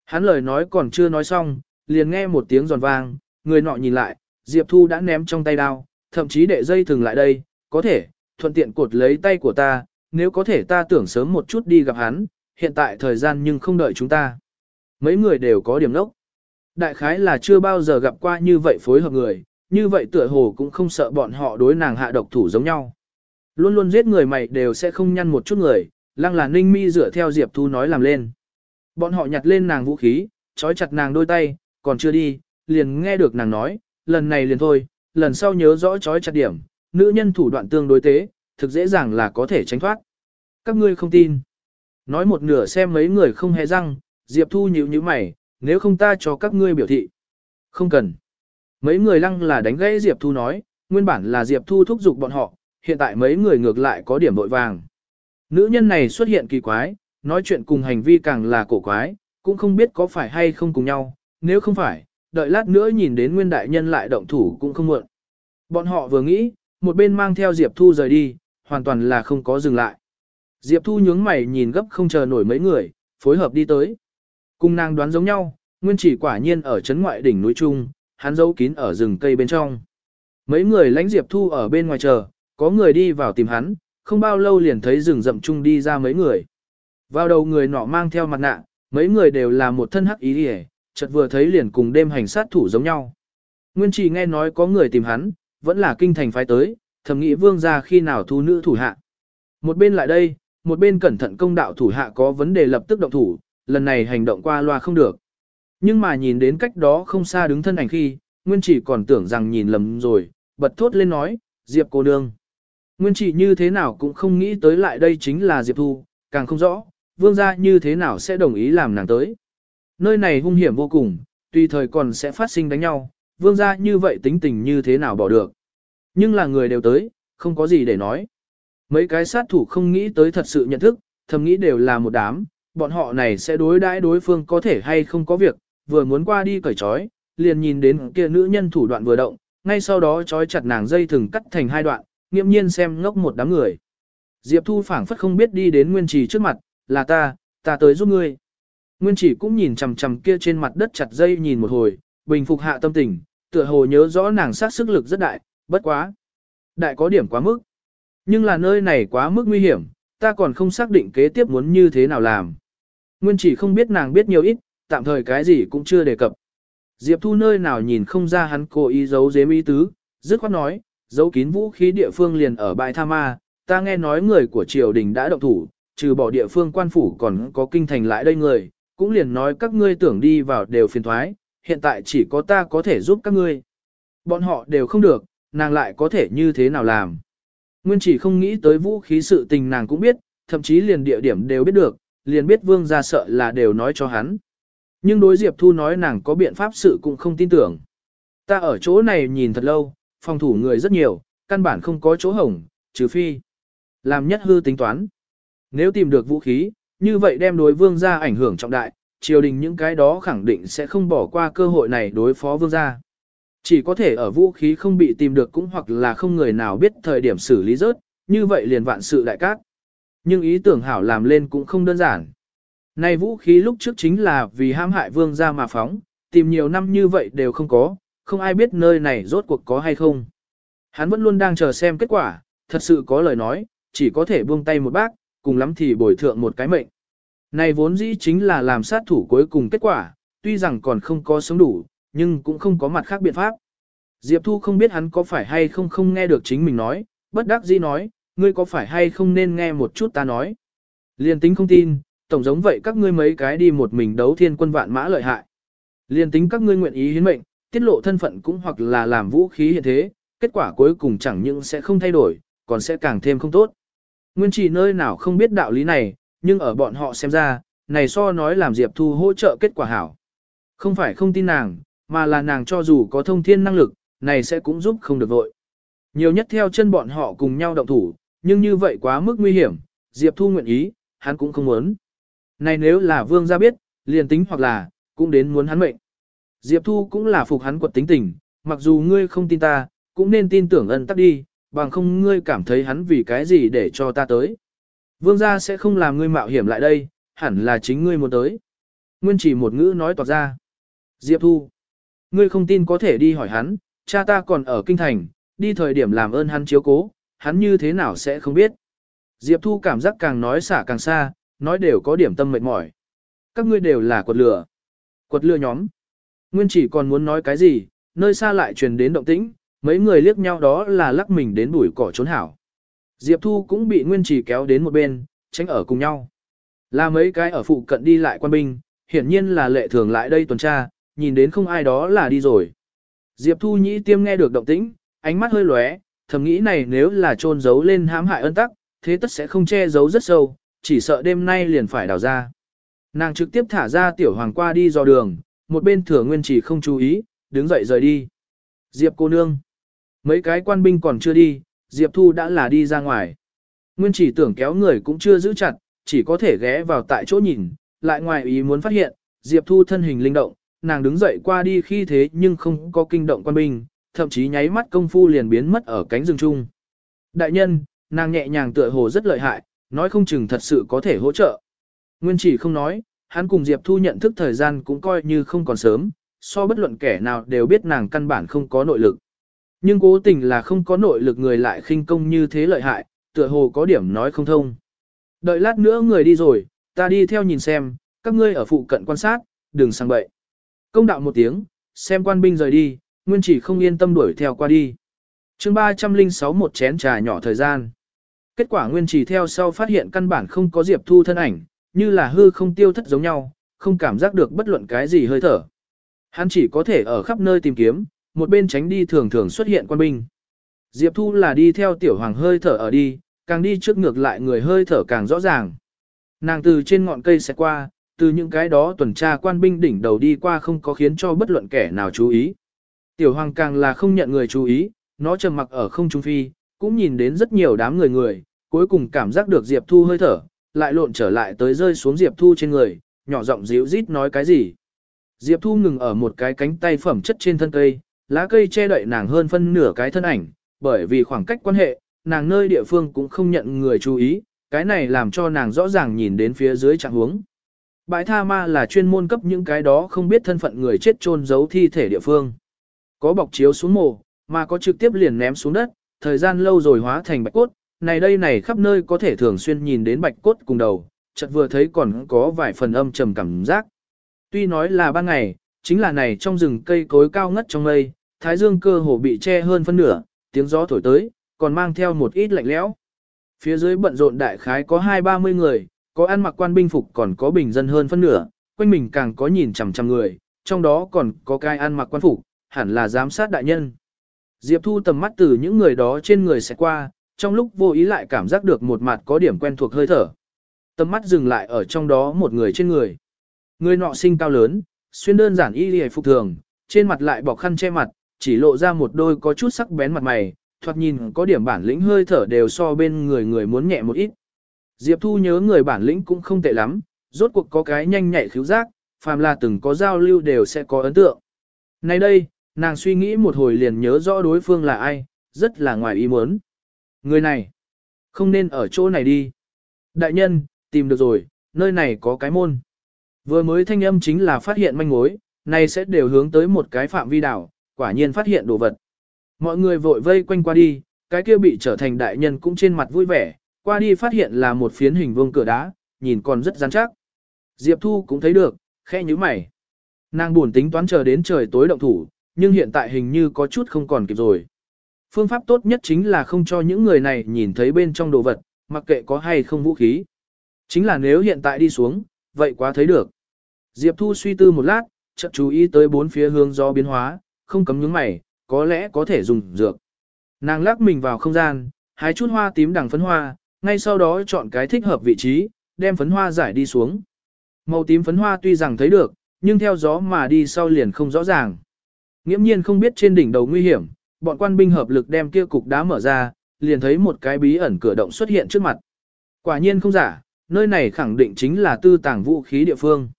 Hắn lời nói còn chưa nói xong, liền nghe một tiếng giòn vang, người nọ nhìn lại, Diệp Thu đã ném trong tay đao, thậm chí để dây thừng lại đây, có thể, thuận tiện cột lấy tay của ta, nếu có thể ta tưởng sớm một chút đi gặp hắn, hiện tại thời gian nhưng không đợi chúng ta. Mấy người đều có điểm nốc. Đại khái là chưa bao giờ gặp qua như vậy phối hợp người, như vậy tựa hồ cũng không sợ bọn họ đối nàng hạ độc thủ giống nhau. Luôn luôn giết người mày đều sẽ không nhăn một chút người, lăng là ninh mi dựa theo Diệp Thu nói làm lên. Bọn họ nhặt lên nàng vũ khí, trói chặt nàng đôi tay, còn chưa đi, liền nghe được nàng nói, lần này liền thôi, lần sau nhớ rõ trói chặt điểm, nữ nhân thủ đoạn tương đối tế, thực dễ dàng là có thể tránh thoát. Các ngươi không tin. Nói một nửa xem mấy người không hề răng, Diệp Thu nhíu nhíu mày, nếu không ta cho các ngươi biểu thị. Không cần. Mấy người lăng là đánh gãy Diệp Thu nói, nguyên bản là Diệp Thu thúc giục bọn họ, hiện tại mấy người ngược lại có điểm vội vàng. Nữ nhân này xuất hiện kỳ quái, nói chuyện cùng hành vi càng là cổ quái, cũng không biết có phải hay không cùng nhau, nếu không phải, đợi lát nữa nhìn đến nguyên đại nhân lại động thủ cũng không muộn. Bọn họ vừa nghĩ, một bên mang theo Diệp Thu rời đi, hoàn toàn là không có dừng lại. Diệp Thu nhướng mày nhìn gấp không chờ nổi mấy người, phối hợp đi tới. Cùng nàng đoán giống nhau, nguyên chỉ quả nhiên ở chấn ngoại đỉnh núi Trung, hắn giấu kín ở rừng cây bên trong. Mấy người lãnh Diệp Thu ở bên ngoài chờ, có người đi vào tìm hắn, không bao lâu liền thấy rừng rậm chung đi ra mấy người. Vào đầu người nọ mang theo mặt nạ, mấy người đều là một thân hắc ý đi chợt vừa thấy liền cùng đêm hành sát thủ giống nhau. Nguyên chỉ nghe nói có người tìm hắn, vẫn là kinh thành phái tới, thầm nghĩ vương ra khi nào thu nữ thủ hạ. Một bên lại đây, một bên cẩn thận công đạo thủ hạ có vấn đề lập tức động thủ, lần này hành động qua loa không được. Nhưng mà nhìn đến cách đó không xa đứng thân ảnh khi, Nguyên chỉ còn tưởng rằng nhìn lầm rồi, bật thốt lên nói, Diệp cô nương. Nguyên chỉ như thế nào cũng không nghĩ tới lại đây chính là Diệp Thu, càng không rõ, vương gia như thế nào sẽ đồng ý làm nàng tới. Nơi này hung hiểm vô cùng, tùy thời còn sẽ phát sinh đánh nhau, vương gia như vậy tính tình như thế nào bỏ được. Nhưng là người đều tới, không có gì để nói. Mấy cái sát thủ không nghĩ tới thật sự nhận thức, thầm nghĩ đều là một đám, bọn họ này sẽ đối đãi đối phương có thể hay không có việc, vừa muốn qua đi cởi trói, liền nhìn đến kia nữ nhân thủ đoạn vừa động, ngay sau đó trói chặt nàng dây thừng cắt thành hai đoạn, nghiêm nhiên xem ngốc một đám người. Diệp Thu phảng phất không biết đi đến Nguyên Trì trước mặt, là ta, ta tới giúp ngươi. Nguyên Trì cũng nhìn chằm chằm kia trên mặt đất chặt dây nhìn một hồi, bình phục hạ tâm tình, tựa hồ nhớ rõ nàng sát sức lực rất đại, bất quá. Đại có điểm quá mức. Nhưng là nơi này quá mức nguy hiểm, ta còn không xác định kế tiếp muốn như thế nào làm. Nguyên chỉ không biết nàng biết nhiều ít, tạm thời cái gì cũng chưa đề cập. Diệp Thu nơi nào nhìn không ra hắn cố ý giấu giếm ý tứ, dứt khoát nói, giấu kín vũ khí địa phương liền ở bãi Tha Ma, ta nghe nói người của triều đình đã động thủ, trừ bỏ địa phương quan phủ còn có kinh thành lại đây người, cũng liền nói các ngươi tưởng đi vào đều phiền thoái, hiện tại chỉ có ta có thể giúp các ngươi. Bọn họ đều không được, nàng lại có thể như thế nào làm. Nguyên chỉ không nghĩ tới vũ khí sự tình nàng cũng biết, thậm chí liền địa điểm đều biết được, liền biết vương ra sợ là đều nói cho hắn. Nhưng đối Diệp Thu nói nàng có biện pháp sự cũng không tin tưởng. Ta ở chỗ này nhìn thật lâu, phòng thủ người rất nhiều, căn bản không có chỗ hổng, trừ phi. Làm nhất hư tính toán. Nếu tìm được vũ khí, như vậy đem đối vương gia ảnh hưởng trọng đại, triều đình những cái đó khẳng định sẽ không bỏ qua cơ hội này đối phó vương gia. Chỉ có thể ở vũ khí không bị tìm được cũng hoặc là không người nào biết thời điểm xử lý rớt, như vậy liền vạn sự đại cát. Nhưng ý tưởng hảo làm lên cũng không đơn giản. Này vũ khí lúc trước chính là vì ham hại vương gia mà phóng, tìm nhiều năm như vậy đều không có, không ai biết nơi này rốt cuộc có hay không. Hắn vẫn luôn đang chờ xem kết quả, thật sự có lời nói, chỉ có thể buông tay một bác, cùng lắm thì bồi thượng một cái mệnh. Này vốn dĩ chính là làm sát thủ cuối cùng kết quả, tuy rằng còn không có sống đủ, nhưng cũng không có mặt khác biện pháp. Diệp Thu không biết hắn có phải hay không không nghe được chính mình nói, bất đắc dĩ nói, ngươi có phải hay không nên nghe một chút ta nói. Liên tính không tin, tổng giống vậy các ngươi mấy cái đi một mình đấu thiên quân vạn mã lợi hại. Liên tính các ngươi nguyện ý hiến mệnh, tiết lộ thân phận cũng hoặc là làm vũ khí hiện thế, kết quả cuối cùng chẳng những sẽ không thay đổi, còn sẽ càng thêm không tốt. Nguyên chỉ nơi nào không biết đạo lý này, nhưng ở bọn họ xem ra, này so nói làm Diệp Thu hỗ trợ kết quả hảo. Không phải không tin nàng, mà là nàng cho dù có thông thiên năng lực, này sẽ cũng giúp không được vội. Nhiều nhất theo chân bọn họ cùng nhau động thủ, nhưng như vậy quá mức nguy hiểm, Diệp Thu nguyện ý, hắn cũng không muốn. Này nếu là vương gia biết, liền tính hoặc là, cũng đến muốn hắn mệnh. Diệp Thu cũng là phục hắn quật tính tình, mặc dù ngươi không tin ta, cũng nên tin tưởng ân tắc đi, bằng không ngươi cảm thấy hắn vì cái gì để cho ta tới. Vương gia sẽ không làm ngươi mạo hiểm lại đây, hẳn là chính ngươi muốn tới. Nguyên chỉ một ngữ nói toạc ra. Diệp Thu. Ngươi không tin có thể đi hỏi hắn, cha ta còn ở kinh thành, đi thời điểm làm ơn hắn chiếu cố, hắn như thế nào sẽ không biết. Diệp Thu cảm giác càng nói xả càng xa, nói đều có điểm tâm mệt mỏi. Các ngươi đều là quật lửa. Quật lửa nhóm. Nguyên chỉ còn muốn nói cái gì, nơi xa lại truyền đến động tĩnh, mấy người liếc nhau đó là lắc mình đến bụi cỏ trốn hảo. Diệp Thu cũng bị Nguyên chỉ kéo đến một bên, tránh ở cùng nhau. Là mấy cái ở phụ cận đi lại quan binh, hiển nhiên là lệ thường lại đây tuần tra, nhìn đến không ai đó là đi rồi. Diệp Thu Nhĩ tiêm nghe được động tĩnh, ánh mắt hơi lóe, thầm nghĩ này nếu là trôn giấu lên hãm hại ân tắc, thế tất sẽ không che giấu rất sâu, chỉ sợ đêm nay liền phải đào ra. Nàng trực tiếp thả ra tiểu hoàng qua đi dò đường, một bên thừa nguyên chỉ không chú ý, đứng dậy rời đi. Diệp cô nương. Mấy cái quan binh còn chưa đi, Diệp Thu đã là đi ra ngoài. Nguyên chỉ tưởng kéo người cũng chưa giữ chặt, chỉ có thể ghé vào tại chỗ nhìn, lại ngoài ý muốn phát hiện, Diệp Thu thân hình linh động, nàng đứng dậy qua đi khi thế nhưng không có kinh động quan binh, thậm chí nháy mắt công phu liền biến mất ở cánh rừng chung. Đại nhân, nàng nhẹ nhàng tựa hồ rất lợi hại, nói không chừng thật sự có thể hỗ trợ. Nguyên chỉ không nói, hắn cùng Diệp Thu nhận thức thời gian cũng coi như không còn sớm, so bất luận kẻ nào đều biết nàng căn bản không có nội lực. Nhưng cố tình là không có nội lực người lại khinh công như thế lợi hại, tựa hồ có điểm nói không thông. Đợi lát nữa người đi rồi, ta đi theo nhìn xem, các ngươi ở phụ cận quan sát, đừng sang bậy. Công đạo một tiếng, xem quan binh rời đi, nguyên chỉ không yên tâm đuổi theo qua đi. chương 306 một chén trà nhỏ thời gian. Kết quả nguyên chỉ theo sau phát hiện căn bản không có Diệp Thu thân ảnh, như là hư không tiêu thất giống nhau, không cảm giác được bất luận cái gì hơi thở. Hắn chỉ có thể ở khắp nơi tìm kiếm, một bên tránh đi thường thường xuất hiện quan binh. Diệp Thu là đi theo tiểu hoàng hơi thở ở đi, càng đi trước ngược lại người hơi thở càng rõ ràng. Nàng từ trên ngọn cây sẽ qua, từ những cái đó tuần tra quan binh đỉnh đầu đi qua không có khiến cho bất luận kẻ nào chú ý. Tiểu hoàng càng là không nhận người chú ý, nó trầm mặc ở không trung phi, cũng nhìn đến rất nhiều đám người người, cuối cùng cảm giác được Diệp Thu hơi thở, lại lộn trở lại tới rơi xuống Diệp Thu trên người, nhỏ giọng díu rít nói cái gì. Diệp Thu ngừng ở một cái cánh tay phẩm chất trên thân cây, lá cây che đậy nàng hơn phân nửa cái thân ảnh, bởi vì khoảng cách quan hệ, nàng nơi địa phương cũng không nhận người chú ý, cái này làm cho nàng rõ ràng nhìn đến phía dưới trạng huống. Bãi tha ma là chuyên môn cấp những cái đó không biết thân phận người chết chôn giấu thi thể địa phương. Có bọc chiếu xuống mồ, mà có trực tiếp liền ném xuống đất, thời gian lâu rồi hóa thành bạch cốt, này đây này khắp nơi có thể thường xuyên nhìn đến bạch cốt cùng đầu, chợt vừa thấy còn có vài phần âm trầm cảm giác. Tuy nói là ban ngày, chính là này trong rừng cây cối cao ngất trong mây, thái dương cơ hồ bị che hơn phân nửa, tiếng gió thổi tới, còn mang theo một ít lạnh lẽo. Phía dưới bận rộn đại khái có hai ba mươi người, có ăn mặc quan binh phục còn có bình dân hơn phân nửa, quanh mình càng có nhìn chằm chằm người, trong đó còn có cái ăn mặc quan phục, hẳn là giám sát đại nhân. Diệp Thu tầm mắt từ những người đó trên người sẽ qua, trong lúc vô ý lại cảm giác được một mặt có điểm quen thuộc hơi thở. Tầm mắt dừng lại ở trong đó một người trên người. Người nọ sinh cao lớn, xuyên đơn giản y hề phục thường, trên mặt lại bọc khăn che mặt, chỉ lộ ra một đôi có chút sắc bén mặt mày, thoạt nhìn có điểm bản lĩnh hơi thở đều so bên người người muốn nhẹ một ít. Diệp Thu nhớ người bản lĩnh cũng không tệ lắm, rốt cuộc có cái nhanh nhạy khiếu giác, phàm là từng có giao lưu đều sẽ có ấn tượng. Nay đây, nàng suy nghĩ một hồi liền nhớ rõ đối phương là ai, rất là ngoài ý muốn. Người này, không nên ở chỗ này đi. Đại nhân, tìm được rồi, nơi này có cái môn. Vừa mới thanh âm chính là phát hiện manh mối, này sẽ đều hướng tới một cái phạm vi đảo, quả nhiên phát hiện đồ vật. Mọi người vội vây quanh qua đi, cái kia bị trở thành đại nhân cũng trên mặt vui vẻ, qua đi phát hiện là một phiến hình vuông cửa đá, nhìn còn rất rắn chắc. Diệp Thu cũng thấy được, khe như mày. Nàng buồn tính toán chờ đến trời tối động thủ, nhưng hiện tại hình như có chút không còn kịp rồi. Phương pháp tốt nhất chính là không cho những người này nhìn thấy bên trong đồ vật, mặc kệ có hay không vũ khí. Chính là nếu hiện tại đi xuống, vậy quá thấy được. Diệp Thu suy tư một lát, chợt chú ý tới bốn phía hướng gió biến hóa, không cấm nhướng mày, có lẽ có thể dùng dược. Nàng lắc mình vào không gian, hái chút hoa tím đằng phấn hoa, ngay sau đó chọn cái thích hợp vị trí, đem phấn hoa giải đi xuống. Màu tím phấn hoa tuy rằng thấy được, nhưng theo gió mà đi sau liền không rõ ràng. Nghiễm nhiên không biết trên đỉnh đầu nguy hiểm, bọn quan binh hợp lực đem kia cục đá mở ra, liền thấy một cái bí ẩn cửa động xuất hiện trước mặt. Quả nhiên không giả, nơi này khẳng định chính là tư tàng vũ khí địa phương.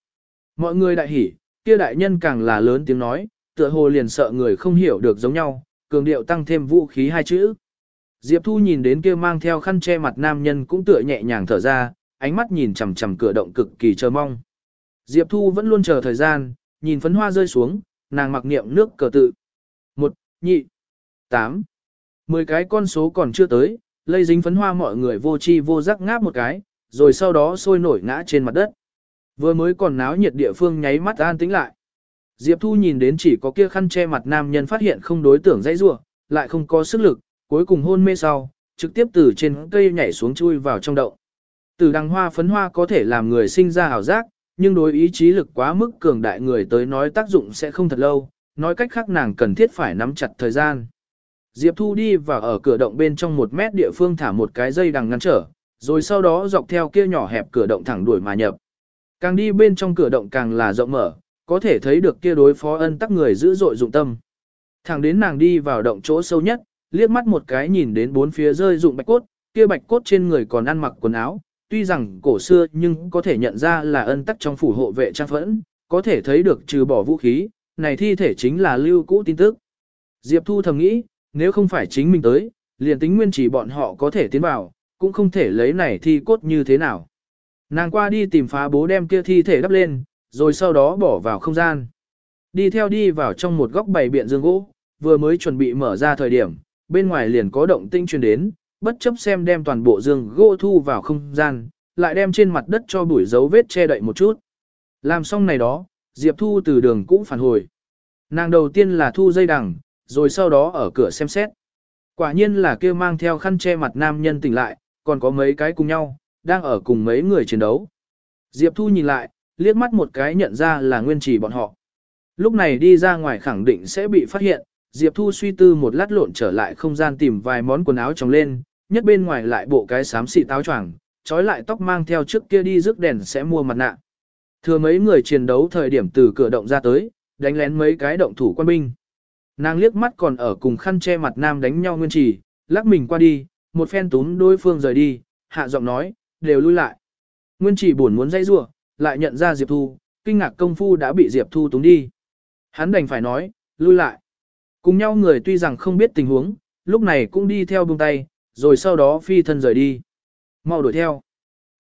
Mọi người đại hỉ, kia đại nhân càng là lớn tiếng nói, tựa hồ liền sợ người không hiểu được giống nhau, cường điệu tăng thêm vũ khí hai chữ. Diệp Thu nhìn đến kia mang theo khăn che mặt nam nhân cũng tựa nhẹ nhàng thở ra, ánh mắt nhìn chằm chằm cửa động cực kỳ chờ mong. Diệp Thu vẫn luôn chờ thời gian, nhìn phấn hoa rơi xuống, nàng mặc niệm nước cờ tự. Một, nhị, tám, mười cái con số còn chưa tới, lây dính phấn hoa mọi người vô chi vô giác ngáp một cái, rồi sau đó sôi nổi ngã trên mặt đất. Vừa mới còn náo nhiệt địa phương nháy mắt an tĩnh lại. Diệp Thu nhìn đến chỉ có kia khăn che mặt nam nhân phát hiện không đối tưởng dãy rủa, lại không có sức lực, cuối cùng hôn mê sau, trực tiếp từ trên cây nhảy xuống chui vào trong động. Từ đằng hoa phấn hoa có thể làm người sinh ra ảo giác, nhưng đối ý chí lực quá mức cường đại người tới nói tác dụng sẽ không thật lâu, nói cách khác nàng cần thiết phải nắm chặt thời gian. Diệp Thu đi vào ở cửa động bên trong một mét địa phương thả một cái dây đằng ngăn trở, Rồi sau đó dọc theo kia nhỏ hẹp cửa động thẳng đuổi mà nhập. Càng đi bên trong cửa động càng là rộng mở, có thể thấy được kia đối phó ân tắc người dữ dội dụng tâm. Thẳng đến nàng đi vào động chỗ sâu nhất, liếc mắt một cái nhìn đến bốn phía rơi dụng bạch cốt, kia bạch cốt trên người còn ăn mặc quần áo, tuy rằng cổ xưa nhưng có thể nhận ra là ân tắc trong phủ hộ vệ trang phẫn, có thể thấy được trừ bỏ vũ khí, này thi thể chính là lưu cũ tin tức. Diệp Thu thầm nghĩ, nếu không phải chính mình tới, liền tính nguyên chỉ bọn họ có thể tiến vào, cũng không thể lấy này thi cốt như thế nào. Nàng qua đi tìm phá bố đem kia thi thể đắp lên, rồi sau đó bỏ vào không gian. Đi theo đi vào trong một góc bày biện dương gỗ, vừa mới chuẩn bị mở ra thời điểm, bên ngoài liền có động tinh truyền đến, bất chấp xem đem toàn bộ dương gỗ thu vào không gian, lại đem trên mặt đất cho bụi dấu vết che đậy một chút. Làm xong này đó, Diệp Thu từ đường cũ phản hồi. Nàng đầu tiên là thu dây đằng, rồi sau đó ở cửa xem xét. Quả nhiên là kia mang theo khăn che mặt nam nhân tỉnh lại, còn có mấy cái cùng nhau, đang ở cùng mấy người chiến đấu. Diệp Thu nhìn lại, liếc mắt một cái nhận ra là nguyên trì bọn họ. Lúc này đi ra ngoài khẳng định sẽ bị phát hiện, Diệp Thu suy tư một lát lộn trở lại không gian tìm vài món quần áo trồng lên, nhất bên ngoài lại bộ cái xám xị táo choàng, trói lại tóc mang theo trước kia đi rước đèn sẽ mua mặt nạ. Thừa mấy người chiến đấu thời điểm từ cửa động ra tới, đánh lén mấy cái động thủ quân binh. Nàng liếc mắt còn ở cùng khăn che mặt nam đánh nhau nguyên trì, lắc mình qua đi, một phen túm đối phương rời đi, hạ giọng nói, đều lui lại. Nguyên trì buồn muốn dây rủa, lại nhận ra Diệp Thu, kinh ngạc công phu đã bị Diệp Thu túm đi. Hắn đành phải nói, lui lại. Cùng nhau người tuy rằng không biết tình huống, lúc này cũng đi theo buông tay, rồi sau đó phi thân rời đi. Mau đuổi theo.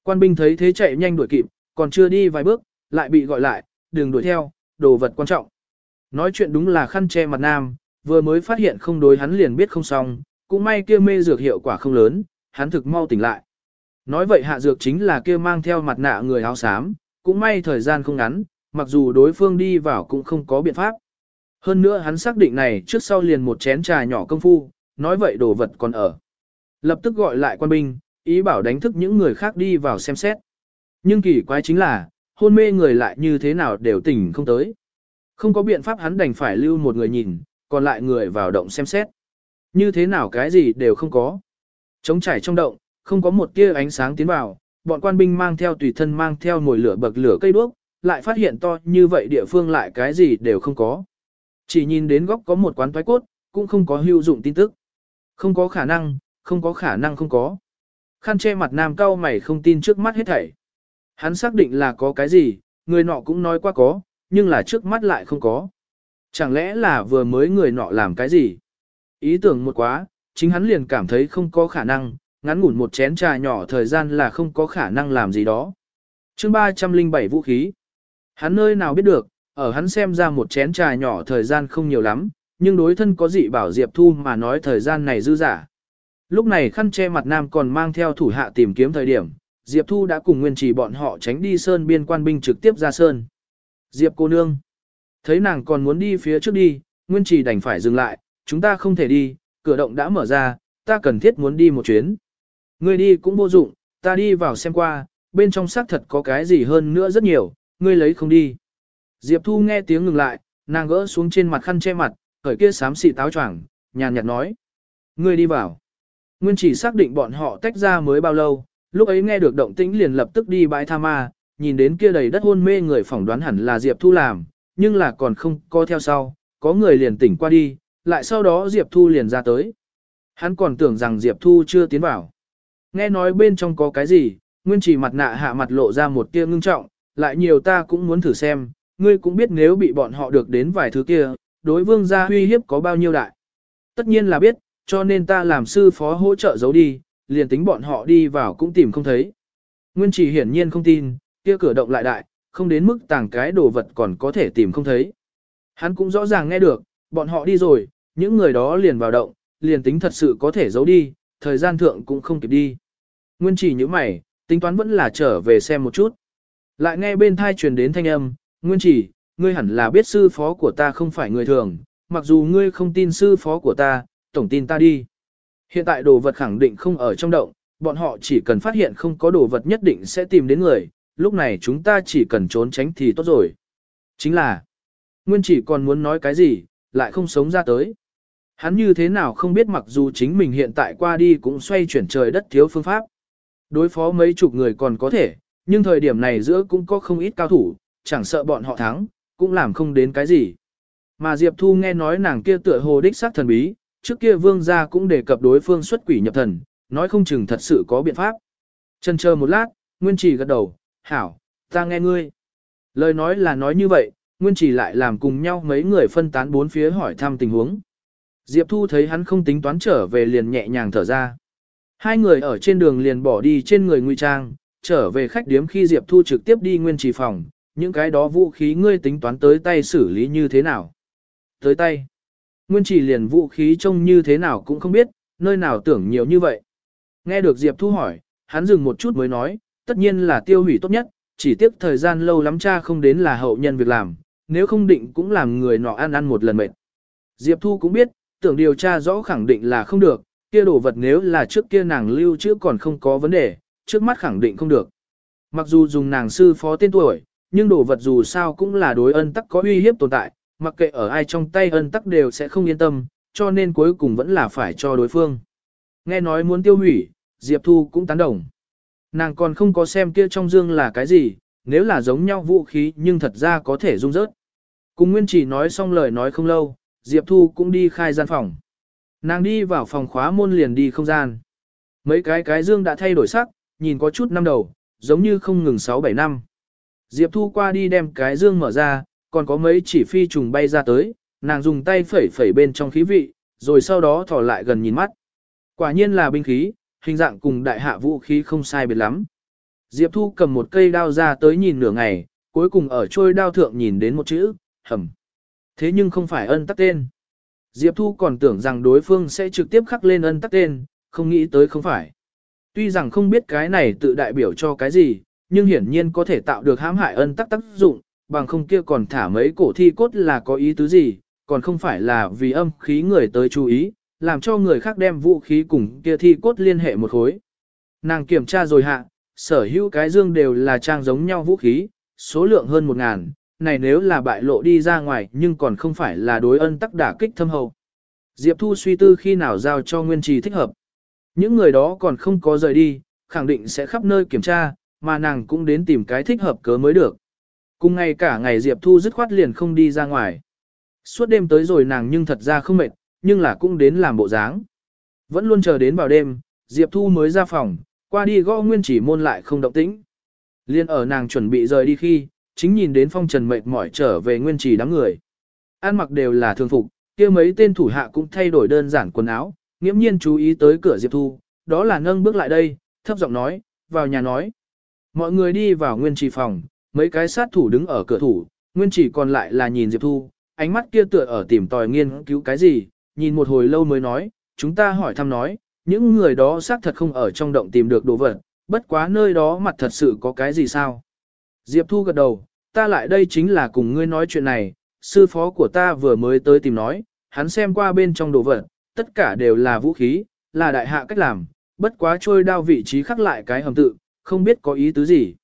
Quan binh thấy thế chạy nhanh đuổi kịp, còn chưa đi vài bước, lại bị gọi lại, đừng đuổi theo, đồ vật quan trọng. Nói chuyện đúng là khăn che mặt nam, vừa mới phát hiện không đối hắn liền biết không xong, cũng may kia mê dược hiệu quả không lớn, hắn thực mau tỉnh lại. Nói vậy hạ dược chính là kia mang theo mặt nạ người áo xám, cũng may thời gian không ngắn, mặc dù đối phương đi vào cũng không có biện pháp. Hơn nữa hắn xác định này trước sau liền một chén trà nhỏ công phu, nói vậy đồ vật còn ở. Lập tức gọi lại quan binh, ý bảo đánh thức những người khác đi vào xem xét. Nhưng kỳ quái chính là, hôn mê người lại như thế nào đều tỉnh không tới. Không có biện pháp hắn đành phải lưu một người nhìn, còn lại người vào động xem xét. Như thế nào cái gì đều không có. Trống trải trong động, không có một tia ánh sáng tiến vào, bọn quan binh mang theo tùy thân mang theo mồi lửa bậc lửa cây đuốc, lại phát hiện to như vậy địa phương lại cái gì đều không có. Chỉ nhìn đến góc có một quán toái cốt, cũng không có hữu dụng tin tức. Không có khả năng, không có khả năng không có. Khăn che mặt nam cao mày không tin trước mắt hết thảy. Hắn xác định là có cái gì, người nọ cũng nói qua có, nhưng là trước mắt lại không có. Chẳng lẽ là vừa mới người nọ làm cái gì? Ý tưởng một quá, chính hắn liền cảm thấy không có khả năng, ngắn ngủn một chén trà nhỏ thời gian là không có khả năng làm gì đó. chương 307 vũ khí. Hắn nơi nào biết được, ở hắn xem ra một chén trà nhỏ thời gian không nhiều lắm, nhưng đối thân có dị bảo Diệp Thu mà nói thời gian này dư giả. Lúc này khăn che mặt nam còn mang theo thủ hạ tìm kiếm thời điểm, Diệp Thu đã cùng nguyên trì bọn họ tránh đi sơn biên quan binh trực tiếp ra sơn. Diệp cô nương. Thấy nàng còn muốn đi phía trước đi, nguyên trì đành phải dừng lại, chúng ta không thể đi, cửa động đã mở ra, ta cần thiết muốn đi một chuyến. Ngươi đi cũng vô dụng, ta đi vào xem qua, bên trong xác thật có cái gì hơn nữa rất nhiều, ngươi lấy không đi. Diệp Thu nghe tiếng ngừng lại, nàng gỡ xuống trên mặt khăn che mặt, khởi kia xám xị táo choàng, nhàn nhạt nói. Ngươi đi vào. Nguyên chỉ xác định bọn họ tách ra mới bao lâu, lúc ấy nghe được động tĩnh liền lập tức đi bãi tha ma, nhìn đến kia đầy đất hôn mê người phỏng đoán hẳn là Diệp Thu làm, nhưng là còn không co theo sau, có người liền tỉnh qua đi, lại sau đó Diệp Thu liền ra tới. Hắn còn tưởng rằng Diệp Thu chưa tiến vào. Nghe nói bên trong có cái gì, nguyên chỉ mặt nạ hạ mặt lộ ra một tia ngưng trọng, lại nhiều ta cũng muốn thử xem, ngươi cũng biết nếu bị bọn họ được đến vài thứ kia, đối vương gia huy hiếp có bao nhiêu đại. Tất nhiên là biết, cho nên ta làm sư phó hỗ trợ giấu đi, liền tính bọn họ đi vào cũng tìm không thấy. Nguyên chỉ hiển nhiên không tin, kia cửa động lại đại, không đến mức tàng cái đồ vật còn có thể tìm không thấy. Hắn cũng rõ ràng nghe được, bọn họ đi rồi, những người đó liền vào động, liền tính thật sự có thể giấu đi, thời gian thượng cũng không kịp đi. Nguyên chỉ như mày, tính toán vẫn là trở về xem một chút. Lại nghe bên thai truyền đến thanh âm, Nguyên chỉ, ngươi hẳn là biết sư phó của ta không phải người thường, mặc dù ngươi không tin sư phó của ta, tổng tin ta đi. Hiện tại đồ vật khẳng định không ở trong động, bọn họ chỉ cần phát hiện không có đồ vật nhất định sẽ tìm đến người, lúc này chúng ta chỉ cần trốn tránh thì tốt rồi. Chính là, Nguyên chỉ còn muốn nói cái gì, lại không sống ra tới. Hắn như thế nào không biết mặc dù chính mình hiện tại qua đi cũng xoay chuyển trời đất thiếu phương pháp. Đối phó mấy chục người còn có thể, nhưng thời điểm này giữa cũng có không ít cao thủ, chẳng sợ bọn họ thắng, cũng làm không đến cái gì. Mà Diệp Thu nghe nói nàng kia tựa hồ đích xác thần bí, trước kia vương gia cũng đề cập đối phương xuất quỷ nhập thần, nói không chừng thật sự có biện pháp. Chân chờ một lát, Nguyên Trì gật đầu, hảo, ta nghe ngươi. Lời nói là nói như vậy, Nguyên chỉ lại làm cùng nhau mấy người phân tán bốn phía hỏi thăm tình huống. Diệp Thu thấy hắn không tính toán trở về liền nhẹ nhàng thở ra. Hai người ở trên đường liền bỏ đi trên người nguy trang, trở về khách điếm khi Diệp Thu trực tiếp đi Nguyên chỉ phòng, những cái đó vũ khí ngươi tính toán tới tay xử lý như thế nào. Tới tay. Nguyên chỉ liền vũ khí trông như thế nào cũng không biết, nơi nào tưởng nhiều như vậy. Nghe được Diệp Thu hỏi, hắn dừng một chút mới nói, tất nhiên là tiêu hủy tốt nhất, chỉ tiếc thời gian lâu lắm cha không đến là hậu nhân việc làm, nếu không định cũng làm người nọ ăn ăn một lần mệt. Diệp Thu cũng biết, tưởng điều tra rõ khẳng định là không được, kia đồ vật nếu là trước kia nàng lưu trữ còn không có vấn đề, trước mắt khẳng định không được. Mặc dù dùng nàng sư phó tên tuổi, nhưng đồ vật dù sao cũng là đối ân tắc có uy hiếp tồn tại, mặc kệ ở ai trong tay ân tắc đều sẽ không yên tâm, cho nên cuối cùng vẫn là phải cho đối phương. Nghe nói muốn tiêu hủy, Diệp Thu cũng tán đồng. Nàng còn không có xem kia trong dương là cái gì, nếu là giống nhau vũ khí nhưng thật ra có thể rung rớt. Cùng Nguyên chỉ nói xong lời nói không lâu, Diệp Thu cũng đi khai gian phòng. Nàng đi vào phòng khóa môn liền đi không gian. Mấy cái cái dương đã thay đổi sắc, nhìn có chút năm đầu, giống như không ngừng 6-7 năm. Diệp Thu qua đi đem cái dương mở ra, còn có mấy chỉ phi trùng bay ra tới, nàng dùng tay phẩy phẩy bên trong khí vị, rồi sau đó thỏ lại gần nhìn mắt. Quả nhiên là binh khí, hình dạng cùng đại hạ vũ khí không sai biệt lắm. Diệp Thu cầm một cây đao ra tới nhìn nửa ngày, cuối cùng ở trôi đao thượng nhìn đến một chữ, hầm. Thế nhưng không phải ân tắc tên. Diệp Thu còn tưởng rằng đối phương sẽ trực tiếp khắc lên ân tắc tên, không nghĩ tới không phải. Tuy rằng không biết cái này tự đại biểu cho cái gì, nhưng hiển nhiên có thể tạo được hãm hại ân tắc tác dụng, bằng không kia còn thả mấy cổ thi cốt là có ý tứ gì, còn không phải là vì âm khí người tới chú ý, làm cho người khác đem vũ khí cùng kia thi cốt liên hệ một khối. Nàng kiểm tra rồi hạ, sở hữu cái dương đều là trang giống nhau vũ khí, số lượng hơn một ngàn, này nếu là bại lộ đi ra ngoài nhưng còn không phải là đối ân tắc đả kích thâm hậu. Diệp Thu suy tư khi nào giao cho nguyên trì thích hợp. Những người đó còn không có rời đi, khẳng định sẽ khắp nơi kiểm tra, mà nàng cũng đến tìm cái thích hợp cớ mới được. Cùng ngày cả ngày Diệp Thu dứt khoát liền không đi ra ngoài. Suốt đêm tới rồi nàng nhưng thật ra không mệt, nhưng là cũng đến làm bộ dáng. Vẫn luôn chờ đến vào đêm, Diệp Thu mới ra phòng, qua đi gõ nguyên chỉ môn lại không động tĩnh. Liên ở nàng chuẩn bị rời đi khi, chính nhìn đến phong trần mệt mỏi trở về nguyên chỉ đám người. an mặc đều là thường phục, kia mấy tên thủ hạ cũng thay đổi đơn giản quần áo, nghiễm nhiên chú ý tới cửa Diệp Thu, đó là nâng bước lại đây, thấp giọng nói, vào nhà nói. Mọi người đi vào nguyên trì phòng, mấy cái sát thủ đứng ở cửa thủ, nguyên chỉ còn lại là nhìn Diệp Thu, ánh mắt kia tựa ở tìm tòi nghiên cứu cái gì, nhìn một hồi lâu mới nói, chúng ta hỏi thăm nói, những người đó xác thật không ở trong động tìm được đồ vật, bất quá nơi đó mặt thật sự có cái gì sao. Diệp Thu gật đầu, ta lại đây chính là cùng ngươi nói chuyện này, sư phó của ta vừa mới tới tìm nói, hắn xem qua bên trong đồ vật, tất cả đều là vũ khí, là đại hạ cách làm, bất quá trôi đao vị trí khắc lại cái hầm tự, không biết có ý tứ gì.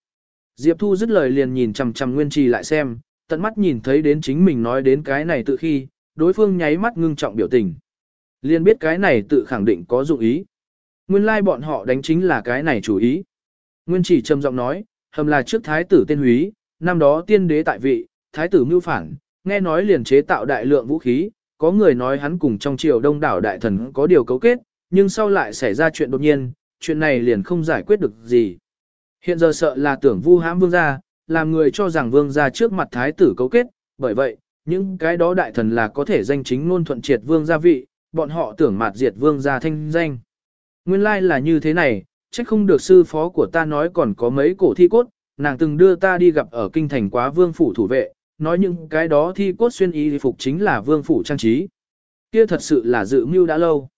Diệp Thu dứt lời liền nhìn chằm chằm Nguyên Trì lại xem, tận mắt nhìn thấy đến chính mình nói đến cái này tự khi, đối phương nháy mắt ngưng trọng biểu tình. liên biết cái này tự khẳng định có dụng ý. Nguyên lai like bọn họ đánh chính là cái này chủ ý. Nguyên chỉ trầm giọng nói, hầm là trước thái tử tên húy, năm đó tiên đế tại vị, thái tử mưu phản, nghe nói liền chế tạo đại lượng vũ khí, có người nói hắn cùng trong triều đông đảo đại thần có điều cấu kết, nhưng sau lại xảy ra chuyện đột nhiên, chuyện này liền không giải quyết được gì. Hiện giờ sợ là tưởng vu hãm vương gia, làm người cho rằng vương gia trước mặt thái tử cấu kết, bởi vậy, những cái đó đại thần là có thể danh chính ngôn thuận triệt vương gia vị, bọn họ tưởng mạt diệt vương gia thanh danh. Nguyên lai like là như thế này, chắc không được sư phó của ta nói còn có mấy cổ thi cốt, nàng từng đưa ta đi gặp ở kinh thành quá vương phủ thủ vệ, nói những cái đó thi cốt xuyên y phục chính là vương phủ trang trí. Kia thật sự là dự mưu đã lâu.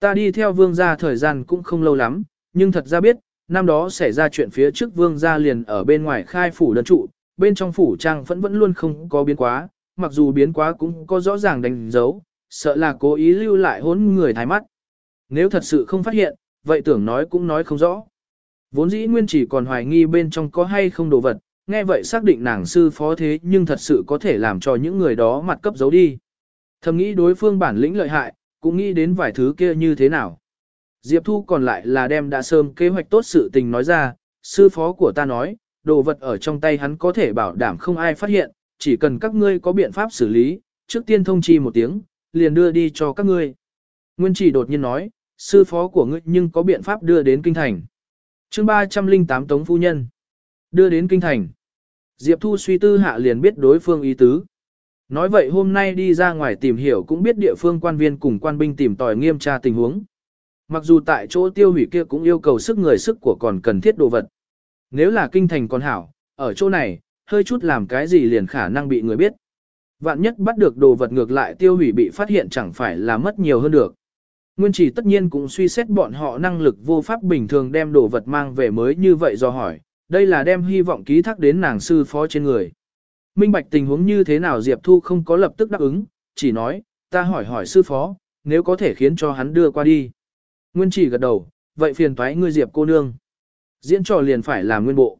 Ta đi theo vương gia thời gian cũng không lâu lắm, nhưng thật ra biết, năm đó xảy ra chuyện phía trước vương gia liền ở bên ngoài khai phủ đơn trụ, bên trong phủ trang vẫn vẫn luôn không có biến quá, mặc dù biến quá cũng có rõ ràng đánh dấu, sợ là cố ý lưu lại hốn người thái mắt. Nếu thật sự không phát hiện, vậy tưởng nói cũng nói không rõ. Vốn dĩ nguyên chỉ còn hoài nghi bên trong có hay không đồ vật, nghe vậy xác định nàng sư phó thế nhưng thật sự có thể làm cho những người đó mặt cấp giấu đi. Thầm nghĩ đối phương bản lĩnh lợi hại, cũng nghĩ đến vài thứ kia như thế nào. Diệp Thu còn lại là đem đã sớm kế hoạch tốt sự tình nói ra, sư phó của ta nói, đồ vật ở trong tay hắn có thể bảo đảm không ai phát hiện, chỉ cần các ngươi có biện pháp xử lý, trước tiên thông chi một tiếng, liền đưa đi cho các ngươi. Nguyên chỉ đột nhiên nói, sư phó của ngươi nhưng có biện pháp đưa đến kinh thành. chương 308 Tống Phu Nhân Đưa đến kinh thành. Diệp Thu suy tư hạ liền biết đối phương ý tứ. Nói vậy hôm nay đi ra ngoài tìm hiểu cũng biết địa phương quan viên cùng quan binh tìm tòi nghiêm tra tình huống. Mặc dù tại chỗ tiêu hủy kia cũng yêu cầu sức người sức của còn cần thiết đồ vật. Nếu là kinh thành còn hảo, ở chỗ này, hơi chút làm cái gì liền khả năng bị người biết. Vạn nhất bắt được đồ vật ngược lại tiêu hủy bị phát hiện chẳng phải là mất nhiều hơn được. Nguyên chỉ tất nhiên cũng suy xét bọn họ năng lực vô pháp bình thường đem đồ vật mang về mới như vậy do hỏi, đây là đem hy vọng ký thác đến nàng sư phó trên người. Minh bạch tình huống như thế nào Diệp Thu không có lập tức đáp ứng, chỉ nói, ta hỏi hỏi sư phó, nếu có thể khiến cho hắn đưa qua đi. Nguyên chỉ gật đầu, vậy phiền thoái ngươi Diệp cô nương. Diễn trò liền phải làm nguyên bộ.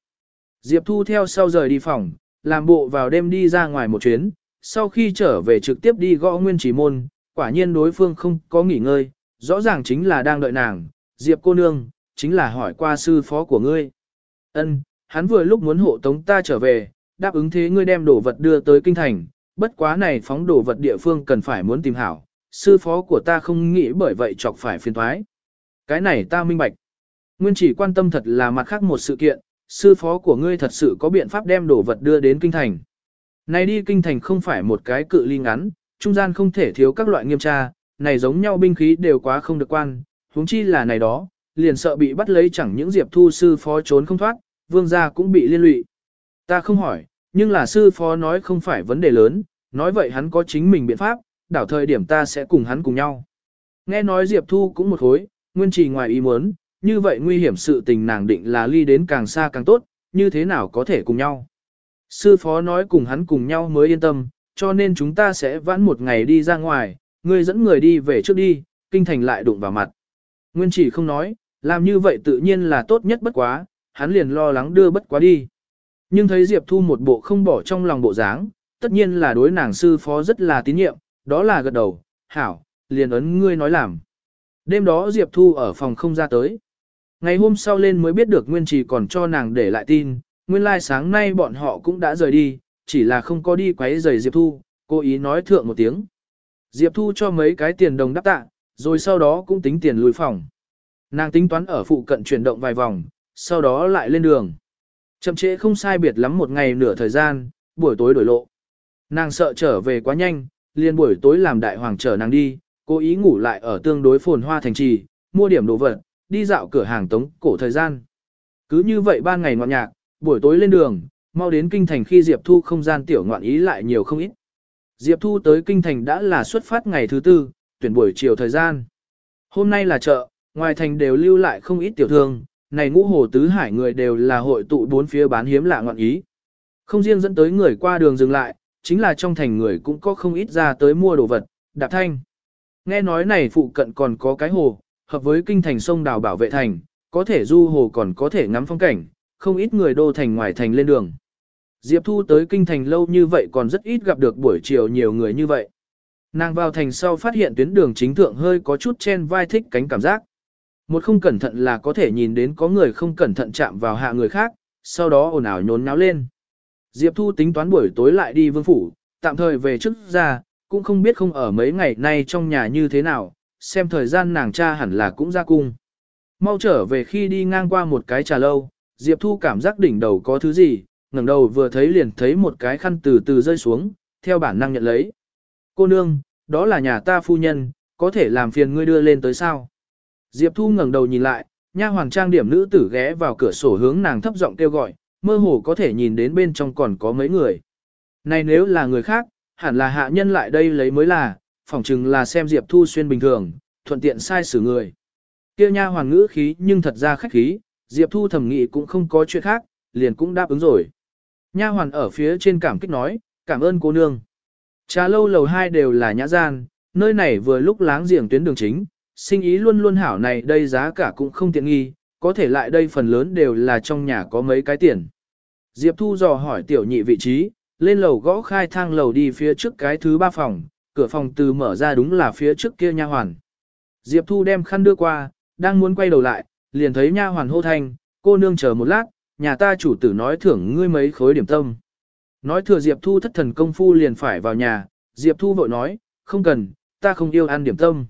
Diệp Thu theo sau rời đi phòng, làm bộ vào đêm đi ra ngoài một chuyến, sau khi trở về trực tiếp đi gõ nguyên chỉ môn, quả nhiên đối phương không có nghỉ ngơi, rõ ràng chính là đang đợi nàng, Diệp cô nương, chính là hỏi qua sư phó của ngươi. Ân, hắn vừa lúc muốn hộ tống ta trở về, đáp ứng thế ngươi đem đồ vật đưa tới kinh thành, bất quá này phóng đồ vật địa phương cần phải muốn tìm hảo, sư phó của ta không nghĩ bởi vậy chọc phải phiền thoái. Cái này ta minh bạch. Nguyên chỉ quan tâm thật là mặt khác một sự kiện, sư phó của ngươi thật sự có biện pháp đem đồ vật đưa đến kinh thành. Này đi kinh thành không phải một cái cự ly ngắn, trung gian không thể thiếu các loại nghiêm tra, này giống nhau binh khí đều quá không được quan, huống chi là này đó, liền sợ bị bắt lấy chẳng những diệp thu sư phó trốn không thoát, vương gia cũng bị liên lụy. Ta không hỏi, nhưng là sư phó nói không phải vấn đề lớn, nói vậy hắn có chính mình biện pháp, đảo thời điểm ta sẽ cùng hắn cùng nhau. Nghe nói Diệp Thu cũng một hối, nguyên trì ngoài ý muốn, như vậy nguy hiểm sự tình nàng định là ly đến càng xa càng tốt, như thế nào có thể cùng nhau. Sư phó nói cùng hắn cùng nhau mới yên tâm, cho nên chúng ta sẽ vãn một ngày đi ra ngoài, ngươi dẫn người đi về trước đi, kinh thành lại đụng vào mặt. Nguyên chỉ không nói, làm như vậy tự nhiên là tốt nhất bất quá, hắn liền lo lắng đưa bất quá đi. Nhưng thấy Diệp Thu một bộ không bỏ trong lòng bộ dáng, tất nhiên là đối nàng sư phó rất là tín nhiệm, đó là gật đầu, hảo, liền ấn ngươi nói làm. Đêm đó Diệp Thu ở phòng không ra tới. Ngày hôm sau lên mới biết được Nguyên Trì còn cho nàng để lại tin, nguyên lai like sáng nay bọn họ cũng đã rời đi, chỉ là không có đi quấy rầy Diệp Thu, Cô ý nói thượng một tiếng. Diệp Thu cho mấy cái tiền đồng đáp tạ, rồi sau đó cũng tính tiền lùi phòng. Nàng tính toán ở phụ cận chuyển động vài vòng, sau đó lại lên đường. Chậm trễ không sai biệt lắm một ngày nửa thời gian, buổi tối đổi lộ. Nàng sợ trở về quá nhanh, liền buổi tối làm đại hoàng chở nàng đi, cố ý ngủ lại ở tương đối phồn hoa thành trì, mua điểm đồ vật, đi dạo cửa hàng tống cổ thời gian. Cứ như vậy ban ngày ngoạn nhạc, buổi tối lên đường, mau đến kinh thành khi Diệp Thu không gian tiểu ngoạn ý lại nhiều không ít. Diệp Thu tới kinh thành đã là xuất phát ngày thứ tư, tuyển buổi chiều thời gian. Hôm nay là chợ, ngoài thành đều lưu lại không ít tiểu thương, này ngũ hồ tứ hải người đều là hội tụ bốn phía bán hiếm lạ ngoạn ý. Không riêng dẫn tới người qua đường dừng lại, chính là trong thành người cũng có không ít ra tới mua đồ vật, đạp thanh. Nghe nói này phụ cận còn có cái hồ, hợp với kinh thành sông đào bảo vệ thành, có thể du hồ còn có thể ngắm phong cảnh, không ít người đô thành ngoài thành lên đường. Diệp Thu tới kinh thành lâu như vậy còn rất ít gặp được buổi chiều nhiều người như vậy. Nàng vào thành sau phát hiện tuyến đường chính thượng hơi có chút chen vai thích cánh cảm giác. Một không cẩn thận là có thể nhìn đến có người không cẩn thận chạm vào hạ người khác, sau đó ồn ào nhốn nháo lên. Diệp Thu tính toán buổi tối lại đi vương phủ, tạm thời về trước ra, cũng không biết không ở mấy ngày nay trong nhà như thế nào, xem thời gian nàng cha hẳn là cũng ra cung. Mau trở về khi đi ngang qua một cái trà lâu, Diệp Thu cảm giác đỉnh đầu có thứ gì, ngẩng đầu vừa thấy liền thấy một cái khăn từ từ rơi xuống, theo bản năng nhận lấy. Cô nương, đó là nhà ta phu nhân, có thể làm phiền ngươi đưa lên tới sao? Diệp Thu ngẩng đầu nhìn lại, nha hoàng trang điểm nữ tử ghé vào cửa sổ hướng nàng thấp giọng kêu gọi, mơ hồ có thể nhìn đến bên trong còn có mấy người. Này nếu là người khác, hẳn là hạ nhân lại đây lấy mới là, phỏng chừng là xem Diệp Thu xuyên bình thường, thuận tiện sai xử người. Kia nha hoàng ngữ khí nhưng thật ra khách khí, Diệp Thu thẩm nghị cũng không có chuyện khác, liền cũng đáp ứng rồi. Nha hoàn ở phía trên cảm kích nói, cảm ơn cô nương. Trà lâu lầu hai đều là nhã gian, nơi này vừa lúc láng giềng tuyến đường chính, sinh ý luôn luôn hảo này đây giá cả cũng không tiện nghi, có thể lại đây phần lớn đều là trong nhà có mấy cái tiền. Diệp Thu dò hỏi tiểu nhị vị trí, lên lầu gõ khai thang lầu đi phía trước cái thứ ba phòng, cửa phòng từ mở ra đúng là phía trước kia nha hoàn. Diệp Thu đem khăn đưa qua, đang muốn quay đầu lại, liền thấy nha hoàn hô thanh, cô nương chờ một lát, nhà ta chủ tử nói thưởng ngươi mấy khối điểm tâm. Nói thừa Diệp Thu thất thần công phu liền phải vào nhà, Diệp Thu vội nói, không cần, ta không yêu ăn điểm tâm.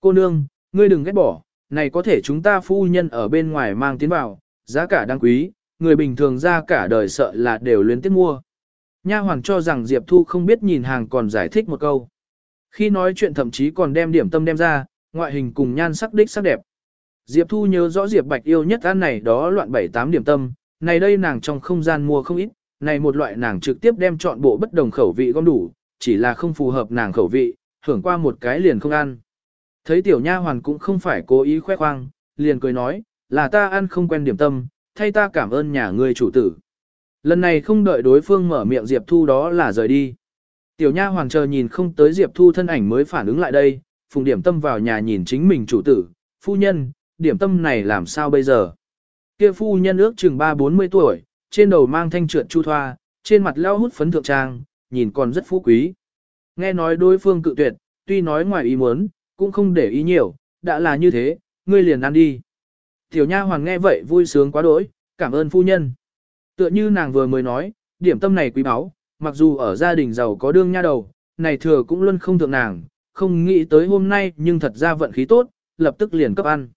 Cô nương, ngươi đừng ghét bỏ, này có thể chúng ta phu nhân ở bên ngoài mang tiến vào, giá cả đáng quý, người bình thường ra cả đời sợ là đều luyến tiếc mua. Nha hoàng cho rằng Diệp Thu không biết nhìn hàng còn giải thích một câu. Khi nói chuyện thậm chí còn đem điểm tâm đem ra, ngoại hình cùng nhan sắc đích sắc đẹp. Diệp Thu nhớ rõ Diệp Bạch yêu nhất ăn này đó loạn 7-8 điểm tâm, này đây nàng trong không gian mua không ít, này một loại nàng trực tiếp đem chọn bộ bất đồng khẩu vị gom đủ, chỉ là không phù hợp nàng khẩu vị, hưởng qua một cái liền không ăn. Thấy tiểu nha hoàn cũng không phải cố ý khoe khoang, liền cười nói, là ta ăn không quen điểm tâm, thay ta cảm ơn nhà ngươi chủ tử. Lần này không đợi đối phương mở miệng Diệp Thu đó là rời đi. Tiểu nha hoàng chờ nhìn không tới Diệp Thu thân ảnh mới phản ứng lại đây, phùng điểm tâm vào nhà nhìn chính mình chủ tử, phu nhân, điểm tâm này làm sao bây giờ? Kia phu nhân ước chừng 3-40 tuổi, trên đầu mang thanh trượt chu thoa, trên mặt leo hút phấn thượng trang, nhìn còn rất phú quý. Nghe nói đối phương cự tuyệt, tuy nói ngoài ý muốn, cũng không để ý nhiều, đã là như thế, ngươi liền ăn đi. Tiểu nha hoàng nghe vậy vui sướng quá đỗi, cảm ơn phu nhân. Tựa như nàng vừa mới nói, điểm tâm này quý báu, mặc dù ở gia đình giàu có đương nha đầu, này thừa cũng luôn không thượng nàng, không nghĩ tới hôm nay nhưng thật ra vận khí tốt, lập tức liền cấp ăn.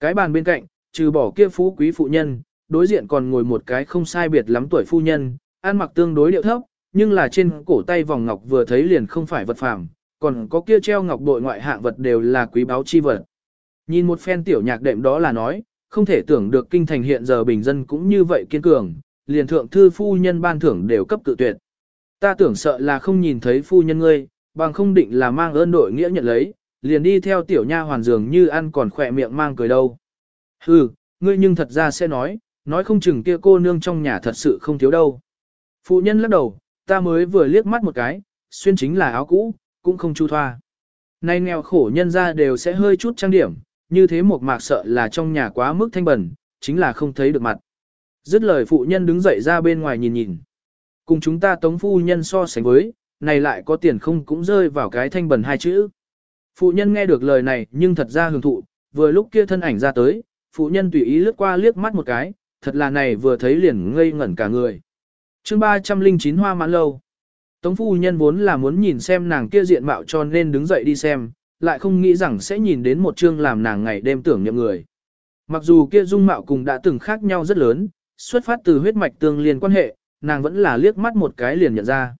Cái bàn bên cạnh, trừ bỏ kia phú quý phụ nhân, đối diện còn ngồi một cái không sai biệt lắm tuổi phu nhân, ăn mặc tương đối điệu thấp, nhưng là trên cổ tay vòng ngọc vừa thấy liền không phải vật phàm, còn có kia treo ngọc bội ngoại hạng vật đều là quý báu chi vật. Nhìn một phen tiểu nhạc đệm đó là nói, không thể tưởng được kinh thành hiện giờ bình dân cũng như vậy kiên cường, liền thượng thư phu nhân ban thưởng đều cấp tự tuyệt. Ta tưởng sợ là không nhìn thấy phu nhân ngươi, bằng không định là mang ơn đội nghĩa nhận lấy, liền đi theo tiểu nha hoàn dường như ăn còn khỏe miệng mang cười đâu. Hừ, ngươi nhưng thật ra sẽ nói, nói không chừng kia cô nương trong nhà thật sự không thiếu đâu. Phụ nhân lắc đầu, ta mới vừa liếc mắt một cái, xuyên chính là áo cũ, cũng không chu thoa. Nay nghèo khổ nhân ra đều sẽ hơi chút trang điểm, như thế một mạc sợ là trong nhà quá mức thanh bẩn, chính là không thấy được mặt. Dứt lời phụ nhân đứng dậy ra bên ngoài nhìn nhìn. Cùng chúng ta tống phu nhân so sánh với, này lại có tiền không cũng rơi vào cái thanh bẩn hai chữ. Phụ nhân nghe được lời này nhưng thật ra hưởng thụ, vừa lúc kia thân ảnh ra tới, phụ nhân tùy ý lướt qua liếc mắt một cái, thật là này vừa thấy liền ngây ngẩn cả người. chương 309 hoa mãn lâu. Tống phu nhân vốn là muốn nhìn xem nàng kia diện mạo cho nên đứng dậy đi xem, lại không nghĩ rằng sẽ nhìn đến một chương làm nàng ngày đêm tưởng nhậm người. Mặc dù kia dung mạo cùng đã từng khác nhau rất lớn, xuất phát từ huyết mạch tương liên quan hệ, nàng vẫn là liếc mắt một cái liền nhận ra.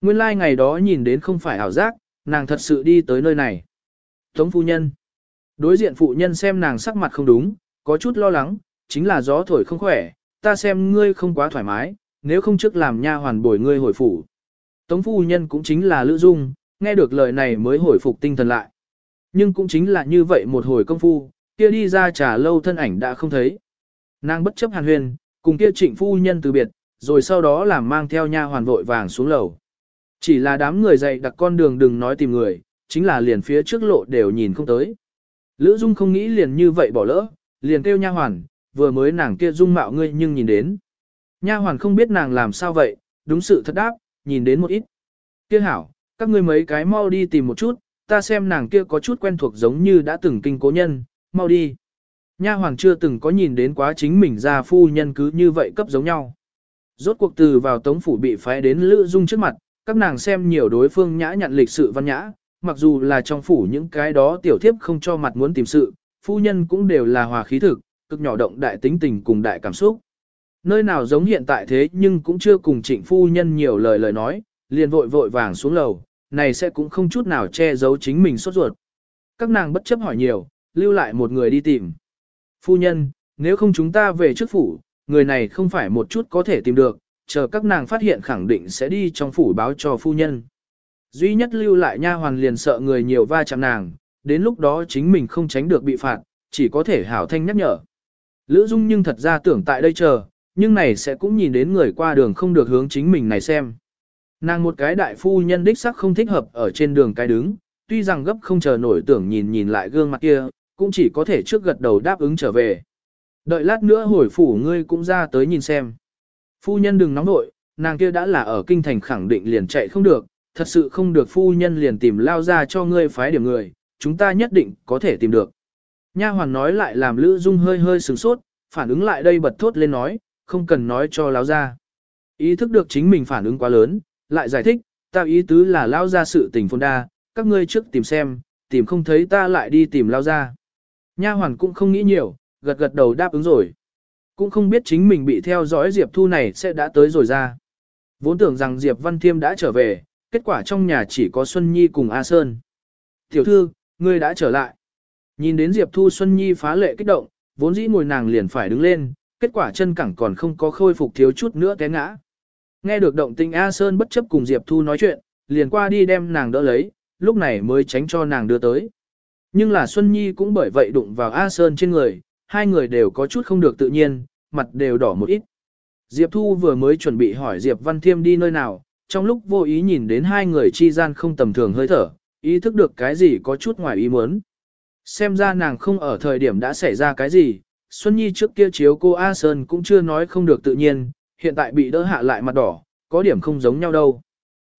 Nguyên lai like ngày đó nhìn đến không phải ảo giác, nàng thật sự đi tới nơi này. Tống phu nhân. Đối diện phụ nhân xem nàng sắc mặt không đúng, có chút lo lắng, chính là gió thổi không khỏe, ta xem ngươi không quá thoải mái, nếu không trước làm nha hoàn bồi ngươi hồi phủ. Tống phu nhân cũng chính là Lữ Dung, nghe được lời này mới hồi phục tinh thần lại. Nhưng cũng chính là như vậy một hồi công phu, kia đi ra trà lâu thân ảnh đã không thấy. Nàng bất chấp hàn huyền, cùng kia trịnh phu nhân từ biệt, rồi sau đó làm mang theo nha hoàn vội vàng xuống lầu. Chỉ là đám người dạy đặt con đường đừng nói tìm người, chính là liền phía trước lộ đều nhìn không tới. Lữ Dung không nghĩ liền như vậy bỏ lỡ, liền kêu nha hoàn, vừa mới nàng kia dung mạo ngươi nhưng nhìn đến. Nha hoàn không biết nàng làm sao vậy, đúng sự thật đáp, nhìn đến một ít. Kia hảo, các ngươi mấy cái mau đi tìm một chút, ta xem nàng kia có chút quen thuộc giống như đã từng kinh cố nhân, mau đi. Nha hoàng chưa từng có nhìn đến quá chính mình ra phu nhân cứ như vậy cấp giống nhau. Rốt cuộc từ vào tống phủ bị phái đến Lữ Dung trước mặt, các nàng xem nhiều đối phương nhã nhặn lịch sự văn nhã, mặc dù là trong phủ những cái đó tiểu thiếp không cho mặt muốn tìm sự, phu nhân cũng đều là hòa khí thực, cực nhỏ động đại tính tình cùng đại cảm xúc. Nơi nào giống hiện tại thế nhưng cũng chưa cùng trịnh phu nhân nhiều lời lời nói, liền vội vội vàng xuống lầu, này sẽ cũng không chút nào che giấu chính mình sốt ruột. Các nàng bất chấp hỏi nhiều, lưu lại một người đi tìm. Phu nhân, nếu không chúng ta về trước phủ, người này không phải một chút có thể tìm được, chờ các nàng phát hiện khẳng định sẽ đi trong phủ báo cho phu nhân. Duy nhất lưu lại nha hoàn liền sợ người nhiều va chạm nàng, đến lúc đó chính mình không tránh được bị phạt, chỉ có thể hảo thanh nhắc nhở. Lữ Dung nhưng thật ra tưởng tại đây chờ, nhưng này sẽ cũng nhìn đến người qua đường không được hướng chính mình này xem. Nàng một cái đại phu nhân đích sắc không thích hợp ở trên đường cái đứng, tuy rằng gấp không chờ nổi tưởng nhìn nhìn lại gương mặt kia, cũng chỉ có thể trước gật đầu đáp ứng trở về. Đợi lát nữa hồi phủ ngươi cũng ra tới nhìn xem. Phu nhân đừng nóng nội, nàng kia đã là ở kinh thành khẳng định liền chạy không được, thật sự không được phu nhân liền tìm lao ra cho ngươi phái điểm người, chúng ta nhất định có thể tìm được. Nha hoàn nói lại làm Lữ Dung hơi hơi sửng sốt, phản ứng lại đây bật thốt lên nói, không cần nói cho lão gia. Ý thức được chính mình phản ứng quá lớn, lại giải thích, ta ý tứ là lão gia sự tình phồn đa, các ngươi trước tìm xem, tìm không thấy ta lại đi tìm lão gia. Nha hoàn cũng không nghĩ nhiều, gật gật đầu đáp ứng rồi. Cũng không biết chính mình bị theo dõi Diệp Thu này sẽ đã tới rồi ra. Vốn tưởng rằng Diệp Văn Thiêm đã trở về, kết quả trong nhà chỉ có Xuân Nhi cùng A Sơn. Tiểu thư, ngươi đã trở lại. Nhìn đến Diệp Thu Xuân Nhi phá lệ kích động, vốn dĩ ngồi nàng liền phải đứng lên, kết quả chân cẳng còn không có khôi phục thiếu chút nữa té ngã. Nghe được động tình A Sơn bất chấp cùng Diệp Thu nói chuyện, liền qua đi đem nàng đỡ lấy, lúc này mới tránh cho nàng đưa tới. Nhưng là Xuân Nhi cũng bởi vậy đụng vào A Sơn trên người, hai người đều có chút không được tự nhiên, mặt đều đỏ một ít. Diệp Thu vừa mới chuẩn bị hỏi Diệp Văn Thiêm đi nơi nào, trong lúc vô ý nhìn đến hai người chi gian không tầm thường hơi thở, ý thức được cái gì có chút ngoài ý muốn. Xem ra nàng không ở thời điểm đã xảy ra cái gì, Xuân Nhi trước kia chiếu cô A Sơn cũng chưa nói không được tự nhiên, hiện tại bị đỡ hạ lại mặt đỏ, có điểm không giống nhau đâu.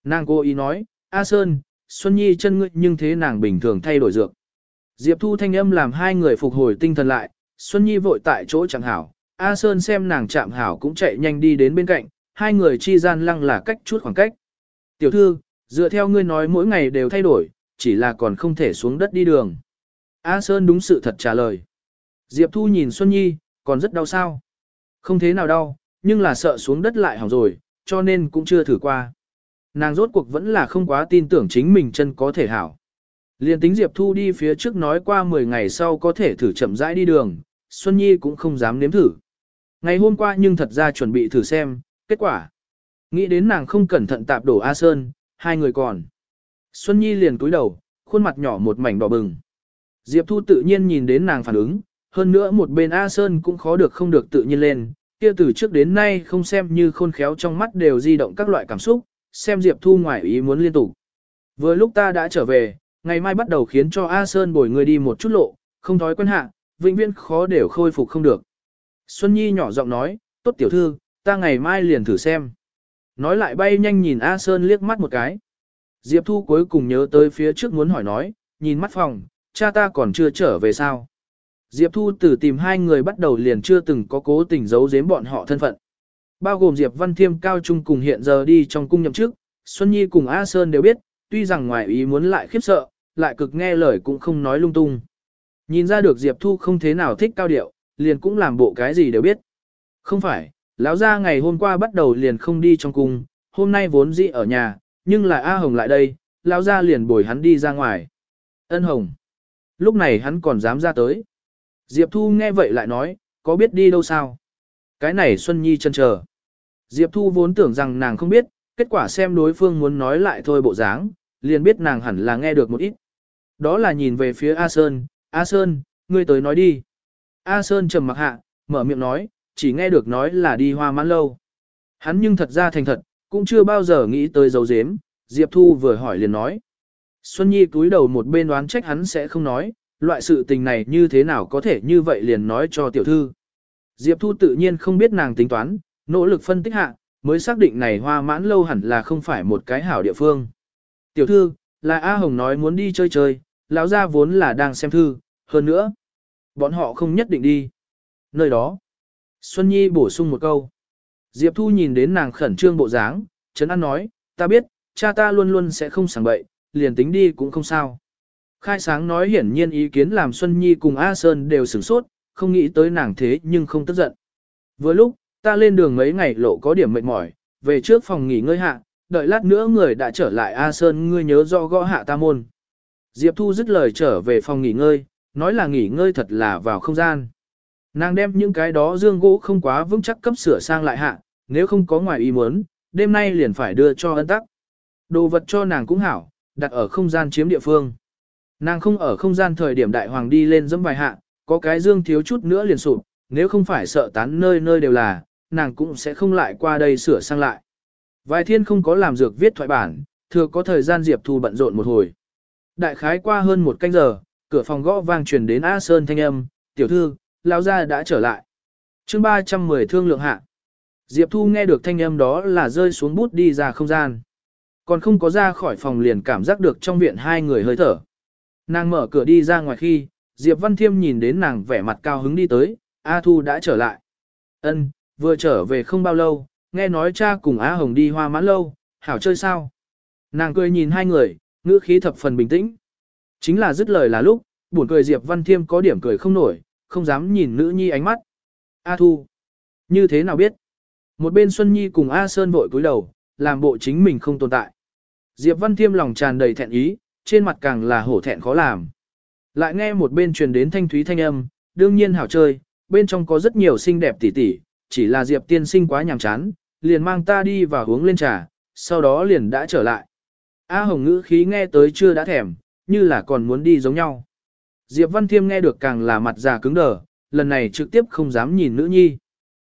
Nàng cô ý nói, A Sơn, Xuân Nhi chân ngươi nhưng thế nàng bình thường thay đổi dược. Diệp Thu thanh âm làm hai người phục hồi tinh thần lại, Xuân Nhi vội tại chỗ chẳng hảo, A Sơn xem nàng chạm hảo cũng chạy nhanh đi đến bên cạnh, hai người chi gian lăng là cách chút khoảng cách. Tiểu thư, dựa theo ngươi nói mỗi ngày đều thay đổi, chỉ là còn không thể xuống đất đi đường. A Sơn đúng sự thật trả lời. Diệp Thu nhìn Xuân Nhi, còn rất đau sao. Không thế nào đau, nhưng là sợ xuống đất lại hỏng rồi, cho nên cũng chưa thử qua. Nàng rốt cuộc vẫn là không quá tin tưởng chính mình chân có thể hảo. Liên tính Diệp Thu đi phía trước nói qua 10 ngày sau có thể thử chậm rãi đi đường, Xuân Nhi cũng không dám nếm thử. Ngày hôm qua nhưng thật ra chuẩn bị thử xem, kết quả. Nghĩ đến nàng không cẩn thận tạp đổ A Sơn, hai người còn. Xuân Nhi liền cúi đầu, khuôn mặt nhỏ một mảnh đỏ bừng. Diệp Thu tự nhiên nhìn đến nàng phản ứng, hơn nữa một bên A Sơn cũng khó được không được tự nhiên lên, kia từ trước đến nay không xem như khôn khéo trong mắt đều di động các loại cảm xúc, xem Diệp Thu ngoài ý muốn liên tục. Vừa lúc ta đã trở về, ngày mai bắt đầu khiến cho A Sơn bồi người đi một chút lộ, không thói quen hạ, vĩnh viễn khó đều khôi phục không được. Xuân Nhi nhỏ giọng nói, tốt tiểu thư, ta ngày mai liền thử xem. Nói lại bay nhanh nhìn A Sơn liếc mắt một cái. Diệp Thu cuối cùng nhớ tới phía trước muốn hỏi nói, nhìn mắt phòng, cha ta còn chưa trở về sao. Diệp Thu từ tìm hai người bắt đầu liền chưa từng có cố tình giấu giếm bọn họ thân phận. Bao gồm Diệp Văn Thiêm cao trung cùng hiện giờ đi trong cung nhậm chức, Xuân Nhi cùng A Sơn đều biết, tuy rằng ngoài ý muốn lại khiếp sợ, lại cực nghe lời cũng không nói lung tung. Nhìn ra được Diệp Thu không thế nào thích cao điệu, liền cũng làm bộ cái gì đều biết. Không phải, lão gia ngày hôm qua bắt đầu liền không đi trong cung, hôm nay vốn dĩ ở nhà, nhưng là A Hồng lại đây, lão gia liền bồi hắn đi ra ngoài. Ân Hồng. Lúc này hắn còn dám ra tới. Diệp Thu nghe vậy lại nói, có biết đi đâu sao? Cái này Xuân Nhi chân chờ. Diệp Thu vốn tưởng rằng nàng không biết, kết quả xem đối phương muốn nói lại thôi bộ dáng, liền biết nàng hẳn là nghe được một ít. Đó là nhìn về phía A Sơn, A Sơn, ngươi tới nói đi. A Sơn trầm mặc hạ, mở miệng nói, chỉ nghe được nói là đi hoa mãn lâu. Hắn nhưng thật ra thành thật, cũng chưa bao giờ nghĩ tới dấu dếm, Diệp Thu vừa hỏi liền nói. Xuân Nhi túi đầu một bên đoán trách hắn sẽ không nói, loại sự tình này như thế nào có thể như vậy liền nói cho tiểu thư. Diệp Thu tự nhiên không biết nàng tính toán, nỗ lực phân tích hạ, mới xác định này hoa mãn lâu hẳn là không phải một cái hảo địa phương. Tiểu thư, là A Hồng nói muốn đi chơi chơi, lão gia vốn là đang xem thư, hơn nữa. Bọn họ không nhất định đi. Nơi đó. Xuân Nhi bổ sung một câu. Diệp Thu nhìn đến nàng khẩn trương bộ dáng, Trấn An nói, ta biết, cha ta luôn luôn sẽ không sảng bậy, liền tính đi cũng không sao. Khai sáng nói hiển nhiên ý kiến làm Xuân Nhi cùng A Sơn đều sửng sốt, không nghĩ tới nàng thế nhưng không tức giận. Vừa lúc, ta lên đường mấy ngày lộ có điểm mệt mỏi, về trước phòng nghỉ ngơi hạ, đợi lát nữa người đã trở lại A Sơn ngươi nhớ do gõ hạ ta môn. Diệp Thu dứt lời trở về phòng nghỉ ngơi, nói là nghỉ ngơi thật là vào không gian. Nàng đem những cái đó dương gỗ không quá vững chắc cấp sửa sang lại hạ, nếu không có ngoài ý muốn, đêm nay liền phải đưa cho ân tắc. Đồ vật cho nàng cũng hảo, đặt ở không gian chiếm địa phương. Nàng không ở không gian thời điểm đại hoàng đi lên dẫm vài hạ, có cái dương thiếu chút nữa liền sụp, nếu không phải sợ tán nơi nơi đều là, nàng cũng sẽ không lại qua đây sửa sang lại. Vài thiên không có làm dược viết thoại bản, thừa có thời gian Diệp Thu bận rộn một hồi. Đại khái qua hơn một canh giờ, cửa phòng gõ vang truyền đến A Sơn thanh âm, tiểu thư, lão gia đã trở lại. chương 310 thương lượng hạ. Diệp Thu nghe được thanh âm đó là rơi xuống bút đi ra không gian. Còn không có ra khỏi phòng liền cảm giác được trong viện hai người hơi thở. Nàng mở cửa đi ra ngoài khi, Diệp Văn Thiêm nhìn đến nàng vẻ mặt cao hứng đi tới, A Thu đã trở lại. Ân, vừa trở về không bao lâu, nghe nói cha cùng A Hồng đi hoa mãn lâu, hảo chơi sao. Nàng cười nhìn hai người, ngữ khí thập phần bình tĩnh. Chính là dứt lời là lúc, buồn cười Diệp Văn Thiêm có điểm cười không nổi, không dám nhìn nữ nhi ánh mắt. A Thu, như thế nào biết? Một bên Xuân Nhi cùng A Sơn vội cúi đầu, làm bộ chính mình không tồn tại. Diệp Văn Thiêm lòng tràn đầy thẹn ý, trên mặt càng là hổ thẹn khó làm. Lại nghe một bên truyền đến thanh thúy thanh âm, đương nhiên hảo chơi, bên trong có rất nhiều xinh đẹp tỉ tỉ, chỉ là Diệp tiên sinh quá nhàm chán, liền mang ta đi và uống lên trà, sau đó liền đã trở lại. A Hồng ngữ khí nghe tới chưa đã thèm, như là còn muốn đi giống nhau. Diệp Văn Thiêm nghe được càng là mặt già cứng đờ, lần này trực tiếp không dám nhìn nữ nhi.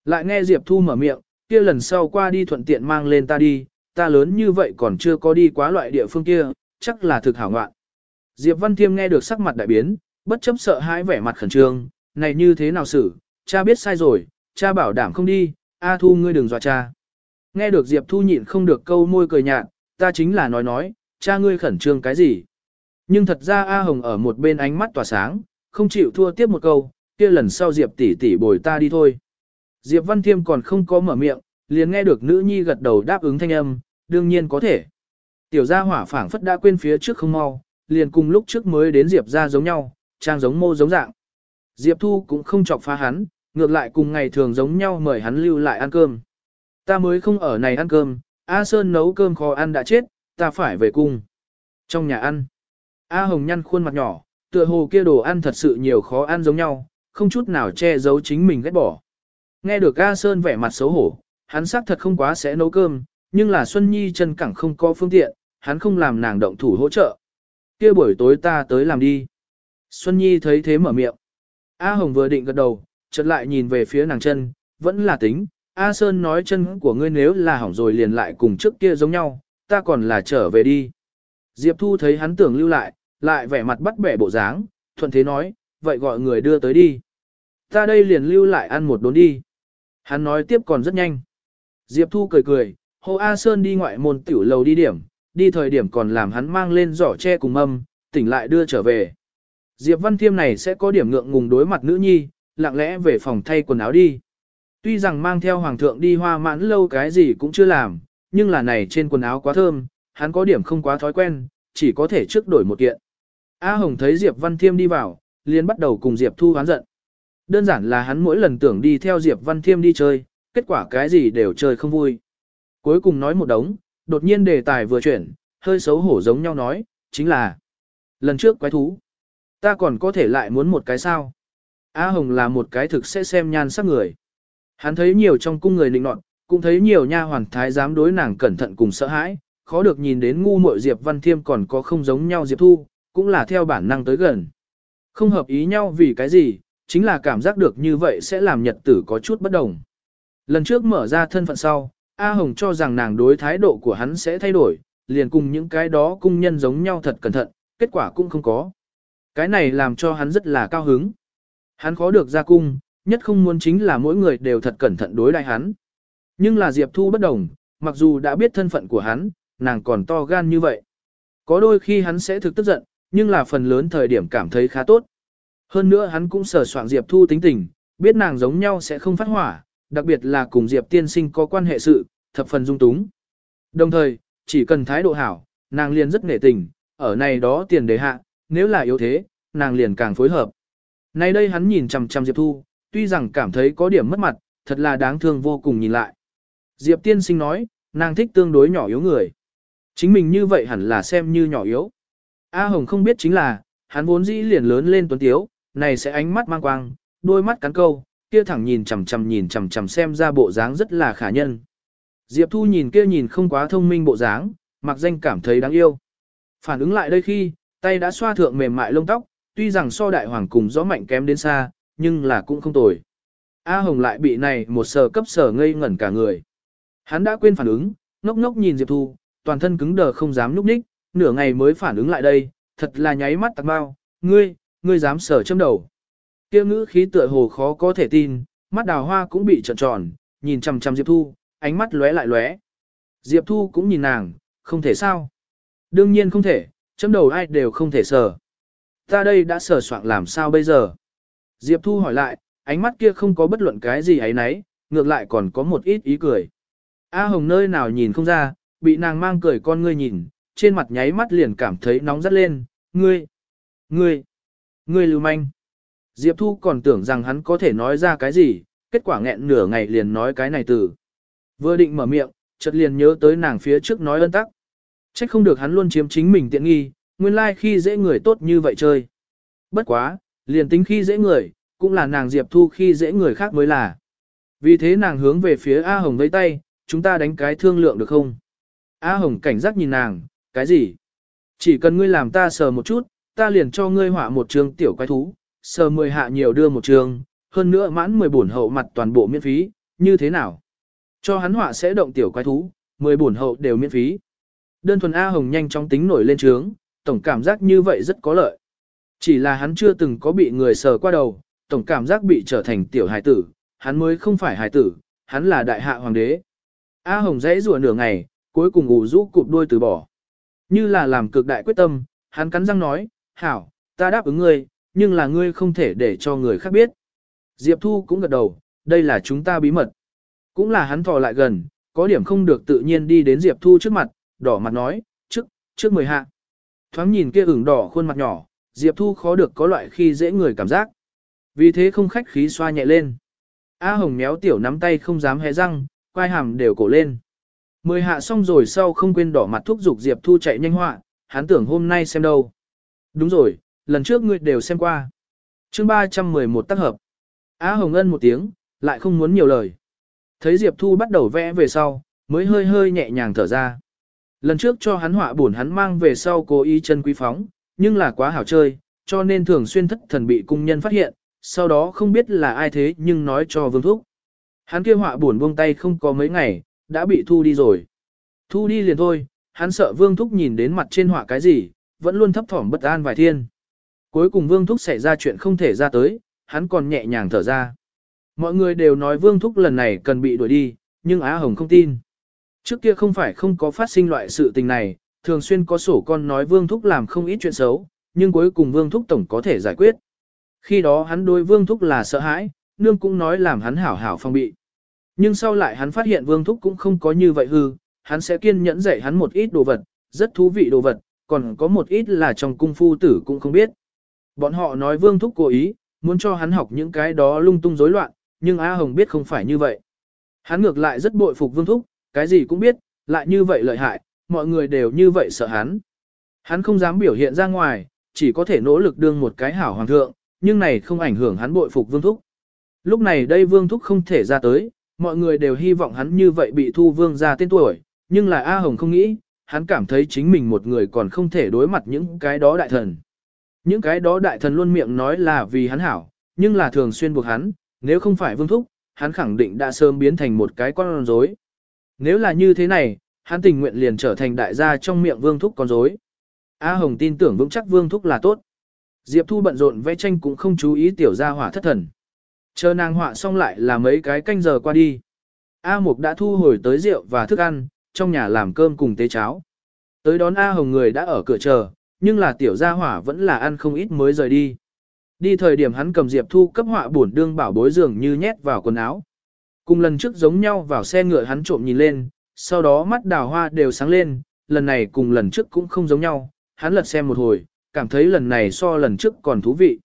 Lại nghe Diệp Thu mở miệng, kia lần sau qua đi thuận tiện mang lên ta đi, ta lớn như vậy còn chưa có đi quá loại địa phương kia, chắc là thực hảo ngoạn. Diệp Văn Thiêm nghe được sắc mặt đại biến, bất chấp sợ hãi vẻ mặt khẩn trương, này như thế nào xử, cha biết sai rồi, cha bảo đảm không đi, A Thu ngươi đừng dọa cha. Nghe được Diệp Thu nhịn không được câu môi cười nhạt, ta chính là nói nói, cha ngươi khẩn trương cái gì. Nhưng thật ra A Hồng ở một bên ánh mắt tỏa sáng, không chịu thua tiếp một câu, kia lần sau Diệp tỷ tỷ bồi ta đi thôi. Diệp Văn Thiêm còn không có mở miệng, liền nghe được nữ nhi gật đầu đáp ứng thanh âm, đương nhiên có thể. Tiểu gia hỏa phảng phất đã quên phía trước không mau, liền cùng lúc trước mới đến Diệp ra giống nhau, trang giống mô giống dạng. Diệp Thu cũng không chọc phá hắn, ngược lại cùng ngày thường giống nhau mời hắn lưu lại ăn cơm. Ta mới không ở này ăn cơm, A Sơn nấu cơm khó ăn đã chết, ta phải về cung. Trong nhà ăn, A Hồng nhăn khuôn mặt nhỏ, tựa hồ kia đồ ăn thật sự nhiều khó ăn giống nhau, không chút nào che giấu chính mình ghét bỏ. Nghe được A Sơn vẻ mặt xấu hổ, hắn xác thật không quá sẽ nấu cơm, nhưng là Xuân Nhi chân cẳng không có phương tiện, hắn không làm nàng động thủ hỗ trợ. kia buổi tối ta tới làm đi. Xuân Nhi thấy thế mở miệng. A Hồng vừa định gật đầu, chợt lại nhìn về phía nàng chân, vẫn là tính. A Sơn nói chân của ngươi nếu là hỏng rồi liền lại cùng trước kia giống nhau, ta còn là trở về đi. Diệp Thu thấy hắn tưởng lưu lại, lại vẻ mặt bắt bẻ bộ dáng, thuận thế nói, vậy gọi người đưa tới đi. Ta đây liền lưu lại ăn một đốn đi. Hắn nói tiếp còn rất nhanh. Diệp Thu cười cười, Hồ A Sơn đi ngoại môn tiểu lầu đi điểm, đi thời điểm còn làm hắn mang lên giỏ tre cùng mâm, tỉnh lại đưa trở về. Diệp Văn Thiêm này sẽ có điểm ngượng ngùng đối mặt nữ nhi, lặng lẽ về phòng thay quần áo đi. Tuy rằng mang theo hoàng thượng đi hoa mãn lâu cái gì cũng chưa làm, nhưng là này trên quần áo quá thơm, hắn có điểm không quá thói quen, chỉ có thể trước đổi một kiện. A Hồng thấy Diệp Văn Thiêm đi vào, liền bắt đầu cùng Diệp Thu hoán giận. Đơn giản là hắn mỗi lần tưởng đi theo Diệp Văn Thiêm đi chơi, kết quả cái gì đều chơi không vui. Cuối cùng nói một đống, đột nhiên đề tài vừa chuyển, hơi xấu hổ giống nhau nói, chính là lần trước quái thú. Ta còn có thể lại muốn một cái sao. A Hồng là một cái thực sẽ xem nhan sắc người. Hắn thấy nhiều trong cung người nịnh nọt, cũng thấy nhiều nha hoàn thái dám đối nàng cẩn thận cùng sợ hãi, khó được nhìn đến ngu muội Diệp Văn Thiêm còn có không giống nhau Diệp Thu, cũng là theo bản năng tới gần. Không hợp ý nhau vì cái gì, chính là cảm giác được như vậy sẽ làm nhật tử có chút bất đồng. Lần trước mở ra thân phận sau, A Hồng cho rằng nàng đối thái độ của hắn sẽ thay đổi, liền cùng những cái đó cung nhân giống nhau thật cẩn thận, kết quả cũng không có. Cái này làm cho hắn rất là cao hứng. Hắn khó được ra cung, nhất không muốn chính là mỗi người đều thật cẩn thận đối đại hắn. Nhưng là Diệp Thu bất đồng, mặc dù đã biết thân phận của hắn, nàng còn to gan như vậy. Có đôi khi hắn sẽ thực tức giận, nhưng là phần lớn thời điểm cảm thấy khá tốt. Hơn nữa hắn cũng sở soạn Diệp Thu tính tình, biết nàng giống nhau sẽ không phát hỏa, đặc biệt là cùng Diệp tiên sinh có quan hệ sự, thập phần dung túng. Đồng thời, chỉ cần thái độ hảo, nàng liền rất nể tình, ở này đó tiền đề hạ, nếu là yếu thế, nàng liền càng phối hợp. Nay đây hắn nhìn chằm chằm Diệp Thu, tuy rằng cảm thấy có điểm mất mặt, thật là đáng thương vô cùng nhìn lại. Diệp tiên sinh nói, nàng thích tương đối nhỏ yếu người. Chính mình như vậy hẳn là xem như nhỏ yếu. A Hồng không biết chính là, hắn vốn dĩ liền lớn lên tuấn tiếu, này sẽ ánh mắt mang quang, đôi mắt cắn câu, kia thẳng nhìn chằm chằm nhìn chằm chằm xem ra bộ dáng rất là khả nhân. Diệp Thu nhìn kia nhìn không quá thông minh bộ dáng, mặc danh cảm thấy đáng yêu. Phản ứng lại đây khi, tay đã xoa thượng mềm mại lông tóc, tuy rằng so đại hoàng cùng gió mạnh kém đến xa, nhưng là cũng không tồi. A Hồng lại bị này một sờ cấp sở ngây ngẩn cả người. Hắn đã quên phản ứng, ngốc ngốc nhìn Diệp Thu, toàn thân cứng đờ không dám nhúc nhích, nửa ngày mới phản ứng lại đây, thật là nháy mắt tạc bao, ngươi, ngươi dám sở châm đầu. Kia ngữ khí tựa hồ khó có thể tin, mắt đào hoa cũng bị trợn tròn, nhìn chằm chằm Diệp Thu, ánh mắt lóe lại lóe. Diệp Thu cũng nhìn nàng, không thể sao. Đương nhiên không thể, châm đầu ai đều không thể sở. Ta đây đã sờ soạn làm sao bây giờ? Diệp Thu hỏi lại, ánh mắt kia không có bất luận cái gì ấy nấy, ngược lại còn có một ít ý cười. A Hồng nơi nào nhìn không ra, bị nàng mang cười con ngươi nhìn, trên mặt nháy mắt liền cảm thấy nóng rất lên, ngươi, ngươi, ngươi lưu manh. Diệp Thu còn tưởng rằng hắn có thể nói ra cái gì, kết quả nghẹn nửa ngày liền nói cái này từ. Vừa định mở miệng, chợt liền nhớ tới nàng phía trước nói ân tắc. Trách không được hắn luôn chiếm chính mình tiện nghi, nguyên lai like khi dễ người tốt như vậy chơi. Bất quá, liền tính khi dễ người, cũng là nàng Diệp Thu khi dễ người khác mới là. Vì thế nàng hướng về phía A Hồng vẫy tay, chúng ta đánh cái thương lượng được không? A Hồng cảnh giác nhìn nàng, cái gì? Chỉ cần ngươi làm ta sờ một chút, ta liền cho ngươi họa một trường tiểu quái thú, sờ mười hạ nhiều đưa một trường, hơn nữa mãn mười bổn hậu mặt toàn bộ miễn phí, như thế nào? Cho hắn họa sẽ động tiểu quái thú, mười bổn hậu đều miễn phí. Đơn thuần A Hồng nhanh chóng tính nổi lên trướng, tổng cảm giác như vậy rất có lợi. Chỉ là hắn chưa từng có bị người sờ qua đầu, tổng cảm giác bị trở thành tiểu hài tử, hắn mới không phải hài tử, hắn là đại hạ hoàng đế. A Hồng dãy rùa nửa ngày, cuối cùng ủ rũ cụp đuôi từ bỏ. Như là làm cực đại quyết tâm, hắn cắn răng nói, hảo, ta đáp ứng ngươi, nhưng là ngươi không thể để cho người khác biết. Diệp Thu cũng gật đầu, đây là chúng ta bí mật. Cũng là hắn thò lại gần, có điểm không được tự nhiên đi đến Diệp Thu trước mặt, đỏ mặt nói, trước, trước mười hạ. Thoáng nhìn kia ửng đỏ khuôn mặt nhỏ, Diệp Thu khó được có loại khi dễ người cảm giác. Vì thế không khách khí xoa nhẹ lên. A Hồng méo tiểu nắm tay không dám hé răng, quai hàm đều cổ lên. Mười hạ xong rồi sau không quên đỏ mặt thúc giục Diệp Thu chạy nhanh họa, hắn tưởng hôm nay xem đâu. Đúng rồi, lần trước ngươi đều xem qua. chương 311 tác hợp. Á Hồng Ân một tiếng, lại không muốn nhiều lời. Thấy Diệp Thu bắt đầu vẽ về sau, mới hơi hơi nhẹ nhàng thở ra. Lần trước cho hắn họa buồn hắn mang về sau cố ý chân quý phóng, nhưng là quá hảo chơi, cho nên thường xuyên thất thần bị cung nhân phát hiện, sau đó không biết là ai thế nhưng nói cho Vương Thúc. Hắn kia họa buồn buông tay không có mấy ngày, đã bị thu đi rồi. Thu đi liền thôi, hắn sợ Vương Thúc nhìn đến mặt trên họa cái gì, vẫn luôn thấp thỏm bất an vài thiên. Cuối cùng Vương Thúc xảy ra chuyện không thể ra tới, hắn còn nhẹ nhàng thở ra. Mọi người đều nói Vương Thúc lần này cần bị đuổi đi, nhưng Á Hồng không tin. Trước kia không phải không có phát sinh loại sự tình này, thường xuyên có sổ con nói Vương Thúc làm không ít chuyện xấu, nhưng cuối cùng Vương Thúc tổng có thể giải quyết. Khi đó hắn đối Vương Thúc là sợ hãi, nương cũng nói làm hắn hảo hảo phong bị. Nhưng sau lại hắn phát hiện Vương Thúc cũng không có như vậy hư, hắn sẽ kiên nhẫn dạy hắn một ít đồ vật, rất thú vị đồ vật, còn có một ít là trong cung phu tử cũng không biết. Bọn họ nói Vương Thúc cố ý, muốn cho hắn học những cái đó lung tung rối loạn, nhưng A Hồng biết không phải như vậy. Hắn ngược lại rất bội phục Vương Thúc, cái gì cũng biết, lại như vậy lợi hại, mọi người đều như vậy sợ hắn. Hắn không dám biểu hiện ra ngoài, chỉ có thể nỗ lực đương một cái hảo hoàng thượng, nhưng này không ảnh hưởng hắn bội phục Vương Thúc. Lúc này đây Vương Thúc không thể ra tới, mọi người đều hy vọng hắn như vậy bị thu Vương ra tên tuổi, nhưng là A Hồng không nghĩ, hắn cảm thấy chính mình một người còn không thể đối mặt những cái đó đại thần. Những cái đó đại thần luôn miệng nói là vì hắn hảo, nhưng là thường xuyên buộc hắn, nếu không phải Vương Thúc, hắn khẳng định đã sớm biến thành một cái con rối. Nếu là như thế này, hắn tình nguyện liền trở thành đại gia trong miệng Vương Thúc con rối. A Hồng tin tưởng vững chắc Vương Thúc là tốt. Diệp Thu bận rộn vẽ tranh cũng không chú ý tiểu gia hỏa thất thần. Chờ nàng họa xong lại là mấy cái canh giờ qua đi. A Mục đã thu hồi tới rượu và thức ăn, trong nhà làm cơm cùng tế cháo. Tới đón A Hồng người đã ở cửa chờ, nhưng là tiểu gia hỏa vẫn là ăn không ít mới rời đi. Đi thời điểm hắn cầm Diệp Thu cấp họa bổn đương bảo bối dường như nhét vào quần áo. Cùng lần trước giống nhau vào xe ngựa hắn trộm nhìn lên, sau đó mắt đào hoa đều sáng lên, lần này cùng lần trước cũng không giống nhau, hắn lật xem một hồi, cảm thấy lần này so lần trước còn thú vị.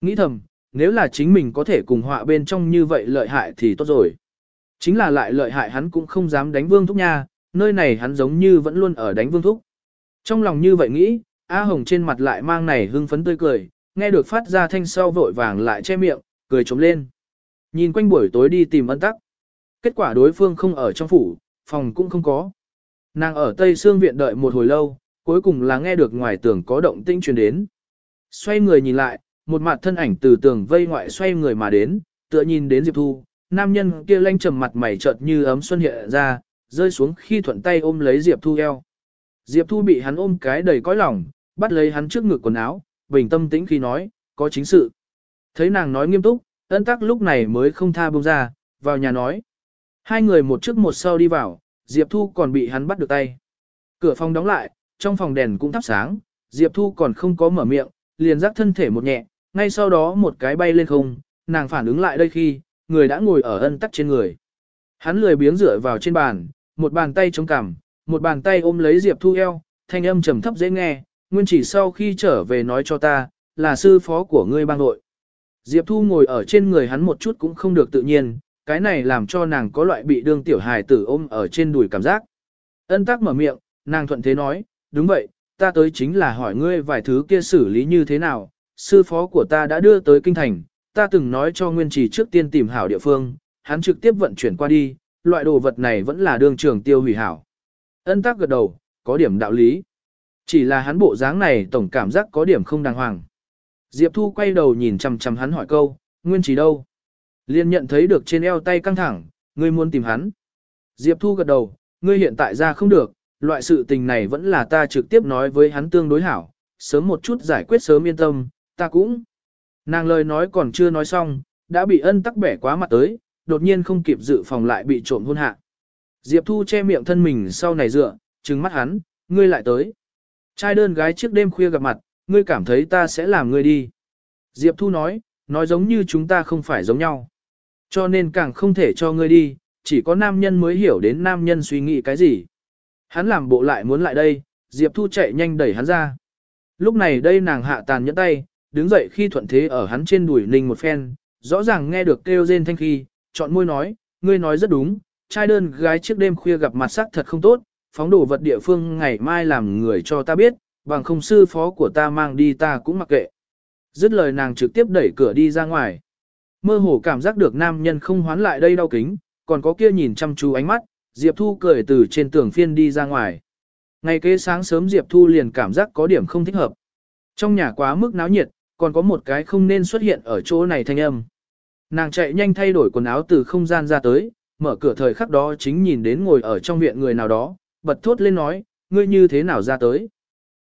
Nghĩ thầm, nếu là chính mình có thể cùng họa bên trong như vậy lợi hại thì tốt rồi. Chính là lại lợi hại hắn cũng không dám đánh vương thúc nha, nơi này hắn giống như vẫn luôn ở đánh vương thúc. Trong lòng như vậy nghĩ, A Hồng trên mặt lại mang này hưng phấn tươi cười, nghe được phát ra thanh sau vội vàng lại che miệng, cười trống lên. Nhìn quanh buổi tối đi tìm ân tắc. Kết quả đối phương không ở trong phủ, phòng cũng không có. Nàng ở Tây Sương Viện đợi một hồi lâu, cuối cùng là nghe được ngoài tường có động tĩnh truyền đến. Xoay người nhìn lại, một mặt thân ảnh từ tường vây ngoại xoay người mà đến, tựa nhìn đến Diệp Thu, nam nhân kia lanh trầm mặt mày chợt như ấm xuân hiện ra, rơi xuống khi thuận tay ôm lấy Diệp Thu eo. Diệp Thu bị hắn ôm cái đầy cõi lòng, bắt lấy hắn trước ngực quần áo, bình tâm tĩnh khi nói, có chính sự. Thấy nàng nói nghiêm túc, ân tắc lúc này mới không tha buông ra, vào nhà nói. Hai người một trước một sau đi vào, Diệp Thu còn bị hắn bắt được tay. Cửa phòng đóng lại, trong phòng đèn cũng thắp sáng, Diệp Thu còn không có mở miệng, liền giác thân thể một nhẹ, ngay sau đó một cái bay lên không, nàng phản ứng lại đây khi, người đã ngồi ở ân tắc trên người. Hắn lười biếng dựa vào trên bàn, một bàn tay chống cằm, một bàn tay ôm lấy Diệp Thu eo, thanh âm trầm thấp dễ nghe, nguyên chỉ sau khi trở về nói cho ta, là sư phó của ngươi bang nội. Diệp Thu ngồi ở trên người hắn một chút cũng không được tự nhiên, cái này làm cho nàng có loại bị đương tiểu hài tử ôm ở trên đùi cảm giác. Ân tắc mở miệng, nàng thuận thế nói, đúng vậy, ta tới chính là hỏi ngươi vài thứ kia xử lý như thế nào, sư phó của ta đã đưa tới kinh thành, ta từng nói cho nguyên trì trước tiên tìm hảo địa phương, hắn trực tiếp vận chuyển qua đi, loại đồ vật này vẫn là đương trường tiêu hủy hảo. Ân tắc gật đầu, có điểm đạo lý. Chỉ là hắn bộ dáng này tổng cảm giác có điểm không đàng hoàng. Diệp Thu quay đầu nhìn chằm chằm hắn hỏi câu, nguyên trì đâu? Liên nhận thấy được trên eo tay căng thẳng, ngươi muốn tìm hắn. Diệp Thu gật đầu, ngươi hiện tại ra không được, loại sự tình này vẫn là ta trực tiếp nói với hắn tương đối hảo, sớm một chút giải quyết sớm yên tâm, ta cũng. Nàng lời nói còn chưa nói xong, đã bị ân tắc bẻ quá mặt tới, đột nhiên không kịp dự phòng lại bị trộm hôn hạ. Diệp Thu che miệng thân mình sau này dựa, trừng mắt hắn, ngươi lại tới. Trai đơn gái trước đêm khuya gặp mặt, ngươi cảm thấy ta sẽ làm ngươi đi. Diệp Thu nói, nói giống như chúng ta không phải giống nhau. Cho nên càng không thể cho ngươi đi, chỉ có nam nhân mới hiểu đến nam nhân suy nghĩ cái gì. Hắn làm bộ lại muốn lại đây, Diệp Thu chạy nhanh đẩy hắn ra. Lúc này đây nàng hạ tàn nhẫn tay, đứng dậy khi thuận thế ở hắn trên đùi ninh một phen, rõ ràng nghe được kêu rên thanh khi, chọn môi nói, ngươi nói rất đúng, trai đơn gái trước đêm khuya gặp mặt sắc thật không tốt, phóng đồ vật địa phương ngày mai làm người cho ta biết, bằng không sư phó của ta mang đi ta cũng mặc kệ. Dứt lời nàng trực tiếp đẩy cửa đi ra ngoài. Mơ hồ cảm giác được nam nhân không hoán lại đây đau kính, còn có kia nhìn chăm chú ánh mắt, Diệp Thu cười từ trên tường phiên đi ra ngoài. Ngày kế sáng sớm Diệp Thu liền cảm giác có điểm không thích hợp. Trong nhà quá mức náo nhiệt, còn có một cái không nên xuất hiện ở chỗ này thanh âm. Nàng chạy nhanh thay đổi quần áo từ không gian ra tới, mở cửa thời khắc đó chính nhìn đến ngồi ở trong viện người nào đó, bật thốt lên nói, ngươi như thế nào ra tới.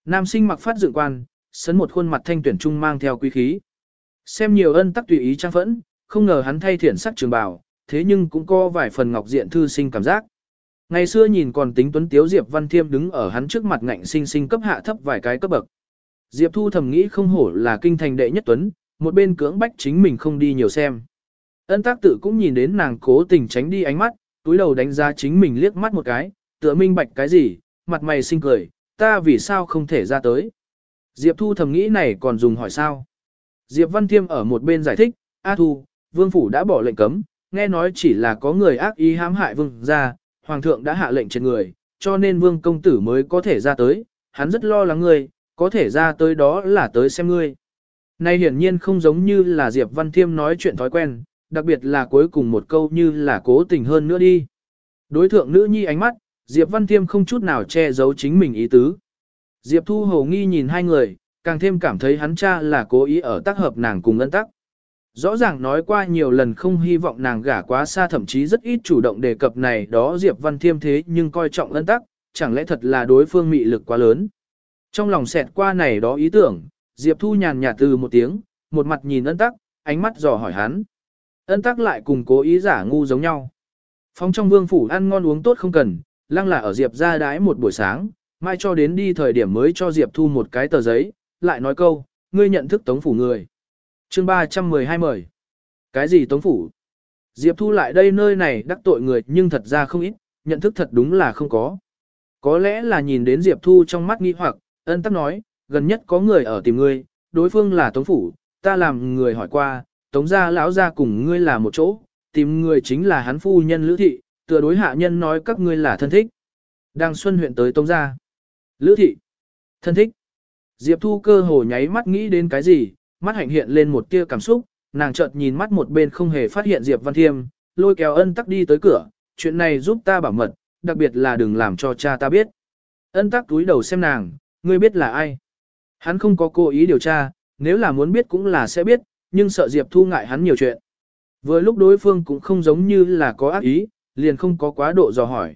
Nam sinh mặc phát dựng quan, sấn một khuôn mặt thanh tuyển trung mang theo quý khí. Xem nhiều ân tắc tùy ý trang phẫn, không ngờ hắn thay thiển sắc trường bào, thế nhưng cũng có vài phần ngọc diện thư sinh cảm giác. Ngày xưa nhìn còn tính tuấn tiếu Diệp Văn Thiêm đứng ở hắn trước mặt ngạnh sinh sinh cấp hạ thấp vài cái cấp bậc. Diệp Thu thầm nghĩ không hổ là kinh thành đệ nhất tuấn, một bên cưỡng bách chính mình không đi nhiều xem. Ân tác tự cũng nhìn đến nàng cố tình tránh đi ánh mắt, túi đầu đánh giá chính mình liếc mắt một cái, tựa minh bạch cái gì, mặt mày xinh cười, ta vì sao không thể ra tới. Diệp Thu thầm nghĩ này còn dùng hỏi sao. Diệp Văn Thiêm ở một bên giải thích, A Thu, Vương Phủ đã bỏ lệnh cấm, nghe nói chỉ là có người ác ý hãm hại Vương gia, Hoàng thượng đã hạ lệnh trên người, cho nên Vương công tử mới có thể ra tới, hắn rất lo lắng ngươi, có thể ra tới đó là tới xem ngươi. Nay hiển nhiên không giống như là Diệp Văn Thiêm nói chuyện thói quen, đặc biệt là cuối cùng một câu như là cố tình hơn nữa đi. Đối thượng nữ nhi ánh mắt, Diệp Văn Thiêm không chút nào che giấu chính mình ý tứ. Diệp Thu Hồ nghi nhìn hai người, càng thêm cảm thấy hắn cha là cố ý ở tác hợp nàng cùng ân tắc. Rõ ràng nói qua nhiều lần không hy vọng nàng gả quá xa thậm chí rất ít chủ động đề cập này đó Diệp Văn Thiêm thế nhưng coi trọng ân tắc, chẳng lẽ thật là đối phương mị lực quá lớn. Trong lòng xẹt qua này đó ý tưởng, Diệp Thu nhàn nhạt từ một tiếng, một mặt nhìn ân tắc, ánh mắt dò hỏi hắn. Ân tắc lại cùng cố ý giả ngu giống nhau. Phong trong vương phủ ăn ngon uống tốt không cần, lăng là ở Diệp ra đái một buổi sáng, mai cho đến đi thời điểm mới cho Diệp Thu một cái tờ giấy, lại nói câu, ngươi nhận thức tống phủ người chương 312 mời. Cái gì tống phủ? Diệp Thu lại đây nơi này đắc tội người nhưng thật ra không ít, nhận thức thật đúng là không có. Có lẽ là nhìn đến Diệp Thu trong mắt nghi hoặc, ân tắc nói, gần nhất có người ở tìm ngươi, đối phương là tống phủ, ta làm người hỏi qua, tống gia lão gia cùng ngươi là một chỗ, tìm người chính là hắn phu nhân lữ thị, tựa đối hạ nhân nói các ngươi là thân thích. Đang xuân huyện tới tống gia. Lữ thị. Thân thích. Diệp Thu cơ hồ nháy mắt nghĩ đến cái gì, mắt hạnh hiện lên một tia cảm xúc, nàng chợt nhìn mắt một bên không hề phát hiện Diệp Văn Thiêm, lôi kéo ân tắc đi tới cửa, chuyện này giúp ta bảo mật, đặc biệt là đừng làm cho cha ta biết. Ân tắc túi đầu xem nàng, ngươi biết là ai. Hắn không có cố ý điều tra, nếu là muốn biết cũng là sẽ biết, nhưng sợ Diệp Thu ngại hắn nhiều chuyện. Vừa lúc đối phương cũng không giống như là có ác ý, liền không có quá độ dò hỏi.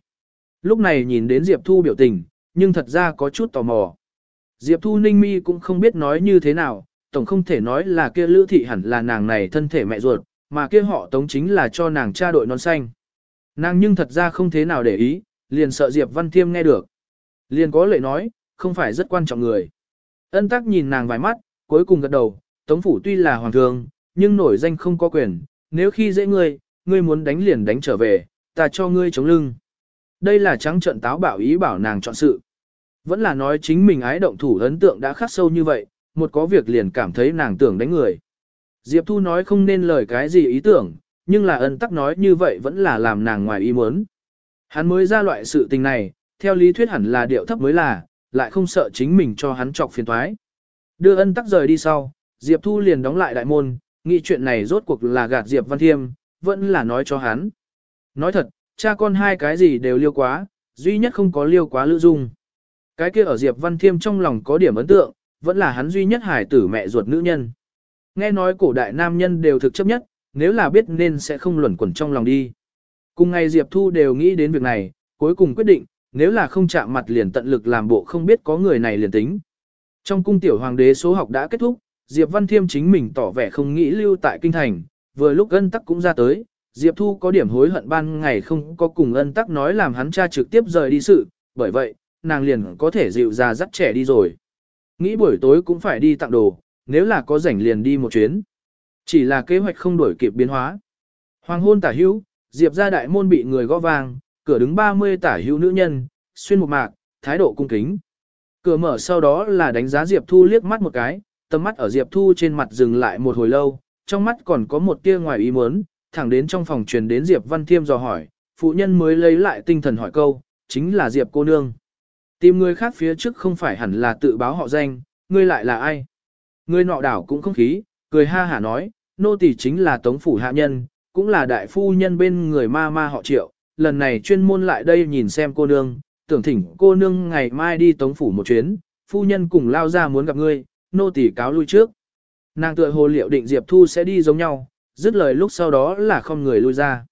Lúc này nhìn đến Diệp Thu biểu tình, nhưng thật ra có chút tò mò. Diệp Thu Ninh Mi cũng không biết nói như thế nào, tổng không thể nói là kia Lữ Thị hẳn là nàng này thân thể mẹ ruột, mà kia họ tống chính là cho nàng cha đội non xanh. Nàng nhưng thật ra không thế nào để ý, liền sợ Diệp Văn Thiêm nghe được. Liền có lệ nói, không phải rất quan trọng người. Ân tắc nhìn nàng vài mắt, cuối cùng gật đầu, Tống phủ tuy là hoàng thường, nhưng nổi danh không có quyền, nếu khi dễ ngươi, ngươi muốn đánh liền đánh trở về, ta cho ngươi chống lưng. Đây là trắng trận táo bảo ý bảo nàng chọn sự. Vẫn là nói chính mình ái động thủ ấn tượng đã khắc sâu như vậy, một có việc liền cảm thấy nàng tưởng đánh người. Diệp Thu nói không nên lời cái gì ý tưởng, nhưng là ân tắc nói như vậy vẫn là làm nàng ngoài ý muốn. Hắn mới ra loại sự tình này, theo lý thuyết hẳn là điệu thấp mới là, lại không sợ chính mình cho hắn trọc phiền thoái. Đưa ân tắc rời đi sau, Diệp Thu liền đóng lại đại môn, nghĩ chuyện này rốt cuộc là gạt Diệp Văn Thiêm, vẫn là nói cho hắn. Nói thật, cha con hai cái gì đều liêu quá, duy nhất không có liêu quá lữ dung. Cái kia ở Diệp Văn Thiêm trong lòng có điểm ấn tượng, vẫn là hắn duy nhất hải tử mẹ ruột nữ nhân. Nghe nói cổ đại nam nhân đều thực chấp nhất, nếu là biết nên sẽ không luẩn quẩn trong lòng đi. Cùng ngày Diệp Thu đều nghĩ đến việc này, cuối cùng quyết định, nếu là không chạm mặt liền tận lực làm bộ không biết có người này liền tính. Trong cung tiểu hoàng đế số học đã kết thúc, Diệp Văn Thiêm chính mình tỏ vẻ không nghĩ lưu tại kinh thành, vừa lúc ân tắc cũng ra tới, Diệp Thu có điểm hối hận ban ngày không có cùng ân tắc nói làm hắn cha trực tiếp rời đi sự, bởi vậy, nàng liền có thể dịu ra dắt trẻ đi rồi. Nghĩ buổi tối cũng phải đi tặng đồ, nếu là có rảnh liền đi một chuyến. Chỉ là kế hoạch không đổi kịp biến hóa. Hoàng hôn tả hữu, Diệp ra đại môn bị người gõ vang, cửa đứng 30 tả hữu nữ nhân, xuyên một mạc, thái độ cung kính. Cửa mở sau đó là đánh giá Diệp Thu liếc mắt một cái, tầm mắt ở Diệp Thu trên mặt dừng lại một hồi lâu, trong mắt còn có một tia ngoài ý muốn, thẳng đến trong phòng truyền đến Diệp Văn Thiêm dò hỏi, phụ nhân mới lấy lại tinh thần hỏi câu, chính là Diệp cô nương. Tìm người khác phía trước không phải hẳn là tự báo họ danh, ngươi lại là ai? Người nọ đảo cũng không khí, cười ha hả nói, nô tỳ chính là tống phủ hạ nhân, cũng là đại phu nhân bên người ma ma họ triệu, lần này chuyên môn lại đây nhìn xem cô nương, tưởng thỉnh cô nương ngày mai đi tống phủ một chuyến, phu nhân cùng lao ra muốn gặp ngươi, nô tỳ cáo lui trước. Nàng tựa hồ liệu định Diệp Thu sẽ đi giống nhau, dứt lời lúc sau đó là không người lui ra.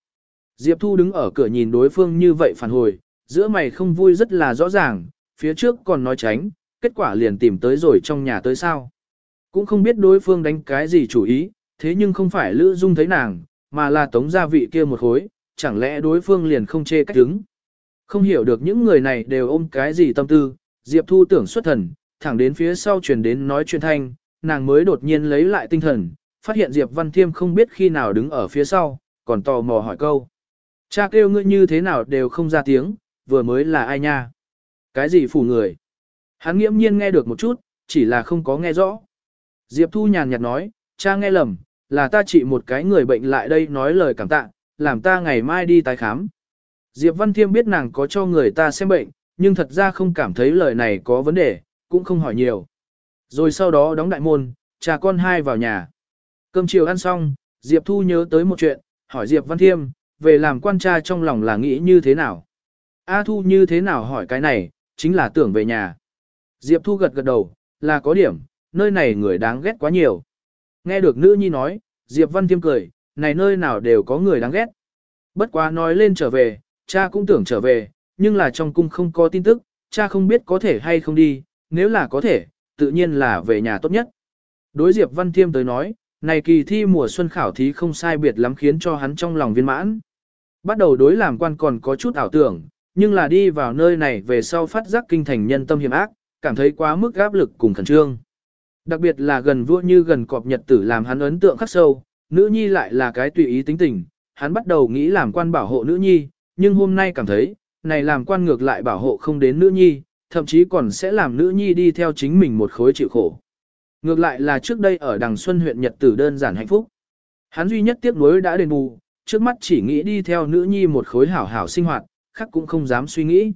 Diệp Thu đứng ở cửa nhìn đối phương như vậy phản hồi, giữa mày không vui rất là rõ ràng, phía trước còn nói tránh, kết quả liền tìm tới rồi trong nhà tới sao. Cũng không biết đối phương đánh cái gì chủ ý, thế nhưng không phải Lữ Dung thấy nàng, mà là tống gia vị kia một hối, chẳng lẽ đối phương liền không chê cách đứng. Không hiểu được những người này đều ôm cái gì tâm tư, Diệp Thu tưởng xuất thần, thẳng đến phía sau truyền đến nói chuyện thanh, nàng mới đột nhiên lấy lại tinh thần, phát hiện Diệp Văn Thiêm không biết khi nào đứng ở phía sau, còn tò mò hỏi câu. Cha kêu ngươi như thế nào đều không ra tiếng, vừa mới là ai nha? Cái gì phủ người? Hắn nghiễm nhiên nghe được một chút, chỉ là không có nghe rõ. Diệp Thu nhàn nhạt nói, cha nghe lầm, là ta chỉ một cái người bệnh lại đây nói lời cảm tạ, làm ta ngày mai đi tái khám. Diệp Văn Thiêm biết nàng có cho người ta xem bệnh, nhưng thật ra không cảm thấy lời này có vấn đề, cũng không hỏi nhiều. Rồi sau đó đóng đại môn, cha con hai vào nhà. Cơm chiều ăn xong, Diệp Thu nhớ tới một chuyện, hỏi Diệp Văn Thiêm, về làm quan cha trong lòng là nghĩ như thế nào. A Thu như thế nào hỏi cái này, chính là tưởng về nhà. Diệp Thu gật gật đầu, là có điểm, nơi này người đáng ghét quá nhiều. Nghe được nữ nhi nói, Diệp Văn Thiêm cười, này nơi nào đều có người đáng ghét. Bất quá nói lên trở về, cha cũng tưởng trở về, nhưng là trong cung không có tin tức, cha không biết có thể hay không đi, nếu là có thể, tự nhiên là về nhà tốt nhất. Đối Diệp Văn Thiêm tới nói, này kỳ thi mùa xuân khảo thí không sai biệt lắm khiến cho hắn trong lòng viên mãn. Bắt đầu đối làm quan còn có chút ảo tưởng, nhưng là đi vào nơi này về sau phát giác kinh thành nhân tâm hiểm ác, cảm thấy quá mức áp lực cùng khẩn trương. Đặc biệt là gần vua như gần cọp nhật tử làm hắn ấn tượng khắc sâu, nữ nhi lại là cái tùy ý tính tình, hắn bắt đầu nghĩ làm quan bảo hộ nữ nhi, nhưng hôm nay cảm thấy, này làm quan ngược lại bảo hộ không đến nữ nhi, thậm chí còn sẽ làm nữ nhi đi theo chính mình một khối chịu khổ. Ngược lại là trước đây ở Đằng Xuân huyện Nhật tử đơn giản hạnh phúc. Hắn duy nhất tiếc nuối đã đền bù, trước mắt chỉ nghĩ đi theo nữ nhi một khối hảo hảo sinh hoạt, khác cũng không dám suy nghĩ.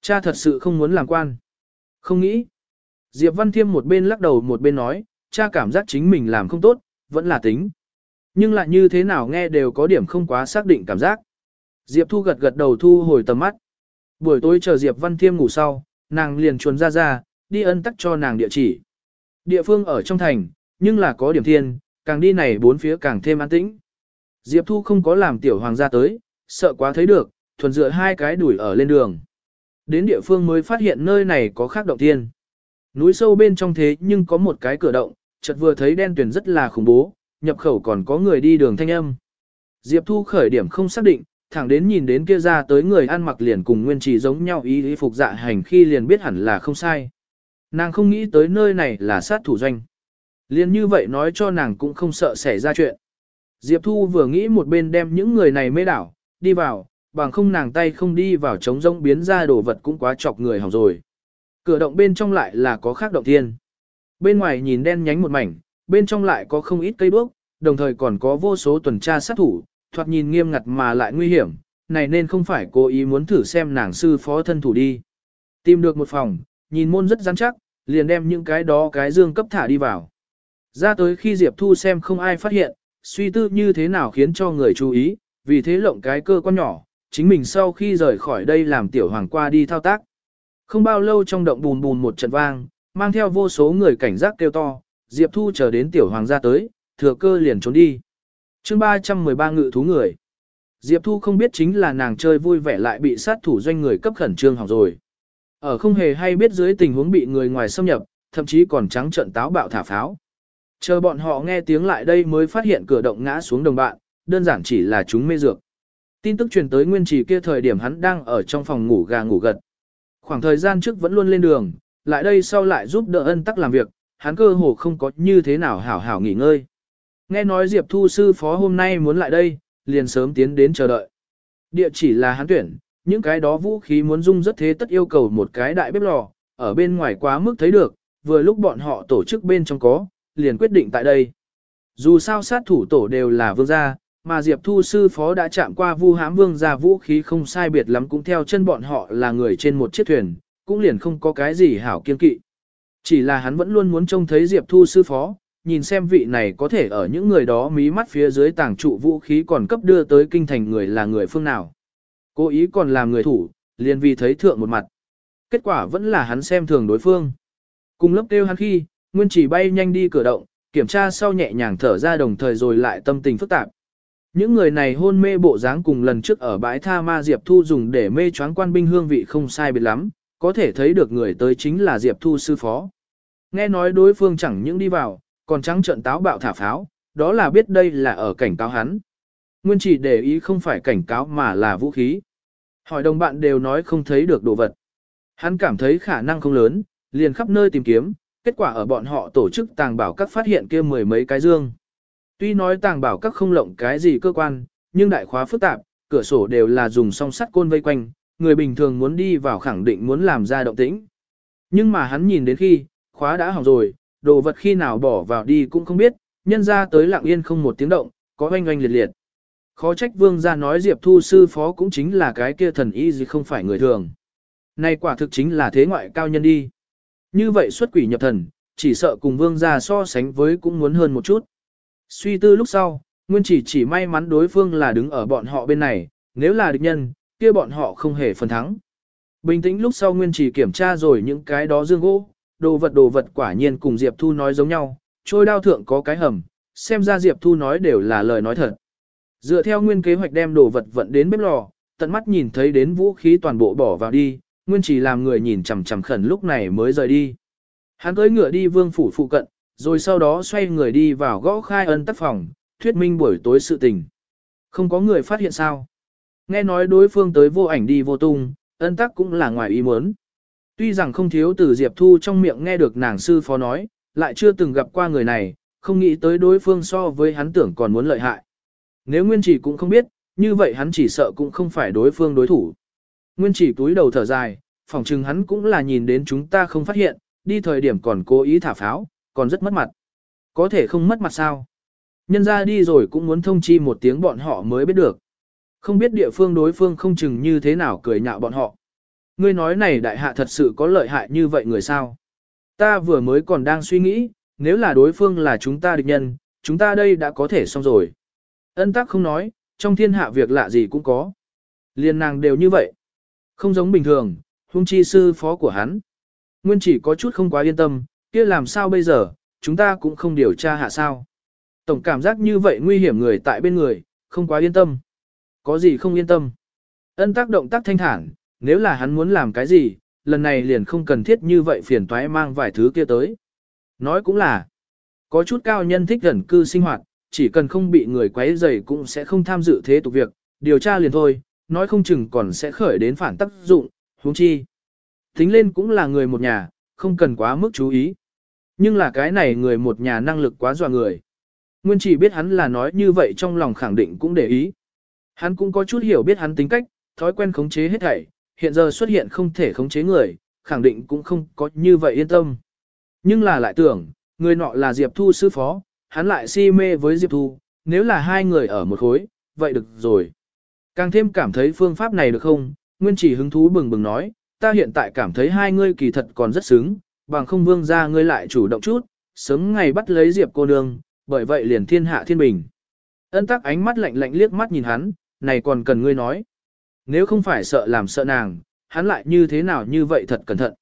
Cha thật sự không muốn làm quan. Không nghĩ. Diệp Văn Thiêm một bên lắc đầu một bên nói, cha cảm giác chính mình làm không tốt, vẫn là tính. Nhưng lại như thế nào nghe đều có điểm không quá xác định cảm giác. Diệp Thu gật gật đầu thu hồi tầm mắt. Buổi tối chờ Diệp Văn Thiêm ngủ sau, nàng liền chuồn ra ra, đi ân tắc cho nàng địa chỉ. Địa phương ở trong thành, nhưng là có điểm thiên, càng đi này bốn phía càng thêm an tĩnh. Diệp Thu không có làm tiểu hoàng gia tới, sợ quá thấy được, thuần dựa hai cái đuổi ở lên đường. Đến địa phương mới phát hiện nơi này có khác động thiên. Núi sâu bên trong thế nhưng có một cái cửa động, chợt vừa thấy đen tuyển rất là khủng bố, nhập khẩu còn có người đi đường thanh âm. Diệp Thu khởi điểm không xác định, thẳng đến nhìn đến kia ra tới người ăn mặc liền cùng nguyên trì giống nhau ý ý phục dạ hành khi liền biết hẳn là không sai. Nàng không nghĩ tới nơi này là sát thủ doanh. Liên như vậy nói cho nàng cũng không sợ xảy ra chuyện. Diệp Thu vừa nghĩ một bên đem những người này mê đảo, đi vào, bằng không nàng tay không đi vào trống rông biến ra đồ vật cũng quá chọc người hỏng rồi. Cửa động bên trong lại là có khác động thiên. Bên ngoài nhìn đen nhánh một mảnh, bên trong lại có không ít cây đuốc, đồng thời còn có vô số tuần tra sát thủ, thoạt nhìn nghiêm ngặt mà lại nguy hiểm, này nên không phải cố ý muốn thử xem nàng sư phó thân thủ đi. Tìm được một phòng, nhìn môn rất rắn chắc, liền đem những cái đó cái dương cấp thả đi vào. Ra tới khi Diệp Thu xem không ai phát hiện, suy tư như thế nào khiến cho người chú ý, vì thế lộng cái cơ quan nhỏ, chính mình sau khi rời khỏi đây làm tiểu hoàng qua đi thao tác. Không bao lâu trong động bùn bùn một trận vang, mang theo vô số người cảnh giác kêu to, Diệp Thu chờ đến tiểu hoàng ra tới, thừa cơ liền trốn đi. chương 313 ngự thú người. Diệp Thu không biết chính là nàng chơi vui vẻ lại bị sát thủ doanh người cấp khẩn trương hỏng rồi. Ở không hề hay biết dưới tình huống bị người ngoài xâm nhập, thậm chí còn trắng trận táo bạo thả pháo. Chờ bọn họ nghe tiếng lại đây mới phát hiện cửa động ngã xuống đồng bạn, đơn giản chỉ là chúng mê dược. Tin tức truyền tới nguyên trì kia thời điểm hắn đang ở trong phòng ngủ gà ngủ gật. Khoảng thời gian trước vẫn luôn lên đường, lại đây sau lại giúp đỡ ân tắc làm việc, hắn cơ hồ không có như thế nào hảo hảo nghỉ ngơi. Nghe nói Diệp Thu sư phó hôm nay muốn lại đây, liền sớm tiến đến chờ đợi. Địa chỉ là hắn tuyển, những cái đó vũ khí muốn dung rất thế tất yêu cầu một cái đại bếp lò, ở bên ngoài quá mức thấy được, vừa lúc bọn họ tổ chức bên trong có, liền quyết định tại đây. Dù sao sát thủ tổ đều là vương gia, mà Diệp Thu sư phó đã chạm qua vu hãm vương gia vũ khí không sai biệt lắm cũng theo chân bọn họ là người trên một chiếc thuyền, cũng liền không có cái gì hảo kiên kỵ. Chỉ là hắn vẫn luôn muốn trông thấy Diệp Thu sư phó, nhìn xem vị này có thể ở những người đó mí mắt phía dưới tàng trụ vũ khí còn cấp đưa tới kinh thành người là người phương nào. Cố ý còn làm người thủ, liền vì thấy thượng một mặt. Kết quả vẫn là hắn xem thường đối phương. Cùng lớp kêu hắn khi, Nguyên chỉ bay nhanh đi cửa động, kiểm tra sau nhẹ nhàng thở ra đồng thời rồi lại tâm tình phức tạp. Những người này hôn mê bộ dáng cùng lần trước ở bãi tha ma Diệp Thu dùng để mê choáng quan binh hương vị không sai biệt lắm, có thể thấy được người tới chính là Diệp Thu sư phó. Nghe nói đối phương chẳng những đi vào, còn trắng trận táo bạo thả pháo, đó là biết đây là ở cảnh cáo hắn. Nguyên chỉ để ý không phải cảnh cáo mà là vũ khí. Hỏi đồng bạn đều nói không thấy được đồ vật. Hắn cảm thấy khả năng không lớn, liền khắp nơi tìm kiếm, kết quả ở bọn họ tổ chức tàng bảo các phát hiện kia mười mấy cái dương. Tuy nói tàng bảo các không lộng cái gì cơ quan, nhưng đại khóa phức tạp, cửa sổ đều là dùng song sắt côn vây quanh, người bình thường muốn đi vào khẳng định muốn làm ra động tĩnh. Nhưng mà hắn nhìn đến khi, khóa đã hỏng rồi, đồ vật khi nào bỏ vào đi cũng không biết, nhân ra tới lặng yên không một tiếng động, có oanh oanh liệt liệt. Khó trách vương ra nói Diệp Thu sư phó cũng chính là cái kia thần y gì không phải người thường. Này quả thực chính là thế ngoại cao nhân đi. Như vậy xuất quỷ nhập thần, chỉ sợ cùng vương gia so sánh với cũng muốn hơn một chút. Suy tư lúc sau, Nguyên chỉ chỉ may mắn đối phương là đứng ở bọn họ bên này, nếu là địch nhân, kia bọn họ không hề phần thắng. Bình tĩnh lúc sau Nguyên chỉ kiểm tra rồi những cái đó dương gỗ, đồ vật đồ vật quả nhiên cùng Diệp Thu nói giống nhau, trôi đao thượng có cái hầm, xem ra Diệp Thu nói đều là lời nói thật. Dựa theo nguyên kế hoạch đem đồ vật vận đến bếp lò, tận mắt nhìn thấy đến vũ khí toàn bộ bỏ vào đi, Nguyên chỉ làm người nhìn chằm chằm khẩn lúc này mới rời đi. Hắn cưỡi ngựa đi vương phủ phụ cận, rồi sau đó xoay người đi vào gõ khai ân tắc phòng, thuyết minh buổi tối sự tình. Không có người phát hiện sao. Nghe nói đối phương tới vô ảnh đi vô tung, ân tắc cũng là ngoài ý muốn. Tuy rằng không thiếu từ Diệp Thu trong miệng nghe được nàng sư phó nói, lại chưa từng gặp qua người này, không nghĩ tới đối phương so với hắn tưởng còn muốn lợi hại. Nếu Nguyên Chỉ cũng không biết, như vậy hắn chỉ sợ cũng không phải đối phương đối thủ. Nguyên Chỉ túi đầu thở dài, phỏng chừng hắn cũng là nhìn đến chúng ta không phát hiện, đi thời điểm còn cố ý thả pháo, còn rất mất mặt. Có thể không mất mặt sao? Nhân ra đi rồi cũng muốn thông chi một tiếng bọn họ mới biết được. Không biết địa phương đối phương không chừng như thế nào cười nhạo bọn họ. Ngươi nói này đại hạ thật sự có lợi hại như vậy người sao? Ta vừa mới còn đang suy nghĩ, nếu là đối phương là chúng ta địch nhân, chúng ta đây đã có thể xong rồi. Ân tắc không nói, trong thiên hạ việc lạ gì cũng có. Liên nàng đều như vậy. Không giống bình thường, hung chi sư phó của hắn. Nguyên chỉ có chút không quá yên tâm, kia làm sao bây giờ, chúng ta cũng không điều tra hạ sao. Tổng cảm giác như vậy nguy hiểm người tại bên người, không quá yên tâm. Có gì không yên tâm. Ân tác động tác thanh thản, nếu là hắn muốn làm cái gì, lần này liền không cần thiết như vậy phiền toái mang vài thứ kia tới. Nói cũng là, có chút cao nhân thích gần cư sinh hoạt, chỉ cần không bị người quấy rầy cũng sẽ không tham dự thế tục việc, điều tra liền thôi, nói không chừng còn sẽ khởi đến phản tác dụng, huống chi. Tính lên cũng là người một nhà, không cần quá mức chú ý. Nhưng là cái này người một nhà năng lực quá dọa người. Nguyên chỉ biết hắn là nói như vậy trong lòng khẳng định cũng để ý. Hắn cũng có chút hiểu biết hắn tính cách, thói quen khống chế hết thảy, hiện giờ xuất hiện không thể khống chế người, khẳng định cũng không có như vậy yên tâm. Nhưng là lại tưởng, người nọ là Diệp Thu sư phó, hắn lại si mê với Diệp Thu, nếu là hai người ở một khối, vậy được rồi. Càng thêm cảm thấy phương pháp này được không, Nguyên chỉ hứng thú bừng bừng nói, ta hiện tại cảm thấy hai ngươi kỳ thật còn rất xứng, bằng không vương ra ngươi lại chủ động chút, sớm ngày bắt lấy Diệp cô nương, bởi vậy liền thiên hạ thiên bình. Ân tắc ánh mắt lạnh lạnh liếc mắt nhìn hắn, này còn cần ngươi nói. Nếu không phải sợ làm sợ nàng, hắn lại như thế nào như vậy thật cẩn thận.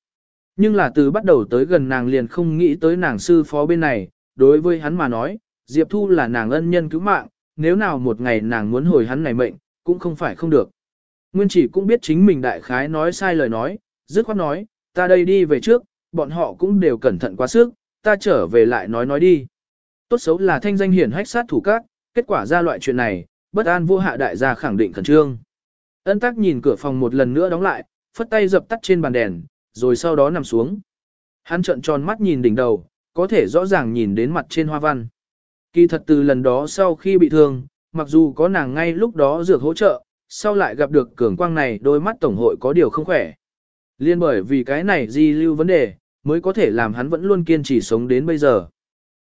Nhưng là từ bắt đầu tới gần nàng liền không nghĩ tới nàng sư phó bên này, đối với hắn mà nói, Diệp Thu là nàng ân nhân cứu mạng, nếu nào một ngày nàng muốn hồi hắn này mệnh, cũng không phải không được. Nguyên chỉ cũng biết chính mình đại khái nói sai lời nói, dứt khoát nói, ta đây đi về trước, bọn họ cũng đều cẩn thận quá sức, ta trở về lại nói nói đi. Tốt xấu là thanh danh hiển hách sát thủ các, kết quả ra loại chuyện này, bất an vô hạ đại gia khẳng định khẩn trương. Ân tắc nhìn cửa phòng một lần nữa đóng lại, phất tay dập tắt trên bàn đèn, rồi sau đó nằm xuống. Hắn trợn tròn mắt nhìn đỉnh đầu, có thể rõ ràng nhìn đến mặt trên hoa văn. Kỳ thật từ lần đó sau khi bị thương, mặc dù có nàng ngay lúc đó dược hỗ trợ, sau lại gặp được cường quang này đôi mắt tổng hội có điều không khỏe. Liên bởi vì cái này di lưu vấn đề, mới có thể làm hắn vẫn luôn kiên trì sống đến bây giờ.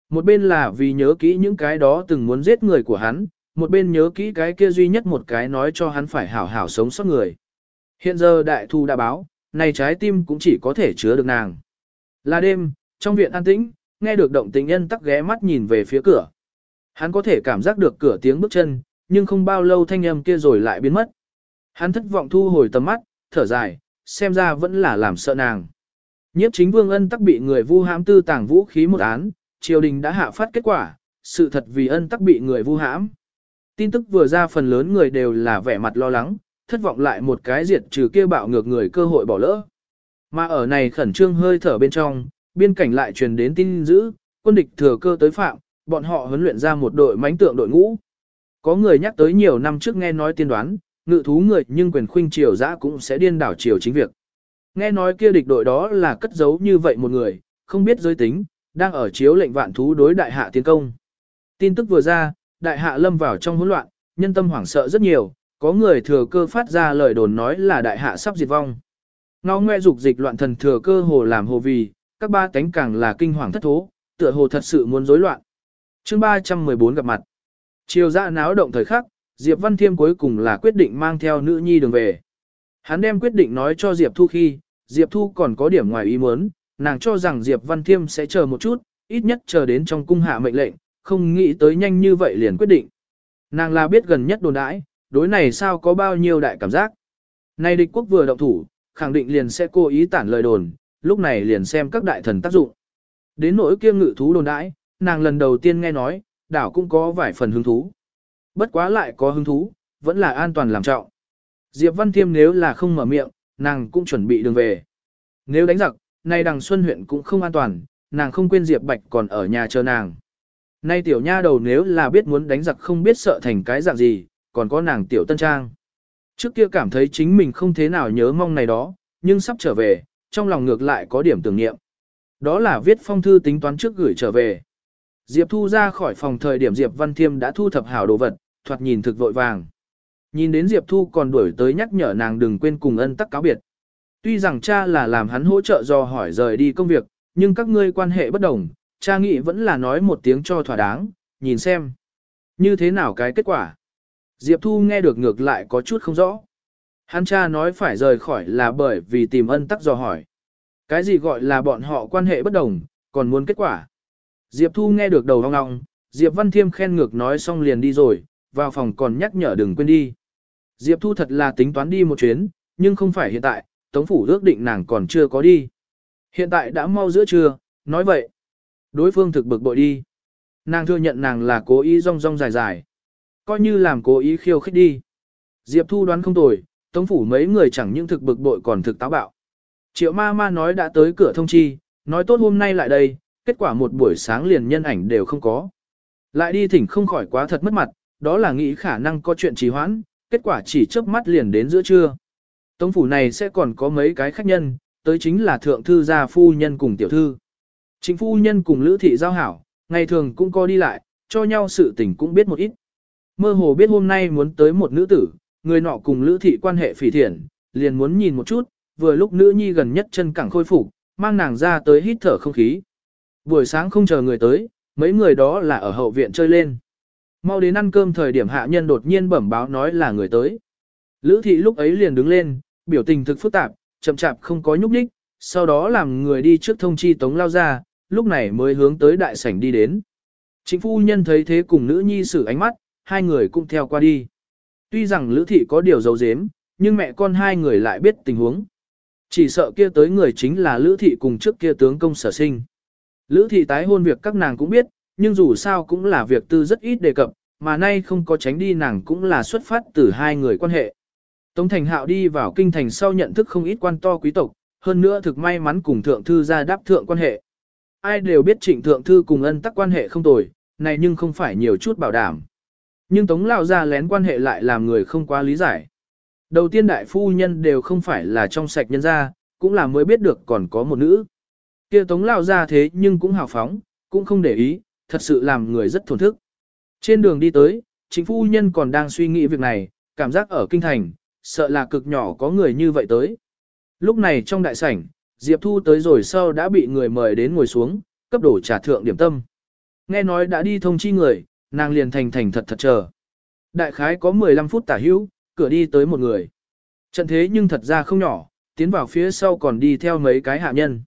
Một bên là vì nhớ kỹ những cái đó từng muốn giết người của hắn, một bên nhớ kỹ cái kia duy nhất một cái nói cho hắn phải hảo hảo sống sót người. Hiện giờ đại thu đã báo, này trái tim cũng chỉ có thể chứa được nàng. Là đêm, trong viện an tĩnh, nghe được động tình nhân tắc ghé mắt nhìn về phía cửa. Hắn có thể cảm giác được cửa tiếng bước chân, nhưng không bao lâu thanh âm kia rồi lại biến mất. Hắn thất vọng thu hồi tầm mắt, thở dài, xem ra vẫn là làm sợ nàng. Nhiếp chính vương ân tắc bị người vu hãm tư tàng vũ khí một án, triều đình đã hạ phát kết quả, sự thật vì ân tắc bị người vu hãm. Tin tức vừa ra phần lớn người đều là vẻ mặt lo lắng, thất vọng lại một cái diệt trừ kia bạo ngược người cơ hội bỏ lỡ. Mà ở này khẩn trương hơi thở bên trong, biên cảnh lại truyền đến tin dữ, quân địch thừa cơ tới phạm, bọn họ huấn luyện ra một đội mãnh tượng đội ngũ. Có người nhắc tới nhiều năm trước nghe nói tiên đoán, ngự thú người nhưng quyền khuynh triều dã cũng sẽ điên đảo triều chính việc. Nghe nói kia địch đội đó là cất giấu như vậy một người, không biết giới tính, đang ở chiếu lệnh vạn thú đối đại hạ tiến công. Tin tức vừa ra, đại hạ lâm vào trong hỗn loạn, nhân tâm hoảng sợ rất nhiều, có người thừa cơ phát ra lời đồn nói là đại hạ sắp diệt vong. Ngao ngoe dục dịch loạn thần thừa cơ hồ làm hồ vì, các ba cánh càng là kinh hoàng thất thố, tựa hồ thật sự muốn rối loạn. Chương 314 gặp mặt. Chiều dạ náo động thời khắc, Diệp Văn Thiêm cuối cùng là quyết định mang theo nữ nhi đường về. Hắn đem quyết định nói cho Diệp Thu khi, Diệp Thu còn có điểm ngoài ý muốn, nàng cho rằng Diệp Văn Thiêm sẽ chờ một chút, ít nhất chờ đến trong cung hạ mệnh lệnh, không nghĩ tới nhanh như vậy liền quyết định. Nàng là biết gần nhất đồn đãi, đối này sao có bao nhiêu đại cảm giác. Này địch quốc vừa động thủ, khẳng định liền sẽ cố ý tản lời đồn, lúc này liền xem các đại thần tác dụng. Đến nỗi kia ngự thú đồn đãi, nàng lần đầu tiên nghe nói, đảo cũng có vài phần hứng thú. Bất quá lại có hứng thú, vẫn là an toàn làm trọng. Diệp Văn Thiêm nếu là không mở miệng, nàng cũng chuẩn bị đường về. Nếu đánh giặc, nay đằng Xuân huyện cũng không an toàn, nàng không quên Diệp Bạch còn ở nhà chờ nàng. Nay tiểu nha đầu nếu là biết muốn đánh giặc không biết sợ thành cái dạng gì, còn có nàng tiểu tân trang. Trước kia cảm thấy chính mình không thế nào nhớ mong này đó, nhưng sắp trở về, trong lòng ngược lại có điểm tưởng niệm. Đó là viết phong thư tính toán trước gửi trở về. Diệp Thu ra khỏi phòng thời điểm Diệp Văn Thiêm đã thu thập hảo đồ vật, thoạt nhìn thực vội vàng. Nhìn đến Diệp Thu còn đuổi tới nhắc nhở nàng đừng quên cùng ân tắc cáo biệt. Tuy rằng cha là làm hắn hỗ trợ do hỏi rời đi công việc, nhưng các ngươi quan hệ bất đồng, cha nghĩ vẫn là nói một tiếng cho thỏa đáng, nhìn xem. Như thế nào cái kết quả? Diệp Thu nghe được ngược lại có chút không rõ. Hắn cha nói phải rời khỏi là bởi vì tìm ân tắc do hỏi. Cái gì gọi là bọn họ quan hệ bất đồng, còn muốn kết quả. Diệp Thu nghe được đầu hoang ngọng, Diệp Văn Thiêm khen ngược nói xong liền đi rồi, vào phòng còn nhắc nhở đừng quên đi. Diệp Thu thật là tính toán đi một chuyến, nhưng không phải hiện tại, Tống Phủ ước định nàng còn chưa có đi. Hiện tại đã mau giữa trưa, nói vậy. Đối phương thực bực bội đi. Nàng thừa nhận nàng là cố ý rong rong dài dài. Coi như làm cố ý khiêu khích đi. Diệp Thu đoán không tồi, Tống Phủ mấy người chẳng những thực bực bội còn thực táo bạo. Triệu ma ma nói đã tới cửa thông chi, nói tốt hôm nay lại đây, kết quả một buổi sáng liền nhân ảnh đều không có. Lại đi thỉnh không khỏi quá thật mất mặt, đó là nghĩ khả năng có chuyện trì hoãn, kết quả chỉ chớp mắt liền đến giữa trưa. Tống phủ này sẽ còn có mấy cái khách nhân, tới chính là thượng thư gia phu nhân cùng tiểu thư. Chính phu nhân cùng Lữ thị giao hảo, ngày thường cũng có đi lại, cho nhau sự tình cũng biết một ít. Mơ hồ biết hôm nay muốn tới một nữ tử, người nọ cùng Lữ thị quan hệ phỉ thiện, liền muốn nhìn một chút, vừa lúc nữ nhi gần nhất chân cẳng khôi phục, mang nàng ra tới hít thở không khí. Buổi sáng không chờ người tới, mấy người đó là ở hậu viện chơi lên. Mau đến ăn cơm thời điểm hạ nhân đột nhiên bẩm báo nói là người tới. Lữ thị lúc ấy liền đứng lên, biểu tình thực phức tạp, chậm chạp không có nhúc nhích, sau đó làm người đi trước thông chi tống lao ra, lúc này mới hướng tới đại sảnh đi đến. Chính phu nhân thấy thế cùng nữ nhi sử ánh mắt, hai người cũng theo qua đi. Tuy rằng lữ thị có điều giấu giếm, nhưng mẹ con hai người lại biết tình huống. Chỉ sợ kia tới người chính là lữ thị cùng trước kia tướng công sở sinh. Lữ thị tái hôn việc các nàng cũng biết, nhưng dù sao cũng là việc tư rất ít đề cập, mà nay không có tránh đi nàng cũng là xuất phát từ hai người quan hệ. Tống Thành Hạo đi vào kinh thành sau nhận thức không ít quan to quý tộc, hơn nữa thực may mắn cùng thượng thư ra đáp thượng quan hệ. Ai đều biết trịnh thượng thư cùng ân tắc quan hệ không tồi, này nhưng không phải nhiều chút bảo đảm. Nhưng Tống Lao ra lén quan hệ lại làm người không quá lý giải. Đầu tiên đại phu nhân đều không phải là trong sạch nhân gia, cũng là mới biết được còn có một nữ kia Tống Lao ra thế nhưng cũng hào phóng, cũng không để ý, thật sự làm người rất thổn thức. Trên đường đi tới, chính phu nhân còn đang suy nghĩ việc này, cảm giác ở kinh thành, sợ là cực nhỏ có người như vậy tới. Lúc này trong đại sảnh, Diệp Thu tới rồi sau đã bị người mời đến ngồi xuống, cấp đổ trả thượng điểm tâm. Nghe nói đã đi thông chi người, nàng liền thành thành thật thật chờ. Đại khái có 15 phút tả hữu, cửa đi tới một người. Trận thế nhưng thật ra không nhỏ, tiến vào phía sau còn đi theo mấy cái hạ nhân.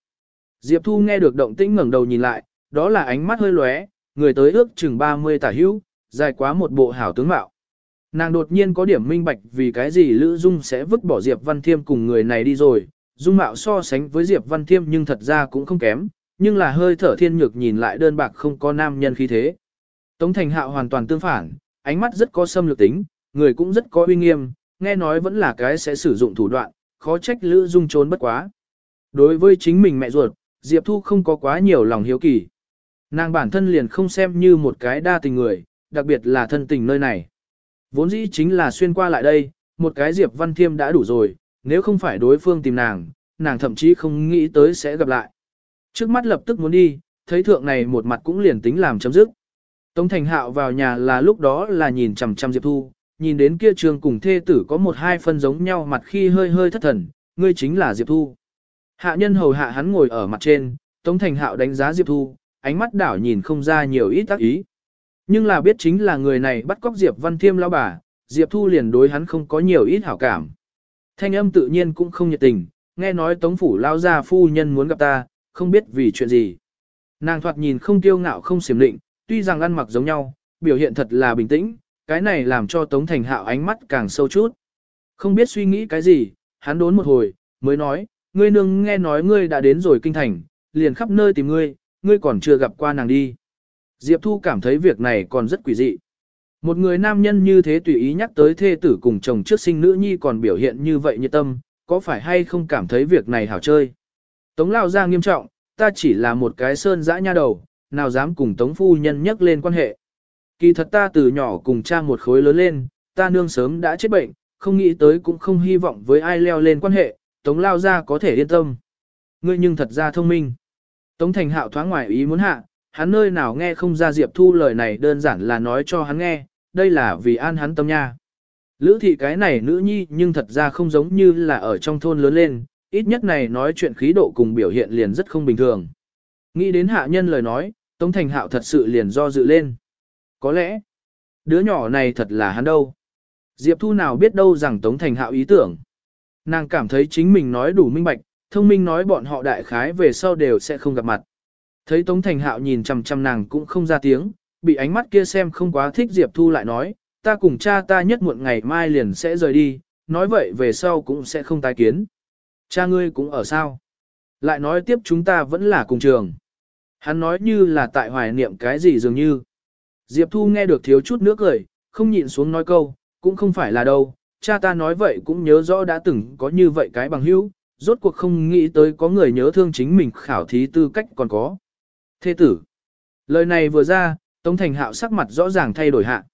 Diệp Thu nghe được động tĩnh ngẩng đầu nhìn lại, đó là ánh mắt hơi lóe, người tới ước chừng 30 tả hữu, dài quá một bộ hảo tướng mạo. Nàng đột nhiên có điểm minh bạch vì cái gì Lữ Dung sẽ vứt bỏ Diệp Văn Thiêm cùng người này đi rồi, Dung mạo so sánh với Diệp Văn Thiêm nhưng thật ra cũng không kém, nhưng là hơi thở thiên nhược nhìn lại đơn bạc không có nam nhân khí thế. Tống Thành Hạo hoàn toàn tương phản, ánh mắt rất có xâm lược tính, người cũng rất có uy nghiêm, nghe nói vẫn là cái sẽ sử dụng thủ đoạn, khó trách Lữ Dung trốn bất quá. Đối với chính mình mẹ ruột, Diệp Thu không có quá nhiều lòng hiếu kỳ. Nàng bản thân liền không xem như một cái đa tình người, đặc biệt là thân tình nơi này. Vốn dĩ chính là xuyên qua lại đây, một cái Diệp Văn Thiêm đã đủ rồi, nếu không phải đối phương tìm nàng, nàng thậm chí không nghĩ tới sẽ gặp lại. Trước mắt lập tức muốn đi, thấy thượng này một mặt cũng liền tính làm chấm dứt. Tống Thành Hạo vào nhà là lúc đó là nhìn chằm chằm Diệp Thu, nhìn đến kia trường cùng thê tử có một hai phân giống nhau mặt khi hơi hơi thất thần, ngươi chính là Diệp Thu. Hạ nhân hầu hạ hắn ngồi ở mặt trên, Tống Thành Hạo đánh giá Diệp Thu, ánh mắt đảo nhìn không ra nhiều ít tác ý. Nhưng là biết chính là người này bắt cóc Diệp Văn Thiêm lão bà, Diệp Thu liền đối hắn không có nhiều ít hảo cảm. Thanh âm tự nhiên cũng không nhiệt tình, nghe nói Tống phủ lao gia phu nhân muốn gặp ta, không biết vì chuyện gì. Nàng thoạt nhìn không kiêu ngạo không xiểm định, tuy rằng ăn mặc giống nhau, biểu hiện thật là bình tĩnh, cái này làm cho Tống Thành Hạo ánh mắt càng sâu chút. Không biết suy nghĩ cái gì, hắn đốn một hồi, mới nói, ngươi nương nghe nói ngươi đã đến rồi kinh thành, liền khắp nơi tìm ngươi, ngươi còn chưa gặp qua nàng đi. Diệp Thu cảm thấy việc này còn rất quỷ dị. Một người nam nhân như thế tùy ý nhắc tới thê tử cùng chồng trước sinh nữ nhi còn biểu hiện như vậy nhiệt tâm, có phải hay không cảm thấy việc này hảo chơi. Tống lao ra nghiêm trọng, ta chỉ là một cái sơn dã nha đầu, nào dám cùng tống phu nhân nhắc lên quan hệ. Kỳ thật ta từ nhỏ cùng cha một khối lớn lên, ta nương sớm đã chết bệnh, không nghĩ tới cũng không hy vọng với ai leo lên quan hệ, tống lao ra có thể yên tâm. Ngươi nhưng thật ra thông minh. Tống thành hạo thoáng ngoài ý muốn hạ, hắn nơi nào nghe không ra Diệp Thu lời này đơn giản là nói cho hắn nghe, đây là vì an hắn tâm nha. Lữ thị cái này nữ nhi nhưng thật ra không giống như là ở trong thôn lớn lên, ít nhất này nói chuyện khí độ cùng biểu hiện liền rất không bình thường. Nghĩ đến hạ nhân lời nói, Tống Thành Hạo thật sự liền do dự lên. Có lẽ, đứa nhỏ này thật là hắn đâu. Diệp Thu nào biết đâu rằng Tống Thành Hạo ý tưởng. Nàng cảm thấy chính mình nói đủ minh bạch, thông minh nói bọn họ đại khái về sau đều sẽ không gặp mặt. Thấy Tống Thành Hạo nhìn chằm chằm nàng cũng không ra tiếng, bị ánh mắt kia xem không quá thích Diệp Thu lại nói, ta cùng cha ta nhất muộn ngày mai liền sẽ rời đi, nói vậy về sau cũng sẽ không tái kiến. Cha ngươi cũng ở sao? Lại nói tiếp chúng ta vẫn là cùng trường. Hắn nói như là tại hoài niệm cái gì dường như. Diệp Thu nghe được thiếu chút nước cười, không nhịn xuống nói câu, cũng không phải là đâu, cha ta nói vậy cũng nhớ rõ đã từng có như vậy cái bằng hữu, rốt cuộc không nghĩ tới có người nhớ thương chính mình khảo thí tư cách còn có. Thế tử. Lời này vừa ra, Tống Thành Hạo sắc mặt rõ ràng thay đổi hạ.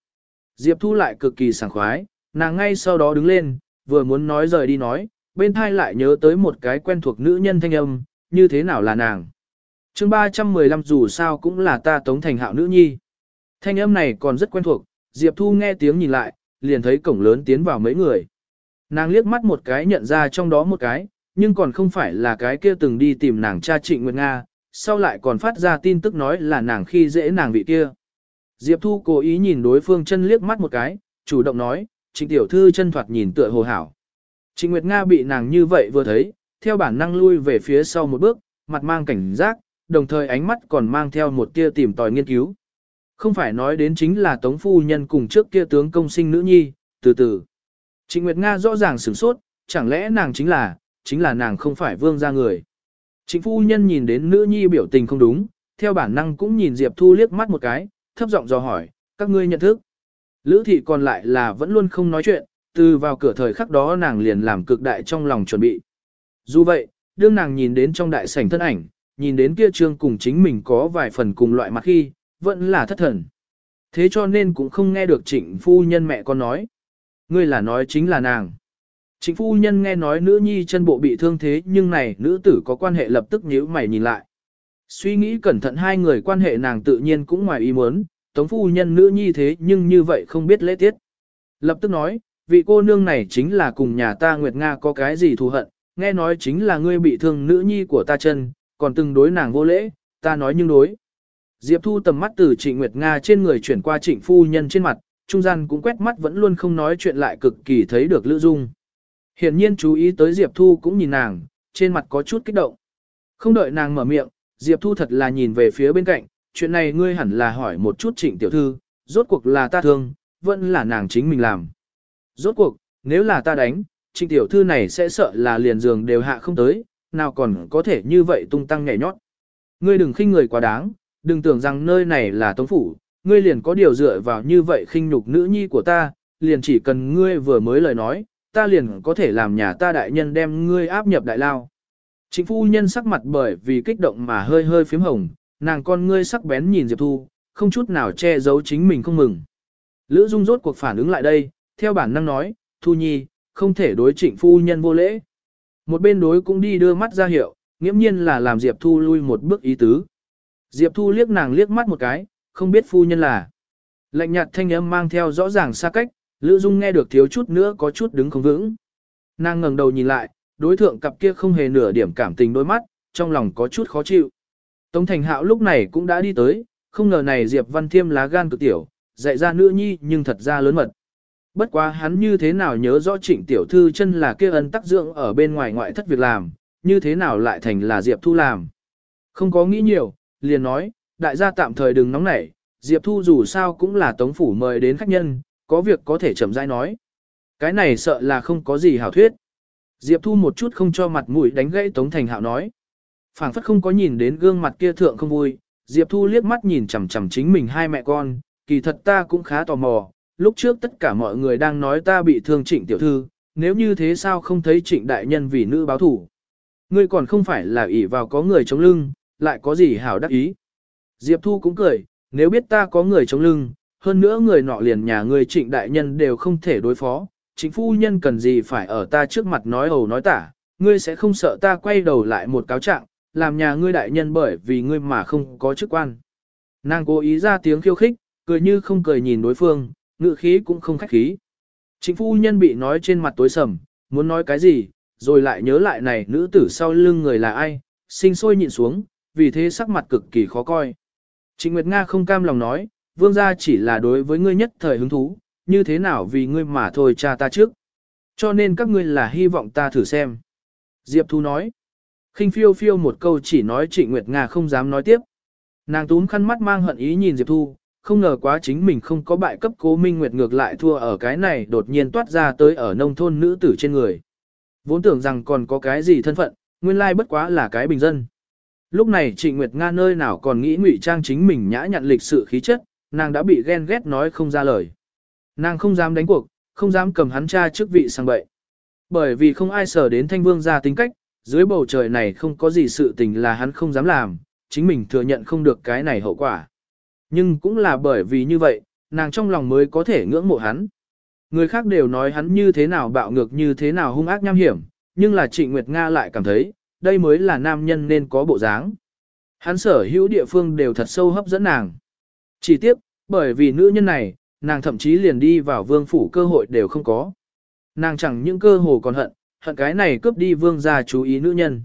Diệp Thu lại cực kỳ sảng khoái, nàng ngay sau đó đứng lên, vừa muốn nói rời đi nói, bên thai lại nhớ tới một cái quen thuộc nữ nhân thanh âm, như thế nào là nàng. chương 315 dù sao cũng là ta tống thành hạo nữ nhi. Thanh âm này còn rất quen thuộc, Diệp Thu nghe tiếng nhìn lại, liền thấy cổng lớn tiến vào mấy người. Nàng liếc mắt một cái nhận ra trong đó một cái, nhưng còn không phải là cái kia từng đi tìm nàng cha trịnh Nguyệt Nga, sau lại còn phát ra tin tức nói là nàng khi dễ nàng vị kia. Diệp Thu cố ý nhìn đối phương chân liếc mắt một cái, chủ động nói, trịnh tiểu thư chân thoạt nhìn tựa hồ hảo. Trịnh Nguyệt Nga bị nàng như vậy vừa thấy, theo bản năng lui về phía sau một bước, mặt mang cảnh giác, đồng thời ánh mắt còn mang theo một tia tìm tòi nghiên cứu. Không phải nói đến chính là Tống Phu Nhân cùng trước kia tướng công sinh nữ nhi, từ từ. Trịnh Nguyệt Nga rõ ràng sửng sốt, chẳng lẽ nàng chính là, chính là nàng không phải vương gia người. Trịnh Phu Nhân nhìn đến nữ nhi biểu tình không đúng, theo bản năng cũng nhìn Diệp Thu liếc mắt một cái, thấp giọng dò hỏi, các ngươi nhận thức. Lữ thị còn lại là vẫn luôn không nói chuyện, từ vào cửa thời khắc đó nàng liền làm cực đại trong lòng chuẩn bị. Dù vậy, đương nàng nhìn đến trong đại sảnh thân ảnh, nhìn đến kia trương cùng chính mình có vài phần cùng loại mặt khi, vẫn là thất thần. Thế cho nên cũng không nghe được trịnh phu nhân mẹ con nói. Ngươi là nói chính là nàng. Trịnh phu nhân nghe nói nữ nhi chân bộ bị thương thế nhưng này nữ tử có quan hệ lập tức nhíu mày nhìn lại. Suy nghĩ cẩn thận hai người quan hệ nàng tự nhiên cũng ngoài ý muốn, tống phu nhân nữ nhi thế nhưng như vậy không biết lễ tiết. Lập tức nói, vị cô nương này chính là cùng nhà ta Nguyệt Nga có cái gì thù hận, nghe nói chính là ngươi bị thương nữ nhi của ta chân, còn từng đối nàng vô lễ, ta nói nhưng đối. Diệp Thu tầm mắt từ Trịnh Nguyệt Nga trên người chuyển qua Trịnh phu nhân trên mặt, trung gian cũng quét mắt vẫn luôn không nói chuyện lại cực kỳ thấy được Lữ Dung. Hiển nhiên chú ý tới Diệp Thu cũng nhìn nàng, trên mặt có chút kích động. Không đợi nàng mở miệng, Diệp Thu thật là nhìn về phía bên cạnh, chuyện này ngươi hẳn là hỏi một chút Trịnh tiểu thư, rốt cuộc là ta thương, vẫn là nàng chính mình làm. Rốt cuộc, nếu là ta đánh, Trịnh tiểu thư này sẽ sợ là liền giường đều hạ không tới, nào còn có thể như vậy tung tăng nhảy nhót. Ngươi đừng khinh người quá đáng, đừng tưởng rằng nơi này là tống phủ, ngươi liền có điều dựa vào như vậy khinh nhục nữ nhi của ta, liền chỉ cần ngươi vừa mới lời nói, ta liền có thể làm nhà ta đại nhân đem ngươi áp nhập đại lao. Chính phu nhân sắc mặt bởi vì kích động mà hơi hơi phím hồng, nàng con ngươi sắc bén nhìn Diệp Thu, không chút nào che giấu chính mình không mừng. Lữ Dung rốt cuộc phản ứng lại đây, theo bản năng nói, Thu Nhi, không thể đối trịnh phu nhân vô lễ. Một bên đối cũng đi đưa mắt ra hiệu, nghiễm nhiên là làm Diệp Thu lui một bước ý tứ. Diệp Thu liếc nàng liếc mắt một cái, không biết phu nhân là. Lạnh nhạt thanh âm mang theo rõ ràng xa cách, Lữ Dung nghe được thiếu chút nữa có chút đứng không vững. Nàng ngẩng đầu nhìn lại, đối thượng cặp kia không hề nửa điểm cảm tình đôi mắt, trong lòng có chút khó chịu. Tống Thành Hạo lúc này cũng đã đi tới, không ngờ này Diệp Văn Thiêm lá gan cực tiểu, dạy ra nữ nhi nhưng thật ra lớn mật. Bất quá hắn như thế nào nhớ rõ trịnh tiểu thư chân là kia ân tắc dưỡng ở bên ngoài ngoại thất việc làm, như thế nào lại thành là Diệp Thu làm. Không có nghĩ nhiều, liền nói, đại gia tạm thời đừng nóng nảy, Diệp Thu dù sao cũng là tống phủ mời đến khách nhân, có việc có thể chậm rãi nói. Cái này sợ là không có gì hảo thuyết. Diệp Thu một chút không cho mặt mũi đánh gãy Tống Thành Hạo nói. phảng phất không có nhìn đến gương mặt kia thượng không vui, Diệp Thu liếc mắt nhìn chằm chằm chính mình hai mẹ con, kỳ thật ta cũng khá tò mò, lúc trước tất cả mọi người đang nói ta bị thương trịnh tiểu thư, nếu như thế sao không thấy trịnh đại nhân vì nữ báo thủ. Ngươi còn không phải là ỷ vào có người chống lưng, lại có gì hảo đắc ý. Diệp Thu cũng cười, nếu biết ta có người chống lưng, hơn nữa người nọ liền nhà ngươi trịnh đại nhân đều không thể đối phó, chính phu nhân cần gì phải ở ta trước mặt nói hầu nói tả, ngươi sẽ không sợ ta quay đầu lại một cáo trạng, làm nhà ngươi đại nhân bởi vì ngươi mà không có chức quan. Nàng cố ý ra tiếng khiêu khích, cười như không cười nhìn đối phương, ngự khí cũng không khách khí. chính phu nhân bị nói trên mặt tối sầm, muốn nói cái gì, rồi lại nhớ lại này nữ tử sau lưng người là ai, sinh sôi nhịn xuống, vì thế sắc mặt cực kỳ khó coi. Trịnh Nguyệt Nga không cam lòng nói, vương gia chỉ là đối với ngươi nhất thời hứng thú, như thế nào vì ngươi mà thôi cha ta trước. Cho nên các ngươi là hy vọng ta thử xem. Diệp Thu nói, khinh phiêu phiêu một câu chỉ nói Trịnh Nguyệt Nga không dám nói tiếp. Nàng túm khăn mắt mang hận ý nhìn Diệp Thu, không ngờ quá chính mình không có bại cấp cố minh nguyệt ngược lại thua ở cái này đột nhiên toát ra tới ở nông thôn nữ tử trên người. Vốn tưởng rằng còn có cái gì thân phận, nguyên lai bất quá là cái bình dân. Lúc này Trịnh Nguyệt Nga nơi nào còn nghĩ ngụy trang chính mình nhã nhặn lịch sự khí chất, nàng đã bị ghen ghét nói không ra lời. Nàng không dám đánh cuộc, không dám cầm hắn cha chức vị sang bậy. Bởi vì không ai sở đến thanh vương ra tính cách, dưới bầu trời này không có gì sự tình là hắn không dám làm, chính mình thừa nhận không được cái này hậu quả. Nhưng cũng là bởi vì như vậy, nàng trong lòng mới có thể ngưỡng mộ hắn. Người khác đều nói hắn như thế nào bạo ngược như thế nào hung ác nham hiểm, nhưng là Trịnh Nguyệt Nga lại cảm thấy, đây mới là nam nhân nên có bộ dáng. Hắn sở hữu địa phương đều thật sâu hấp dẫn nàng. Chỉ tiếc, bởi vì nữ nhân này, nàng thậm chí liền đi vào vương phủ cơ hội đều không có. Nàng chẳng những cơ hồ còn hận, hận cái này cướp đi vương gia chú ý nữ nhân.